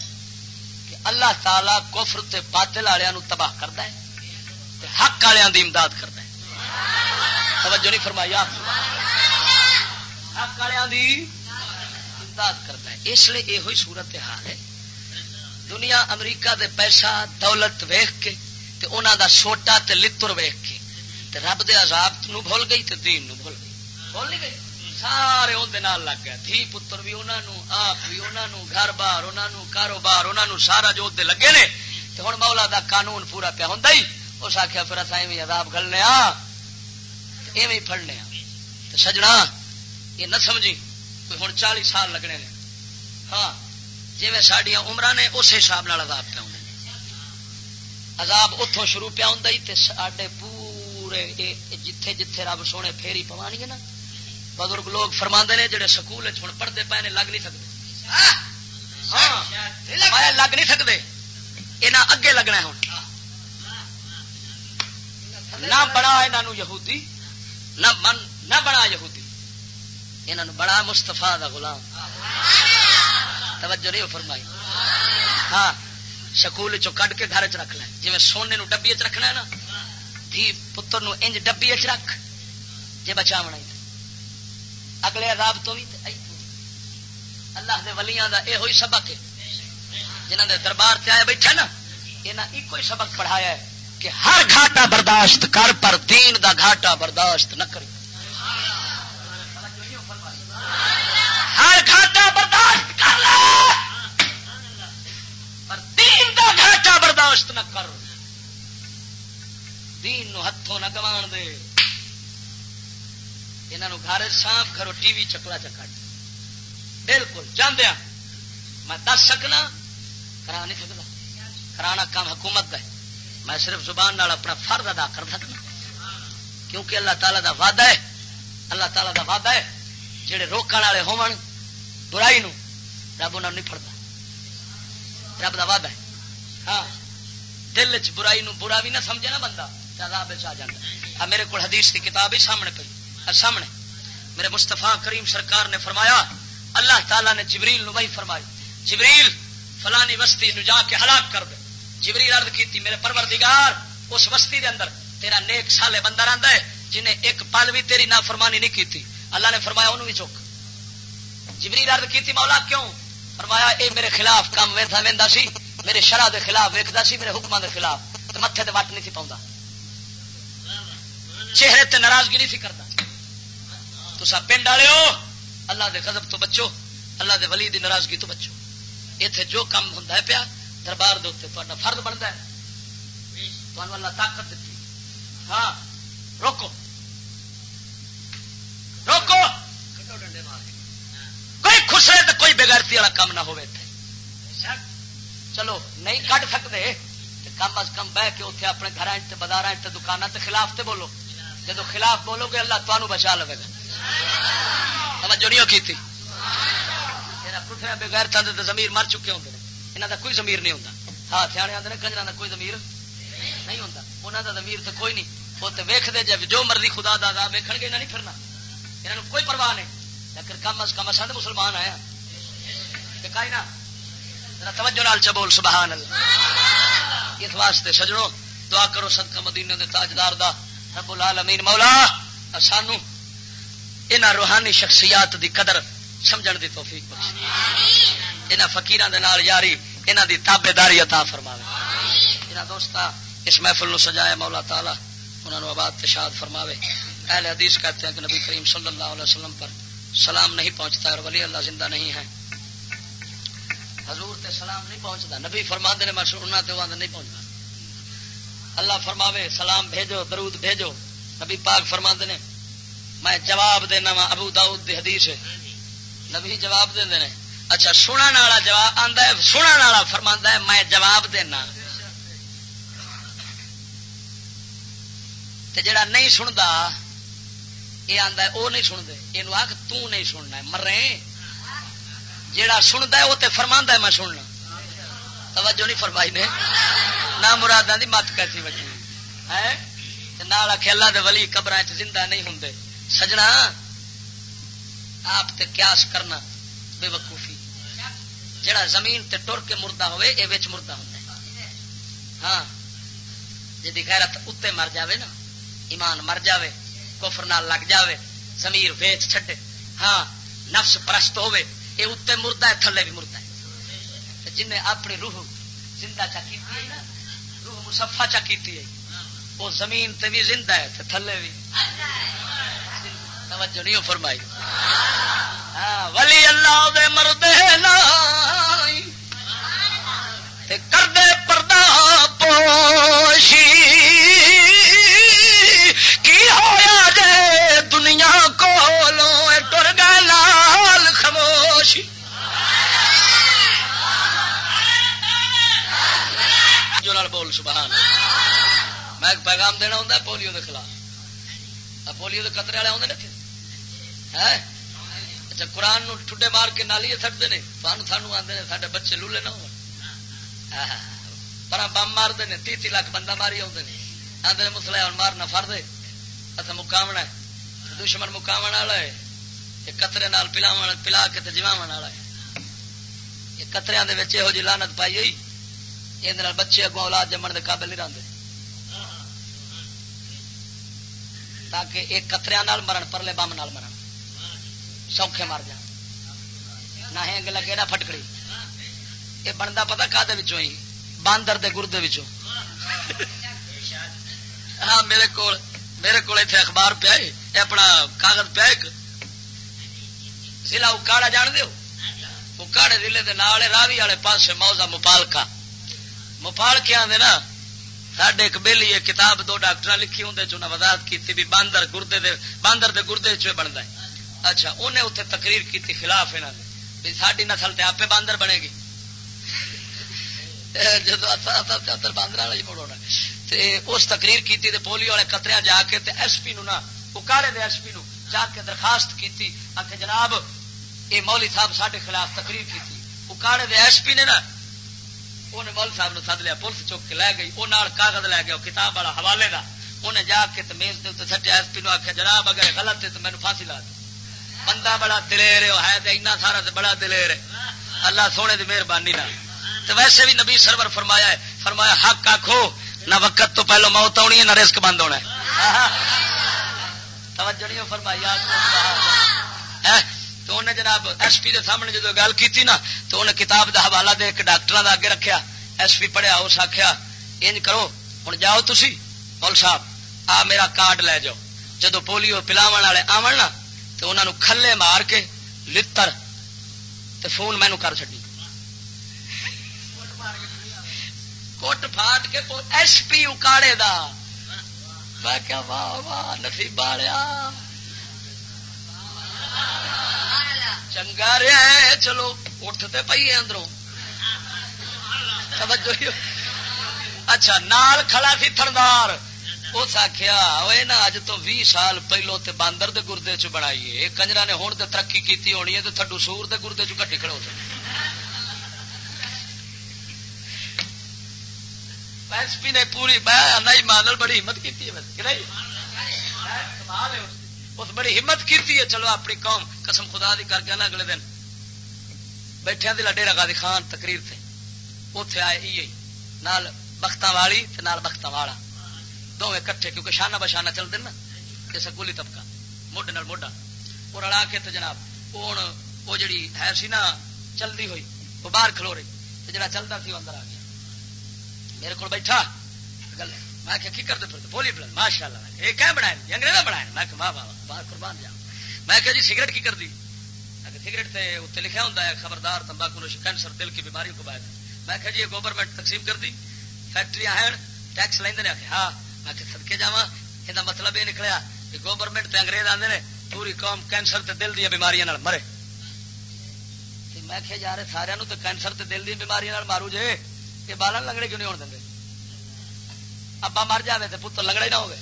A: کہ اللہ تعالی کفر تے باطل والوں تباہ کرتا ہے تے حق والوں کی امداد کرتا ہے۔ توجہ نہیں فرمائی آپ۔ حق والوں کی امداد کرتا ہے۔ اس لیے یہ صورت حال ہے۔ دنیا امریکہ دے پیسہ دولت ویخ کے تے انہوں دا سوٹا تے لتر ویخ کے تے رب دے عذاب نو بھول گئی تے دین نو بھول گئی۔ بول نہیں گئی؟ سارے اندر لگ گئے دھی پتر بھی انہوں آپ بھی انہوں گھر بار انہوں کاروبار انہوں سارا جو ادھر لگے نے۔ تو ہوں مولا دا قانون پورا پیا ہوں اس آخیا پھر اصا ایویں عذاب گلنے ایویں پڑنے تو سجنا یہ نہ سمجھی کوئی ہوں چالی سال لگنے نے۔ ہاں جی سڈیا عمر نے اس حساب نال عذاب پیا ہوں عذاب اتوں شروع پیا ہوں سڈے پورے جتھے جتھے رب سونے پھیری پوانی ہے نا۔ بزرگ لوگ فرما نے جڑے سکول ہوں پڑھتے پے لگ نہیں سکتے ہاں۔, ہاں۔ لگ نہیں سکتے یہاں اگے لگنا ہوں نہ بڑا یہاں یہودی، نہ من، نہ بڑا یہودی۔ یہاں بڑا مستفا دا غلام۔ توجہ نہیں فرمائی۔ ہاں۔ سکول چ کٹ کے گھر چ رکھ لیں جی سونے نو ڈبی چ رکھنا ہے نا دھی پتر نو انج ڈبی چ رکھ جی بچا بنا اگلے عذاب تو بھی اللہ دے ولیاں دا اے ہوئی سبق ہے جنہاں دے دربار تے آئے بیٹھا نا انہاں ایک ہی سبق پڑھایا ہے کہ ہر گھاٹا برداشت کر پر دین دا گھاٹا برداشت نہ کری ہر گھاٹا برداشت کر لے دین دا گھاٹا برداشت نہ کر۔ دین نو ہتھوں نہ گوان دے۔ یہاں گھر صاف کرو ٹی وی چکلا چکا بالکل جاندیا میں دس سکنا کرا نہیں سکتا کرانا کام حکومت کا میں صرف زبان نال اپنا فرد ادا کر سکنا۔ کیونکہ اللہ تعالیٰ دا وعدہ ہے۔ اللہ تعالیٰ دا وعدہ ہے۔ جڑے روکن والے ہون، برائی نو رب انہوں نہیں پڑتا رب دا وعدہ ہے۔ ہاں۔ دل چ برائی نو برا بھی نہ سمجھے نا بندہ۔ عذاب آ جاتا میرے کو حدیث کی کتاب ہی سامنے پی سامنے۔ میرے مستفا کریم سرکار نے فرمایا، اللہ تعالیٰ نے جبریل نو وہی فرمائی۔ جبریل، فلانی وسطی نو جا کے ہلاک کر دے۔ جبریل عرض کی میرے پروردگار، اس وسطی دے اندر تیرا نیک سالے بندہ رہتا ہے، جنہیں ایک پل بھی تیری نافرمانی نہیں کی اللہ نے فرمایا انہوں بھی چک۔ جبریل عرض کی مولا کیوں؟ فرمایا، اے میرے خلاف کام ویسا وہدا سی۔ میرے شرح دے خلاف ویکتا سی، میرے حکمان دے خلاف متے تے وٹ نہیں سی پاؤں چہرے تے ناراضگی نہیں سی کرتا تو پنڈ والے ہو اللہ دے غضب تو بچو، اللہ دے ولی دی ناراضگی تو بچو۔ اتنے جو کام ہوں پیا، دربار دے فرد بنتا ہے۔ تمہیں اللہ طاقت دیتی ہاں روکو۔ روکو۔ کوئی خسرے تو کوئی بےغیرتی والا کام نہ ہو چلو، نہیں کٹ سکتے کم از کم بہ کے اتنے اپنے گھر بازار دکانوں کے خلاف تے بولو۔ جب خلاف بولو گے، اللہ تمہوں بچا لے گا۔ توجہ نہیں کی تھی؟ بغیر تھے زمیر مر چکے ہوں یہاں کا کوئی زمیر نہیں ہوتا ہاں سیانے آتے کنجر کا کوئی زمیر نہیں ہوتا انہوں کا زمیر تو کوئی نہیں۔ وہ تو ویختے جب جو مرضی خدا دادا ویکن گے نہیں پھرنا۔ یہاں کوئی پرواہ نہیں۔ لیکن کم از کم اصل مسلمان آیا توجہ نال چبول سبحان اللہ۔ اس واسطے سجڑوں دعا کرو صدقہ مدینے دے تاجدار دا۔ رب العالمین، مولا، سانو ان روحانی شخصیات دی قدر سمجھن دی توفیق بخش ان فقیران دے نال یاری انہاں دی تابے داری عطا فرماوے۔ انہاں دوستا اس محفل نو سجائے مولا تعالی، انہاں نو آباد تشاد فرماوے۔ اہل حدیث کہتے ہیں کہ نبی کریم صلی اللہ علیہ وسلم پر سلام نہیں پہنچتا اور ولی اللہ زندہ نہیں ہے۔ حضور تے سلام نہیں پہنچتا نبی فرما دے میں سننا تے وہ نہیں پہنچتا اللہ فرماوے، سلام بھیجو، درود بھیجو۔ نبی پاک فرما دے میں جواب دینا وا، ابو داؤد دی حدیث ہے۔ نبی جواب دے دے اچھا سنن والا جواب آندا ہے، سنن والا فرماندا ہے، میں جواب دینا۔ تے جڑا نہیں سندا یہ آندا ہے، او نہیں سنتے یہ آخ تو نہیں سننا ہے۔ مرے۔ جڑا سندا ہے وہ تے فرماندا ہے میں سننا توجہ نہیں فرمائی نے۔ نہ مراداں دی مت کیسی وجہ۔ ہے؟ نال اللہ دے ولی قبر زندہ نہیں ہوں سجنا، آپ تے قیاس کرنا بے وقوفی جڑا زمین تے ٹر کے مردہ ہوئے، اے وچ مردہ ہوں ہاں۔ جی غیرت اتنے مر جاوے نا، ایمان مر جاوے، کفر نال لگ جاوے زمیر ویچ چھڈے۔ ہاں نفس پرست ہوئے اے اتنے مردہ ہے، تھلے بھی مردہ ہے۔ جن اپنی روح زندہ چا کی نا، روح مسفا چا کی وہ زمین تے بھی زندہ ہے تے تھلے بھی۔ توجہ نہیں فرمائی۔ ہاں ولی اللہ دے مردے نائی تے کردے پردہ پوشی۔ کی ہویا جے دنیا کولوں، اے ٹر گئے لال خاموشی۔ جو نال بول، سبحان میں پیغام دینا ہوں پولیو کے خلاف۔ پولیو کے قطرے والے آتے ہیں اچھا قرآن نو ٹھڈے مار کے نالی سٹتے ہیں سانو سانو آتے ہیں سارے بچے لولے نہ ہو پر بم مارتے ہیں تی تی لاکھ بندہ ماری آتے ہیں آتے ہیں مسلے ہوں مارنا فر دے اچھا مقامنا ہے دشمن مقام والا ہے یہ قطرے نال پلاو پلا کے جما والا ہے یہ قطرے یہو جی لانت پائی ہوئی، یہ بچے اگوں اولاد جمن کے قابل نہیں رہتے تاکہ ایک قطریا مرن، پرلے بم نال مرن۔ سوکھے مر جان۔ نہ ہینگ لگے نہ پھٹکڑی۔ یہ بنتا پتا کا ہی؟ باندر دے گردے ہاں میرے کو میرے کو اتنے اخبار پیا اپنا کاغذ پیا ایک۔ ضلع اکاڑا جان دو اکاڑے ضلع کے نال راوی والے پاس موزا مپالکا۔ مپال کے آدھے نا سڈے ایک بہلی کتاب دو ڈاکٹر لکھی ہوں چنا وضاحت کی بھی باندر گردے دے، باندر دے گردے چ بنتا ہے۔ اچھا انہیں اتنے تقریر کی خلاف یہاں نے بھی ساری نسل تے آپ باندر بنے گی۔ جب باندر والا ہی مڑونا اس تقریر کی پولیو والے قطریا جا کے ایس پی نو نا، اکاڑے دے ایس پی نو جا کے درخواست کی جناب یہ مولی صاحب سارے خلاف تقریر کی تھی اکاڑے دے ایس پی نے نا انہیں مول صاحب نے سد لیا، پولیس چک کے لے گئی، وہ کاغذ لے گیا کتاب والا حوالے کا انہیں جا کے میز کے اتنے سٹیا ایس پی نے آخیا جناب اگر غلط ہے تو مینو پھانسی لا دو۔ بندہ بڑا دلیر ہے اتنا سارا تو بڑا دلیر ہے۔ اللہ سونے کی مہربانی نہ تو ویسے بھی نبی سرور فرمایا ہے، فرمایا حق آخو نہ وقت تو پہلو موت آنی ہے، نہ رسک بند ہونا توجہ نہیں فرمائی تو انہیں جناب ایس پی دے سامنے جب گل کی نا، تو انہیں کتاب دا حوالہ دے کے ڈاکٹر دا اگے رکھیا ایس پی پڑھیا اس آخیا انج کرو ہوں جاؤ تھی مول صاحب، آ میرا کارڈ لے جاؤ۔ جدو پولیو پلاو والے آن نا، تو انہوں نے کھلے مار کے لڑ فون مینو کر چی کوٹ پھاٹ کے ایس پی اکاڑے دا۔ میں کیا واہ واہ، نصیب والیا چنگا رہا ہے، چلو اٹھتے پی ہے اندروں۔ اچھا نال کھڑا سی تھردار اس آخیا نا، اج تو بھی سال پہلو تے باندر دے گردے چ بنائیے کنجرا نے ہوں ترقی کی ہونی ہے تو تھڈو سور دے گردے چ کٹی کھڑے ایس پی نے پوری میں مانل بڑی ہمت کی اس بڑی ہمت کی ہے، چلو اپنی قوم قسم خدا دی کر کے نا اگلے دن۔ بیٹھے دل ڈیرا گادی خان تقریر تھے اتے آئے نال بخت والی نال بخت والا دونوں کٹھے، کیونکہ شانہ بشانہ چلتے نا۔ جیسا گولی طبقہ موڈے نال موڈا وہ رلا کے جناب ہوں وہ جڑی ہے سی نا چلتی ہوئی وہ باہر کھلو رہی۔ جڑا چلتا سی اندر آ گیا۔ میرے کو بیٹھا۔ گل میں کی کرتے پھر بولی پلان ماشاء اللہ یہ کیا بنایا جی انگریزا بنایا میں کہ واہ واہ باہر قربان جا میں کہ جی سگریٹ کی کر دی سگریٹ سے اتنے لکھا ہوتا ہے، خبردار تمباکو نوش کینسر دل کی بیماریوں کو باعث میں کہ جی یہ گورنمنٹ تقسیم کر دی فیکٹری ہیں، ٹیکس لیندے نے ہاں. میں کہ سدکے جا یہ مطلب یہ نکلیا کہ گورنمنٹ تے انگریز آتے ہیں پوری قوم کینسر تے دل دیا بیماریاں مرے۔ میں کہ جا رہے سارے تو کینسر تے دل دی بیماریاں مارو جے، یہ بالن لگڑے کیوں نہیں ہونے دیں ابا مر جائے تو پتر لگڑے نہ ہوگی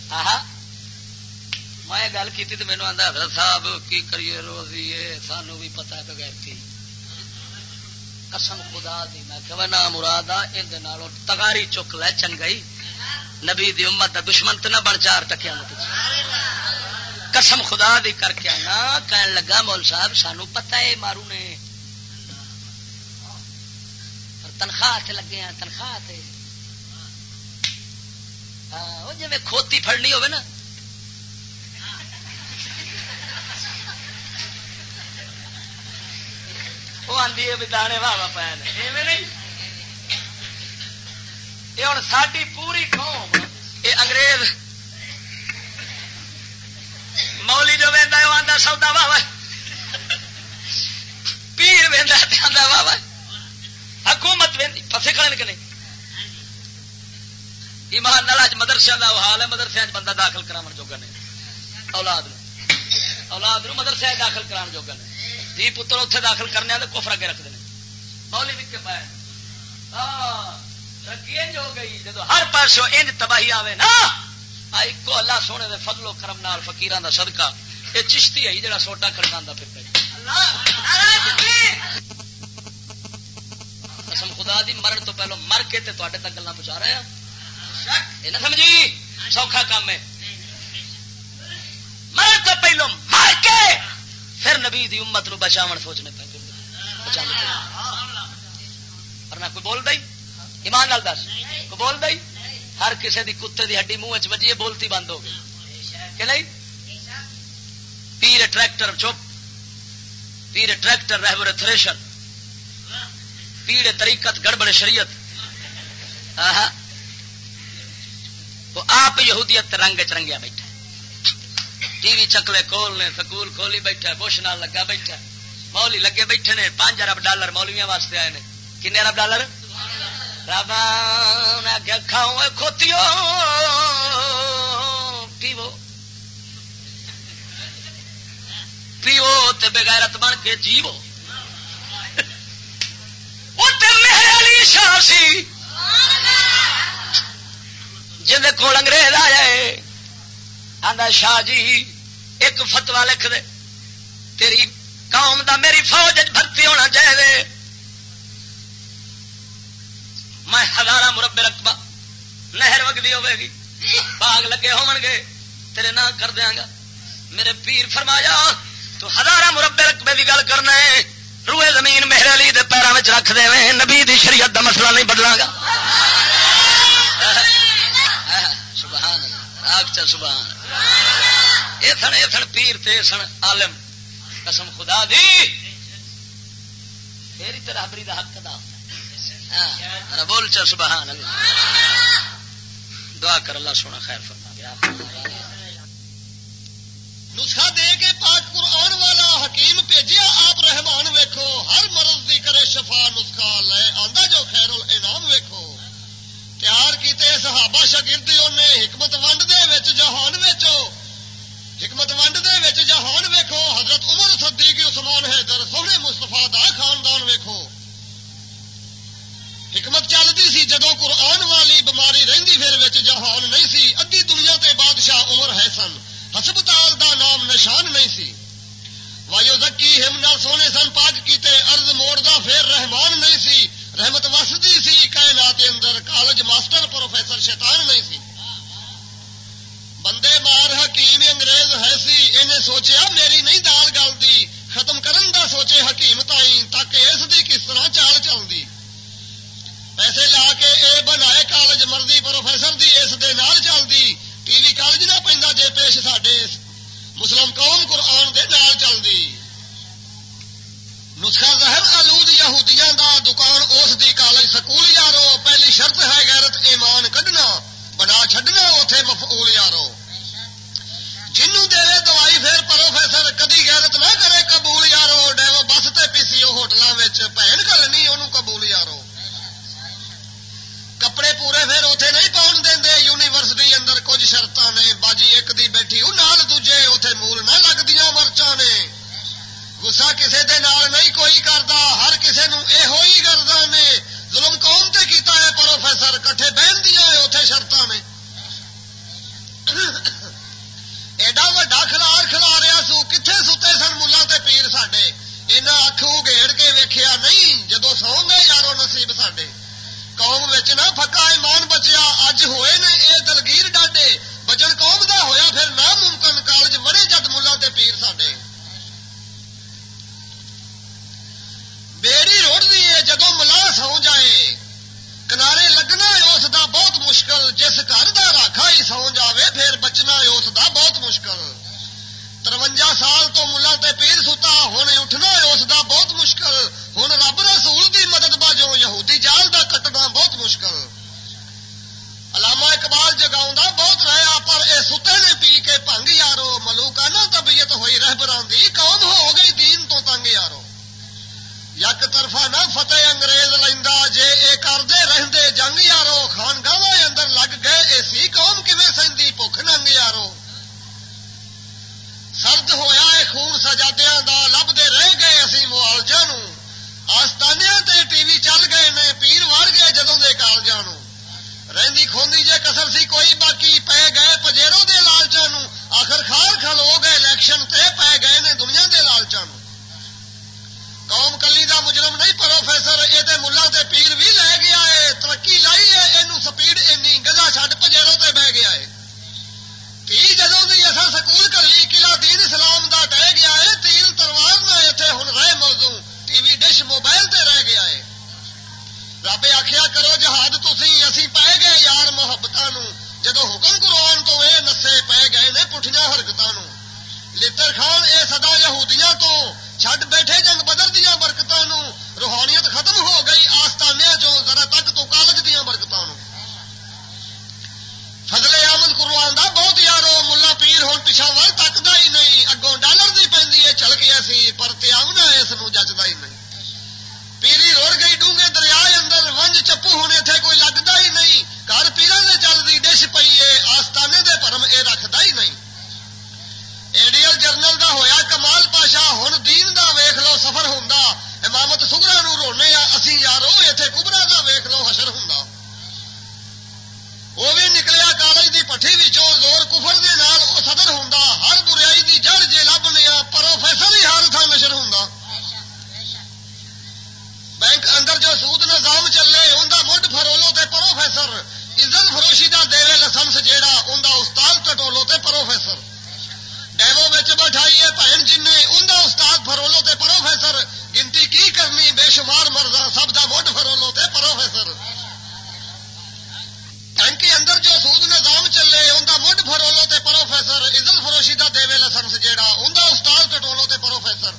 A: میں گل کی تو مینو آتا حضرت صاحب، کی کریے روزی؟ سانو بھی پتا ہے بغیر کی۔ قسم خدا دی، میں کہ نہ مراد تگاری چک لے، چنگائی۔ نبی دی امت دا دشمن تو نہ بن چار ٹکیا قسم خدا دی کر کے آنا، کہن لگا مول صاحب، سانو پتا ہے، مارو نے۔ تنخواہ لگے ہیں، تنخواہ جی کھوتی فڑنی ہوگی نا۔ وہ آدھی ہے بھی دانے واہ پے نہیں۔ یہ ہوں ساری پوری قوم یہ انگریز۔ مولی جو وہدا وہ آتا سودا واہ پیر وہدا واہ واہ حکومت پسے کھڑے کہ نہیں؟ ایمان نال اج مدرسے کا حال ہے مدرسے بندہ داخل کرا جوگا نہیں۔ اولاد اولاد نو مدرسے داخل کرا جوگا نہیں۔ دھی پتر اتنے داخل کرنے تو کفر اگے رکھتے ہیں مولی بھی کے پائے ہو گئی جب ہر پاسوں انج تباہی آئے نا ایک اللہ سونے دے فضل و کرم نال فقیران دا صدقہ۔ یہ چشتی ہے جڑا سوٹا کھڑکا پھر قسم خدا دی مرن تو پہلو مر کے تے تک گلا پہنچا رہے ہیں نہ سمجھی؟ سوکھا کام ہے۔ مر تو پہلو مر کے پھر نبی دی امت نو بچاو سوچنے پہ۔ ورنہ کوئی بول دئی؟ ایمان لال دس۔ کوئی بول دئی؟ ہر کسی دی کتے دی ہڈی منہ چجیے بولتی بند ہو گئی۔ کہ نہیں؟ پیر ٹریکٹر چپ پیر ٹریکٹر رہبر تھریشر۔ پیڑ طریقت گڑبڑ شریعت۔ وہ آپ یہودیت رنگ چرنگیا بیٹھا ٹی وی چکلے کول نے، سکول کھولی بیٹھا بوش نال لگا بیٹھا مولی لگے بیٹھے نے، پانچ ارب ڈالر مولویا واسطے آئے نے۔ کن ارب ڈالر؟ رب کھاؤ کھوتی پیو۔ پیو بغیرت بن کے جیو۔ علی شاہ سی۔ جن کو انگریز آیا شاہ جی ایک فتوا لکھ دے۔ تیری قوم دا میری فوج بھرتی ہونا چاہیے۔ میں ہزار مربے رقبہ نہر وگتی ہوے گی۔ باغ لگے ہو گے۔ تیرے نہ کر دیا گا۔ میرے پیر فرمایا، تو ہزار مربے رقبے کی گل کرنا ہے۔ روئے زمین میرے علی دے پیروں میں رکھ دے نبی دی شریعت دا مسئلہ نہیں بدلا گا۔ سبحان سبحان یہ سن یہ سن پیر تے سن عالم۔ قسم خدا دی۔ پھر رابری دا حق ادا ہاں، بول چل سبحان اللہ۔ دعا کر اللہ سونا خیر فرما گیا
D: نسخہ دے کے پاک قرآن والا حکیم بھیجیا آپ رحمان ویکھو۔ ہر مرض دی کرے شفا نسخہ لے آندا جو خیر الانعام ویکھو۔ تیار کیتے صحابہ شاگرد نے حکمت ونڈ دے جہان ویچو حکمت ونڈ دے جہان ویکھو حضرت عمر صدیق عثمان حیدر سونے مصطفیٰ دا خاندان ویکھو حکمت چلتی سی جدو قرآن والی بیماری رہندی پھر جہان نہیں سی ادھی دنیا تے بادشاہ عمر ہے سن ہسپتال دا نام نشان نہیں سی وایو زکی ہم نہ سونے سن پاک کیتے ارض موڑ دا پھر رحمان نہیں سی رحمت وسدی سی، کائنات اندر کالج ماسٹر پروفیسر شیطان نہیں سی۔ بندے مار حکیم انگریز ہے سی، انہیں سوچیا میری نہیں دال گل دی۔ ختم کرن دا سوچے حکیم تائیں، تاکہ اس دی کس طرح چال چل دی پیسے لا کے اے بنائے کالج مرضی پروفیسر دی، اس دے نال چل دی ٹی وی کالج نہ پہ جے پیش سڈے مسلم قوم قرآن دے نال چلتی نسخہ زہر آلود یہودیاں دا دکان اس دی کالج سکول یارو، پہلی شرط ہے غیرت ایمان کڈنا، بنا چڈنا اتے مفعول یارو۔ جنوں دے دوائی پھر پروفیسر کدی غیرت نہ کرے، قبول یارو، ڈیو بس تے پی سی ہوٹلوں میں بہن کرنی انہوں قبول یارو۔ کپڑے پورے پھر اتنے نہیں پاؤن دیں یونیورسٹی اندر کچھ شرط نے، باجی ایک دی بیٹھی وہ نال دوجے اتنے مول نہ لگتی مرچا نے۔ گسا کسی دے نال نہیں کوئی کرتا ہر کسی نو یہ کرتا نے۔ ظلم قوم تے کیتا ہے، پروفیسر کٹھے بہن دیا اتنے شرط نے۔ ایڈا وا کھلار کھلا رہا سو کتنے ستے سن ملا تے پیر سڈے یہاں اکھ اگیڑ کے ویکیا نہیں جدو سو گے یارو نصیب سڈے قوم نہ پکا ایمان بچیا، اج ہوئے نے یہ دلگیر ڈاڈے۔ بچن قوم دا ہویا پھر ناممکن کالج بڑے جد ملا پیر سڈے بیڑی ہے جدو ملا سو جائے، کنارے لگنا ہے، اس دا بہت مشکل۔ جس گھر دا راکھا ہی سو جاوے، پھر بچنا ہے، اس دا بہت مشکل۔ ترونجا سال تو ملا تے پیر ستا ہوں اٹھنا ہے، اس دا بہت مشکل۔ ہوں رب رسول دی مدد باجو، یہودی جال دا کٹنا بہت مشکل۔ علامہ اقبال جگاؤں بہت رہا پر اے ستے نے پی کے پنگ یارو ملوکا نہ طبیعت ہوئی رہبراں دی قوم ہو گئی دین تو تنگ یارو؟ یک طرفہ نہ فتح انگریز لینا جے اے کردے رہندے، جنگ یارو خانگاہ اندر لگ گئے اسی قوم کیویں سہندی بھوک ننگ یارو۔ سرد ہویا ہے خون سجادیاں دا، لبدے رہ گئے اسی معالجہ نو آستانیاں تے ٹی وی چل گئے نے، پیر وڑ گئے جدوں دے کالجاں نو رہندی کھوندی جے کسر سی کوئی باقی پے گئے، پجیروں دے لالچاں نو آخر خار کھل ہو گئے، الیکشن تے پے گئے نے، دنیا دے لالچاں نو قوم کلی دا مجرم نہیں پروفیسر یہ ملا تے پیر بھی لے گیا ہے، ترقی لائی ہے یہ سپیڈ اینی گزا چھڈ پجیروں تے بہ گیا ہے۔ تھی جدوں دی اصا سکول کر لی قلعہ دین اسلام دا ٹہ گیا ہے تیل تلوار نہ اتنے ہوں رہے موضوع، ٹی وی ڈش موبائل تے رہ گیا ہے۔ رب آخیا کرو، جہاد تھی اسی پہ گئے یار محبت جدو حکم قرآن تو یہ نسے پی گئے نے پٹھیاں حرکتوں لطر خان، اے سدا یہودیاں تو چھڈ بیٹھے جنگ بدر دیا برکتوں روحانیت ختم ہو گئی آستانے چو ذرا تک تو کالج دیا برکتوں فضل احمد قرآن دا بہت یارو، ملا پیر ہوں پشاور تکتا ہی نہیں، اگوں ڈالر دی پہ چل گیا سی، پر تیامنا اس جچتا ہی نہیں۔ پیری روڑ گئی، ڈونگے دریا اندر، ونج چپو ہونے تھے، کوئی لگتا ہی نہیں۔ گھر پیران نے چلتی ڈش پی ہے، آستانے دے پرم اے رکھتا ہی نہیں۔ ایڈیل جرنل دا ہویا کمال پاشا ہوں دین دا ویخ لو سفر ہوں امامت سگرا نو رونے اسی یارو اتنے کبرا دا ویخ لو حشر ہوں وہ بھی نکلیا کالج دی پٹھی زور کفر دے نال وہ صدر ہوں ہر برائی دی جڑ جے لبنے پروفیسر ہی ہر تھان نشر ہوں بینک اندر جو سود نظام چلے انہیں مڈ فرولو تے پروفیسر عزت فروشی دا دے لائسنس جیڑا انہیں استاد ٹٹولو تے پروفیسر ڈیمو بٹھائیے بھن جن انہیں استاد فرولو تے پروفیسر، گنتی کی کرنی؟ بے شمار مرضا سب دا مڈ فرولو تے پروفیسر۔ بینک اندر جو سود نظام چلے انہیں مڈ فرولو تے پروفیسر عزت فروشی دا دے لائسنس جیڑا انہیں استاد ٹٹولو تے پروفیسر۔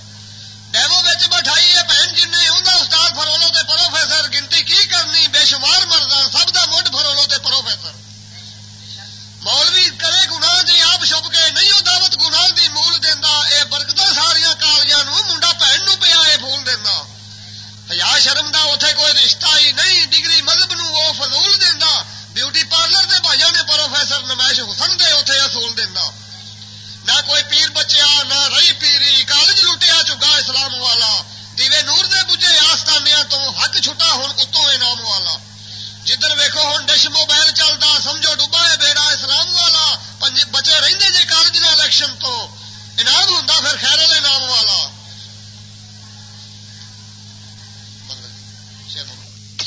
D: ڈیمو بٹھائی ہے بہن جن انہیں استاد فرولو تے پروفیسر، گنتی کی کرنی؟ بے شمار مرضا سب کا مڈ فرولو تے پروفیسر۔ مولوی کرے گنا جی آپ چھپ کے نہیں، وہ دعوت گنا کی مول دینا یہ برکت ساریا کالجوں منڈا بھن نو پیا یہ فون دینا ہزار شرم کا اتنے کوئی رشتہ ہی نہیں، ڈگری مذہب نو وہ فضول دینا بیوٹی پارلر کے بھائی نے پروفیسر نمائش حسن دے اتنے اصول دینا نہ کوئی پیر بچیا، نہ رہی پیری، کالج لوٹیا چگا اسلام والا۔ دیوے نور دے بجے آستانیا تو حق چھٹا ہوں اتوں انعام والا۔ جدھر ویکو ہوں ڈش موبائل چلتا سمجھو ڈبا ہے بیڑا اسلام والا بچے رہتے جی کالج نے الیکشن تو۔ انعام ہوں پھر خیر انعام والا۔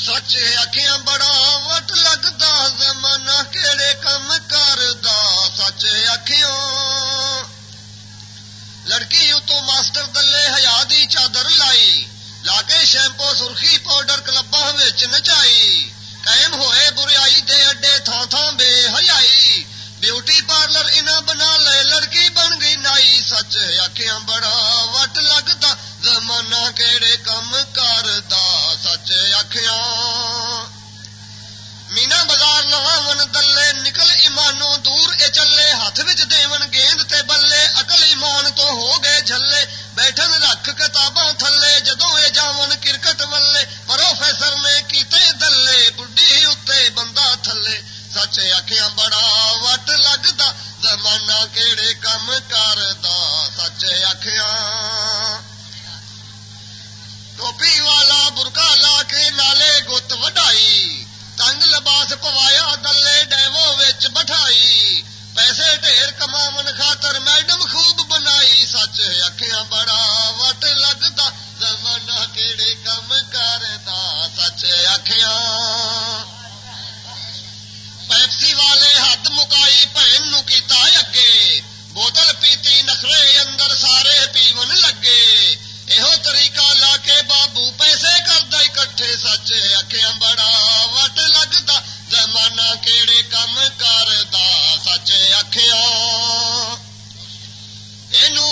D: سچ اکھیاں بڑا وٹ لگتا زمانہ کہڑے کم کردا۔ سچ اکھیوں۔ لڑکی اتو ماسٹر دلے ہیا دی چادر لائی، لا کے شیمپو، سرخی، پاؤڈر کلبا نچائی۔ قائم ہوئے بریائی دے اڈے تھان تھان بے حیائی۔ بیوٹی پارلر انہ بنا لے، لڑکی بن گئی نائی۔ سچ آخیا بڑا وٹ لگتا زمانہ کہڑے کم کردا۔ سچ آخیا مینا بازار لواون دلے نکل ایمانوں دور، اے چلے، ہاتھ دیون گیند تے بلے اکل ایمان تو ہو گئے جھلے، بیٹھن رکھ کتاباں تھلے جدو اے جاون کرکٹ ولے، پروفیسر نے کیتے دلے، بڈی اتنے بندہ تھلے۔ سچ آخیا بڑا وٹ لگتا زمانہ کہڑے کم کردا۔ سچ آخیا ٹوپی والا برکا لا کے نالے گت وڈائی۔ تنگ لباس پوایا دلے ڈیو بٹھائی پیسے ڈھیر کما خاطر میڈم خوب بنائی سچ اکھیاں بڑا وٹ لگتا زمانہ کہڑے کم کرتا سچ اکھیاں پیپسی والے حد مکائی بھن نو کیتا اگے بوتل پیتی نخرے اندر سارے پیون لگے یہ طریقہ لا کے بابو پیسے کرتا اکٹھے سچ اکھیاں بڑا وٹ لگتا زمانہ کہڑے کم کردا سچ اکھیاں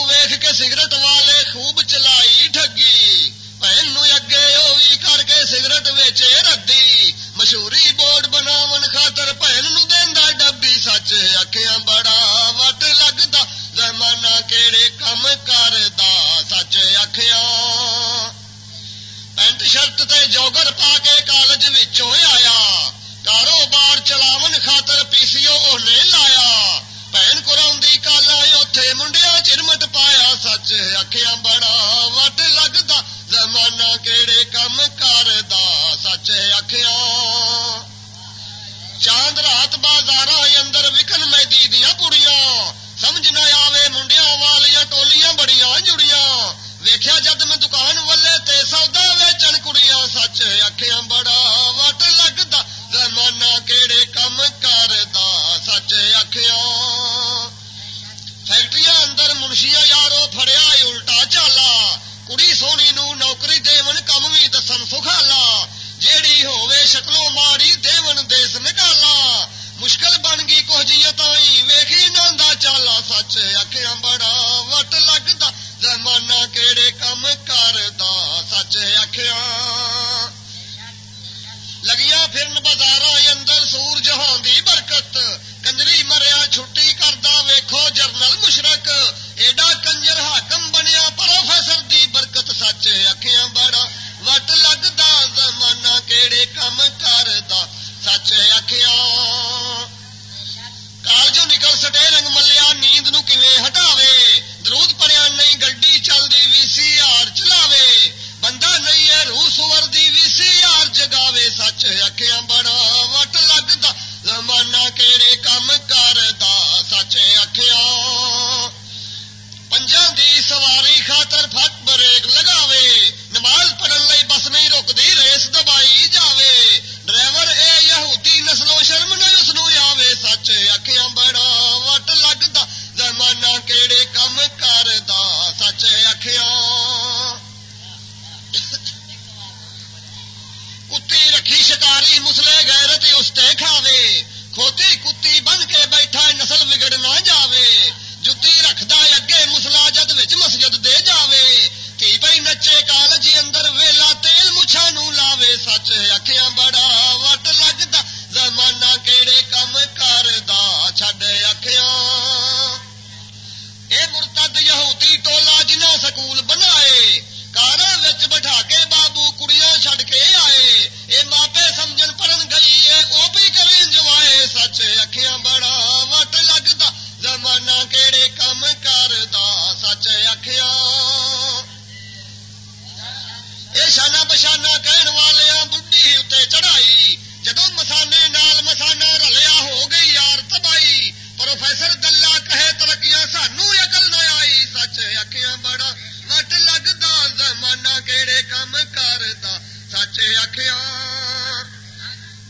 D: ویخ کے سگرٹ والے خوب چلائی ٹگی بہن اگے وہ جوگر پا کے کالج آیا، کاروبار چلاون خاطر پی سی او لے لایا۔ بہن قرآن دی کال آئی اتے منڈیا چرمٹ پایا، سچ آخیا بڑا وٹ لگتا زمانہ کہڑے کم کر سچ آخیا چاند رات بازار اندر وکن میدی دیا پڑیاں سمجھ نہ آوے منڈیا والیاں ٹولیاں بڑیاں جڑیاں۔ ویخیا جد میں دکان والے تے سودا ویچن کڑیاں سچ آخیا بڑا وٹ لگتا زمانہ کہڑے کم کر سچ آخیا فیکٹری اندر منشیا یارو فڑیا الٹا چالا۔ کڑی سونی نو نوکری دون کم بھی دسن سکھالا۔ جیڑی ہووے شکلو ماڑی دون دیس نکالا۔ مشکل بن گئی کوئی جی تائی ویخی نہ چالا، سچ آخیا بڑا وٹ لگتا زمانہ کہڑے کم کر دچ آخیا لگیا پھرن بازار اندر سور جہان دی برکت کنجری مریا چھٹی کردا ویکھو جرنل مشرق ایڈا کنجر حاکم بنیا پروفیسر دی برکت سچ آخیا بڑا وٹ لگتا زمانہ کہڑے کم کر دچ آخیا کالجوں نکل سٹے رنگ ملیا نیند نو کھے درود پڑیا نہیں، گڈی چلدی وی سی آر چلاوے، بندہ نہیں ہے، روح سور دی وی سی آر جگاوے، سچ آخیا بڑا وٹ لگتا زمانہ کیڑے کم کردا، سچ آخیا پنجا دی سواری خاطر فٹ بریک لگاوے، نماز پڑھن لئی بس نہیں رکدی، ریس دبائی جاوے۔ ڈرائیور، اے یہودی نسلو شرم نہیں اس نو آوے سچ آخیا بڑا وٹ لگتا زمانہ کہڑے کم کر سچ کتی رکھی شکاری مسلے غیرت استے کھاوے کھوتی کتی بن کے بیٹھا نسل بگڑ نہ جاوے جتی رکھدا اگے مسلا جد وچ مسجد دے جاوے تھی پی نچے کالج اندر ویلا تیل مچھا نو لاوے سچ آخیا بڑا وٹ لگتا زمانہ کہڑے کم کر چھڈ آخیا یہ مرتد یہودی ٹولا جنا سکول بنائے کار بٹھا کے بابو کڑیاں چڈ کے آئے۔ یہ ماپے سمجھ پڑھن گئی ہے وہ بھی کریں جوائے سچ۔ اکھیاں بڑا وٹ لگتا زمانہ کیڑے کم کردا، سچ اکھیاں۔ یہ شانہ بشانہ کہن والیا بڈھی اتنے چڑھائی۔ جدو مسانے نال مسانہ رلیا ہو گئی، یار تبائی پروفیسر گلا کہے ترقیاں سانو عقل نہ آئی، سچ آخیا بڑا وٹ لگتا زمانہ کیڑے کم کردا، سچ آخیا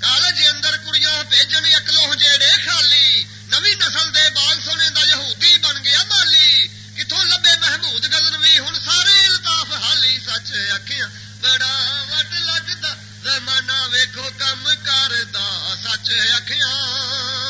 D: کالج اندر کڑیاں بھیجن اکلو جیڑے خالی، نوی نسل دے بال سونے دا یہودی بن گیا مالی کتوں لبے محمود گزن بھی ہوں سارے الطاف حالی، سچ آخیا بڑا وٹ لگتا زمانہ ویکھو کم کردا، سچ آخیا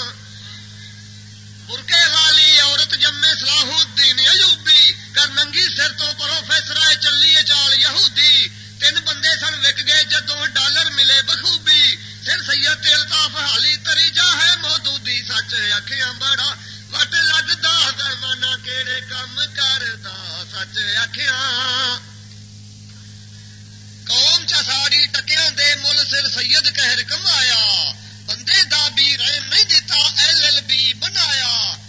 D: برقے والی عورت جمے صلاح الدین ایوبی، کر ننگی سر تو پروفیسر چلی چال یہودی۔ تین بندے سن وک گئے جدوں ڈالر ملے بخوبی۔ سر سید الطاف حالی تری جا ہے مودودی، سچ آخیا بڑا وٹ لگتا زمانہ کہڑے کم کرتا سچ آخیا قوم چ ساڑی ٹکیاں دے مل سر سید کہر کمایا بندے دا بھی رحم نہیں دیتا ایل ایل بی بنایا۔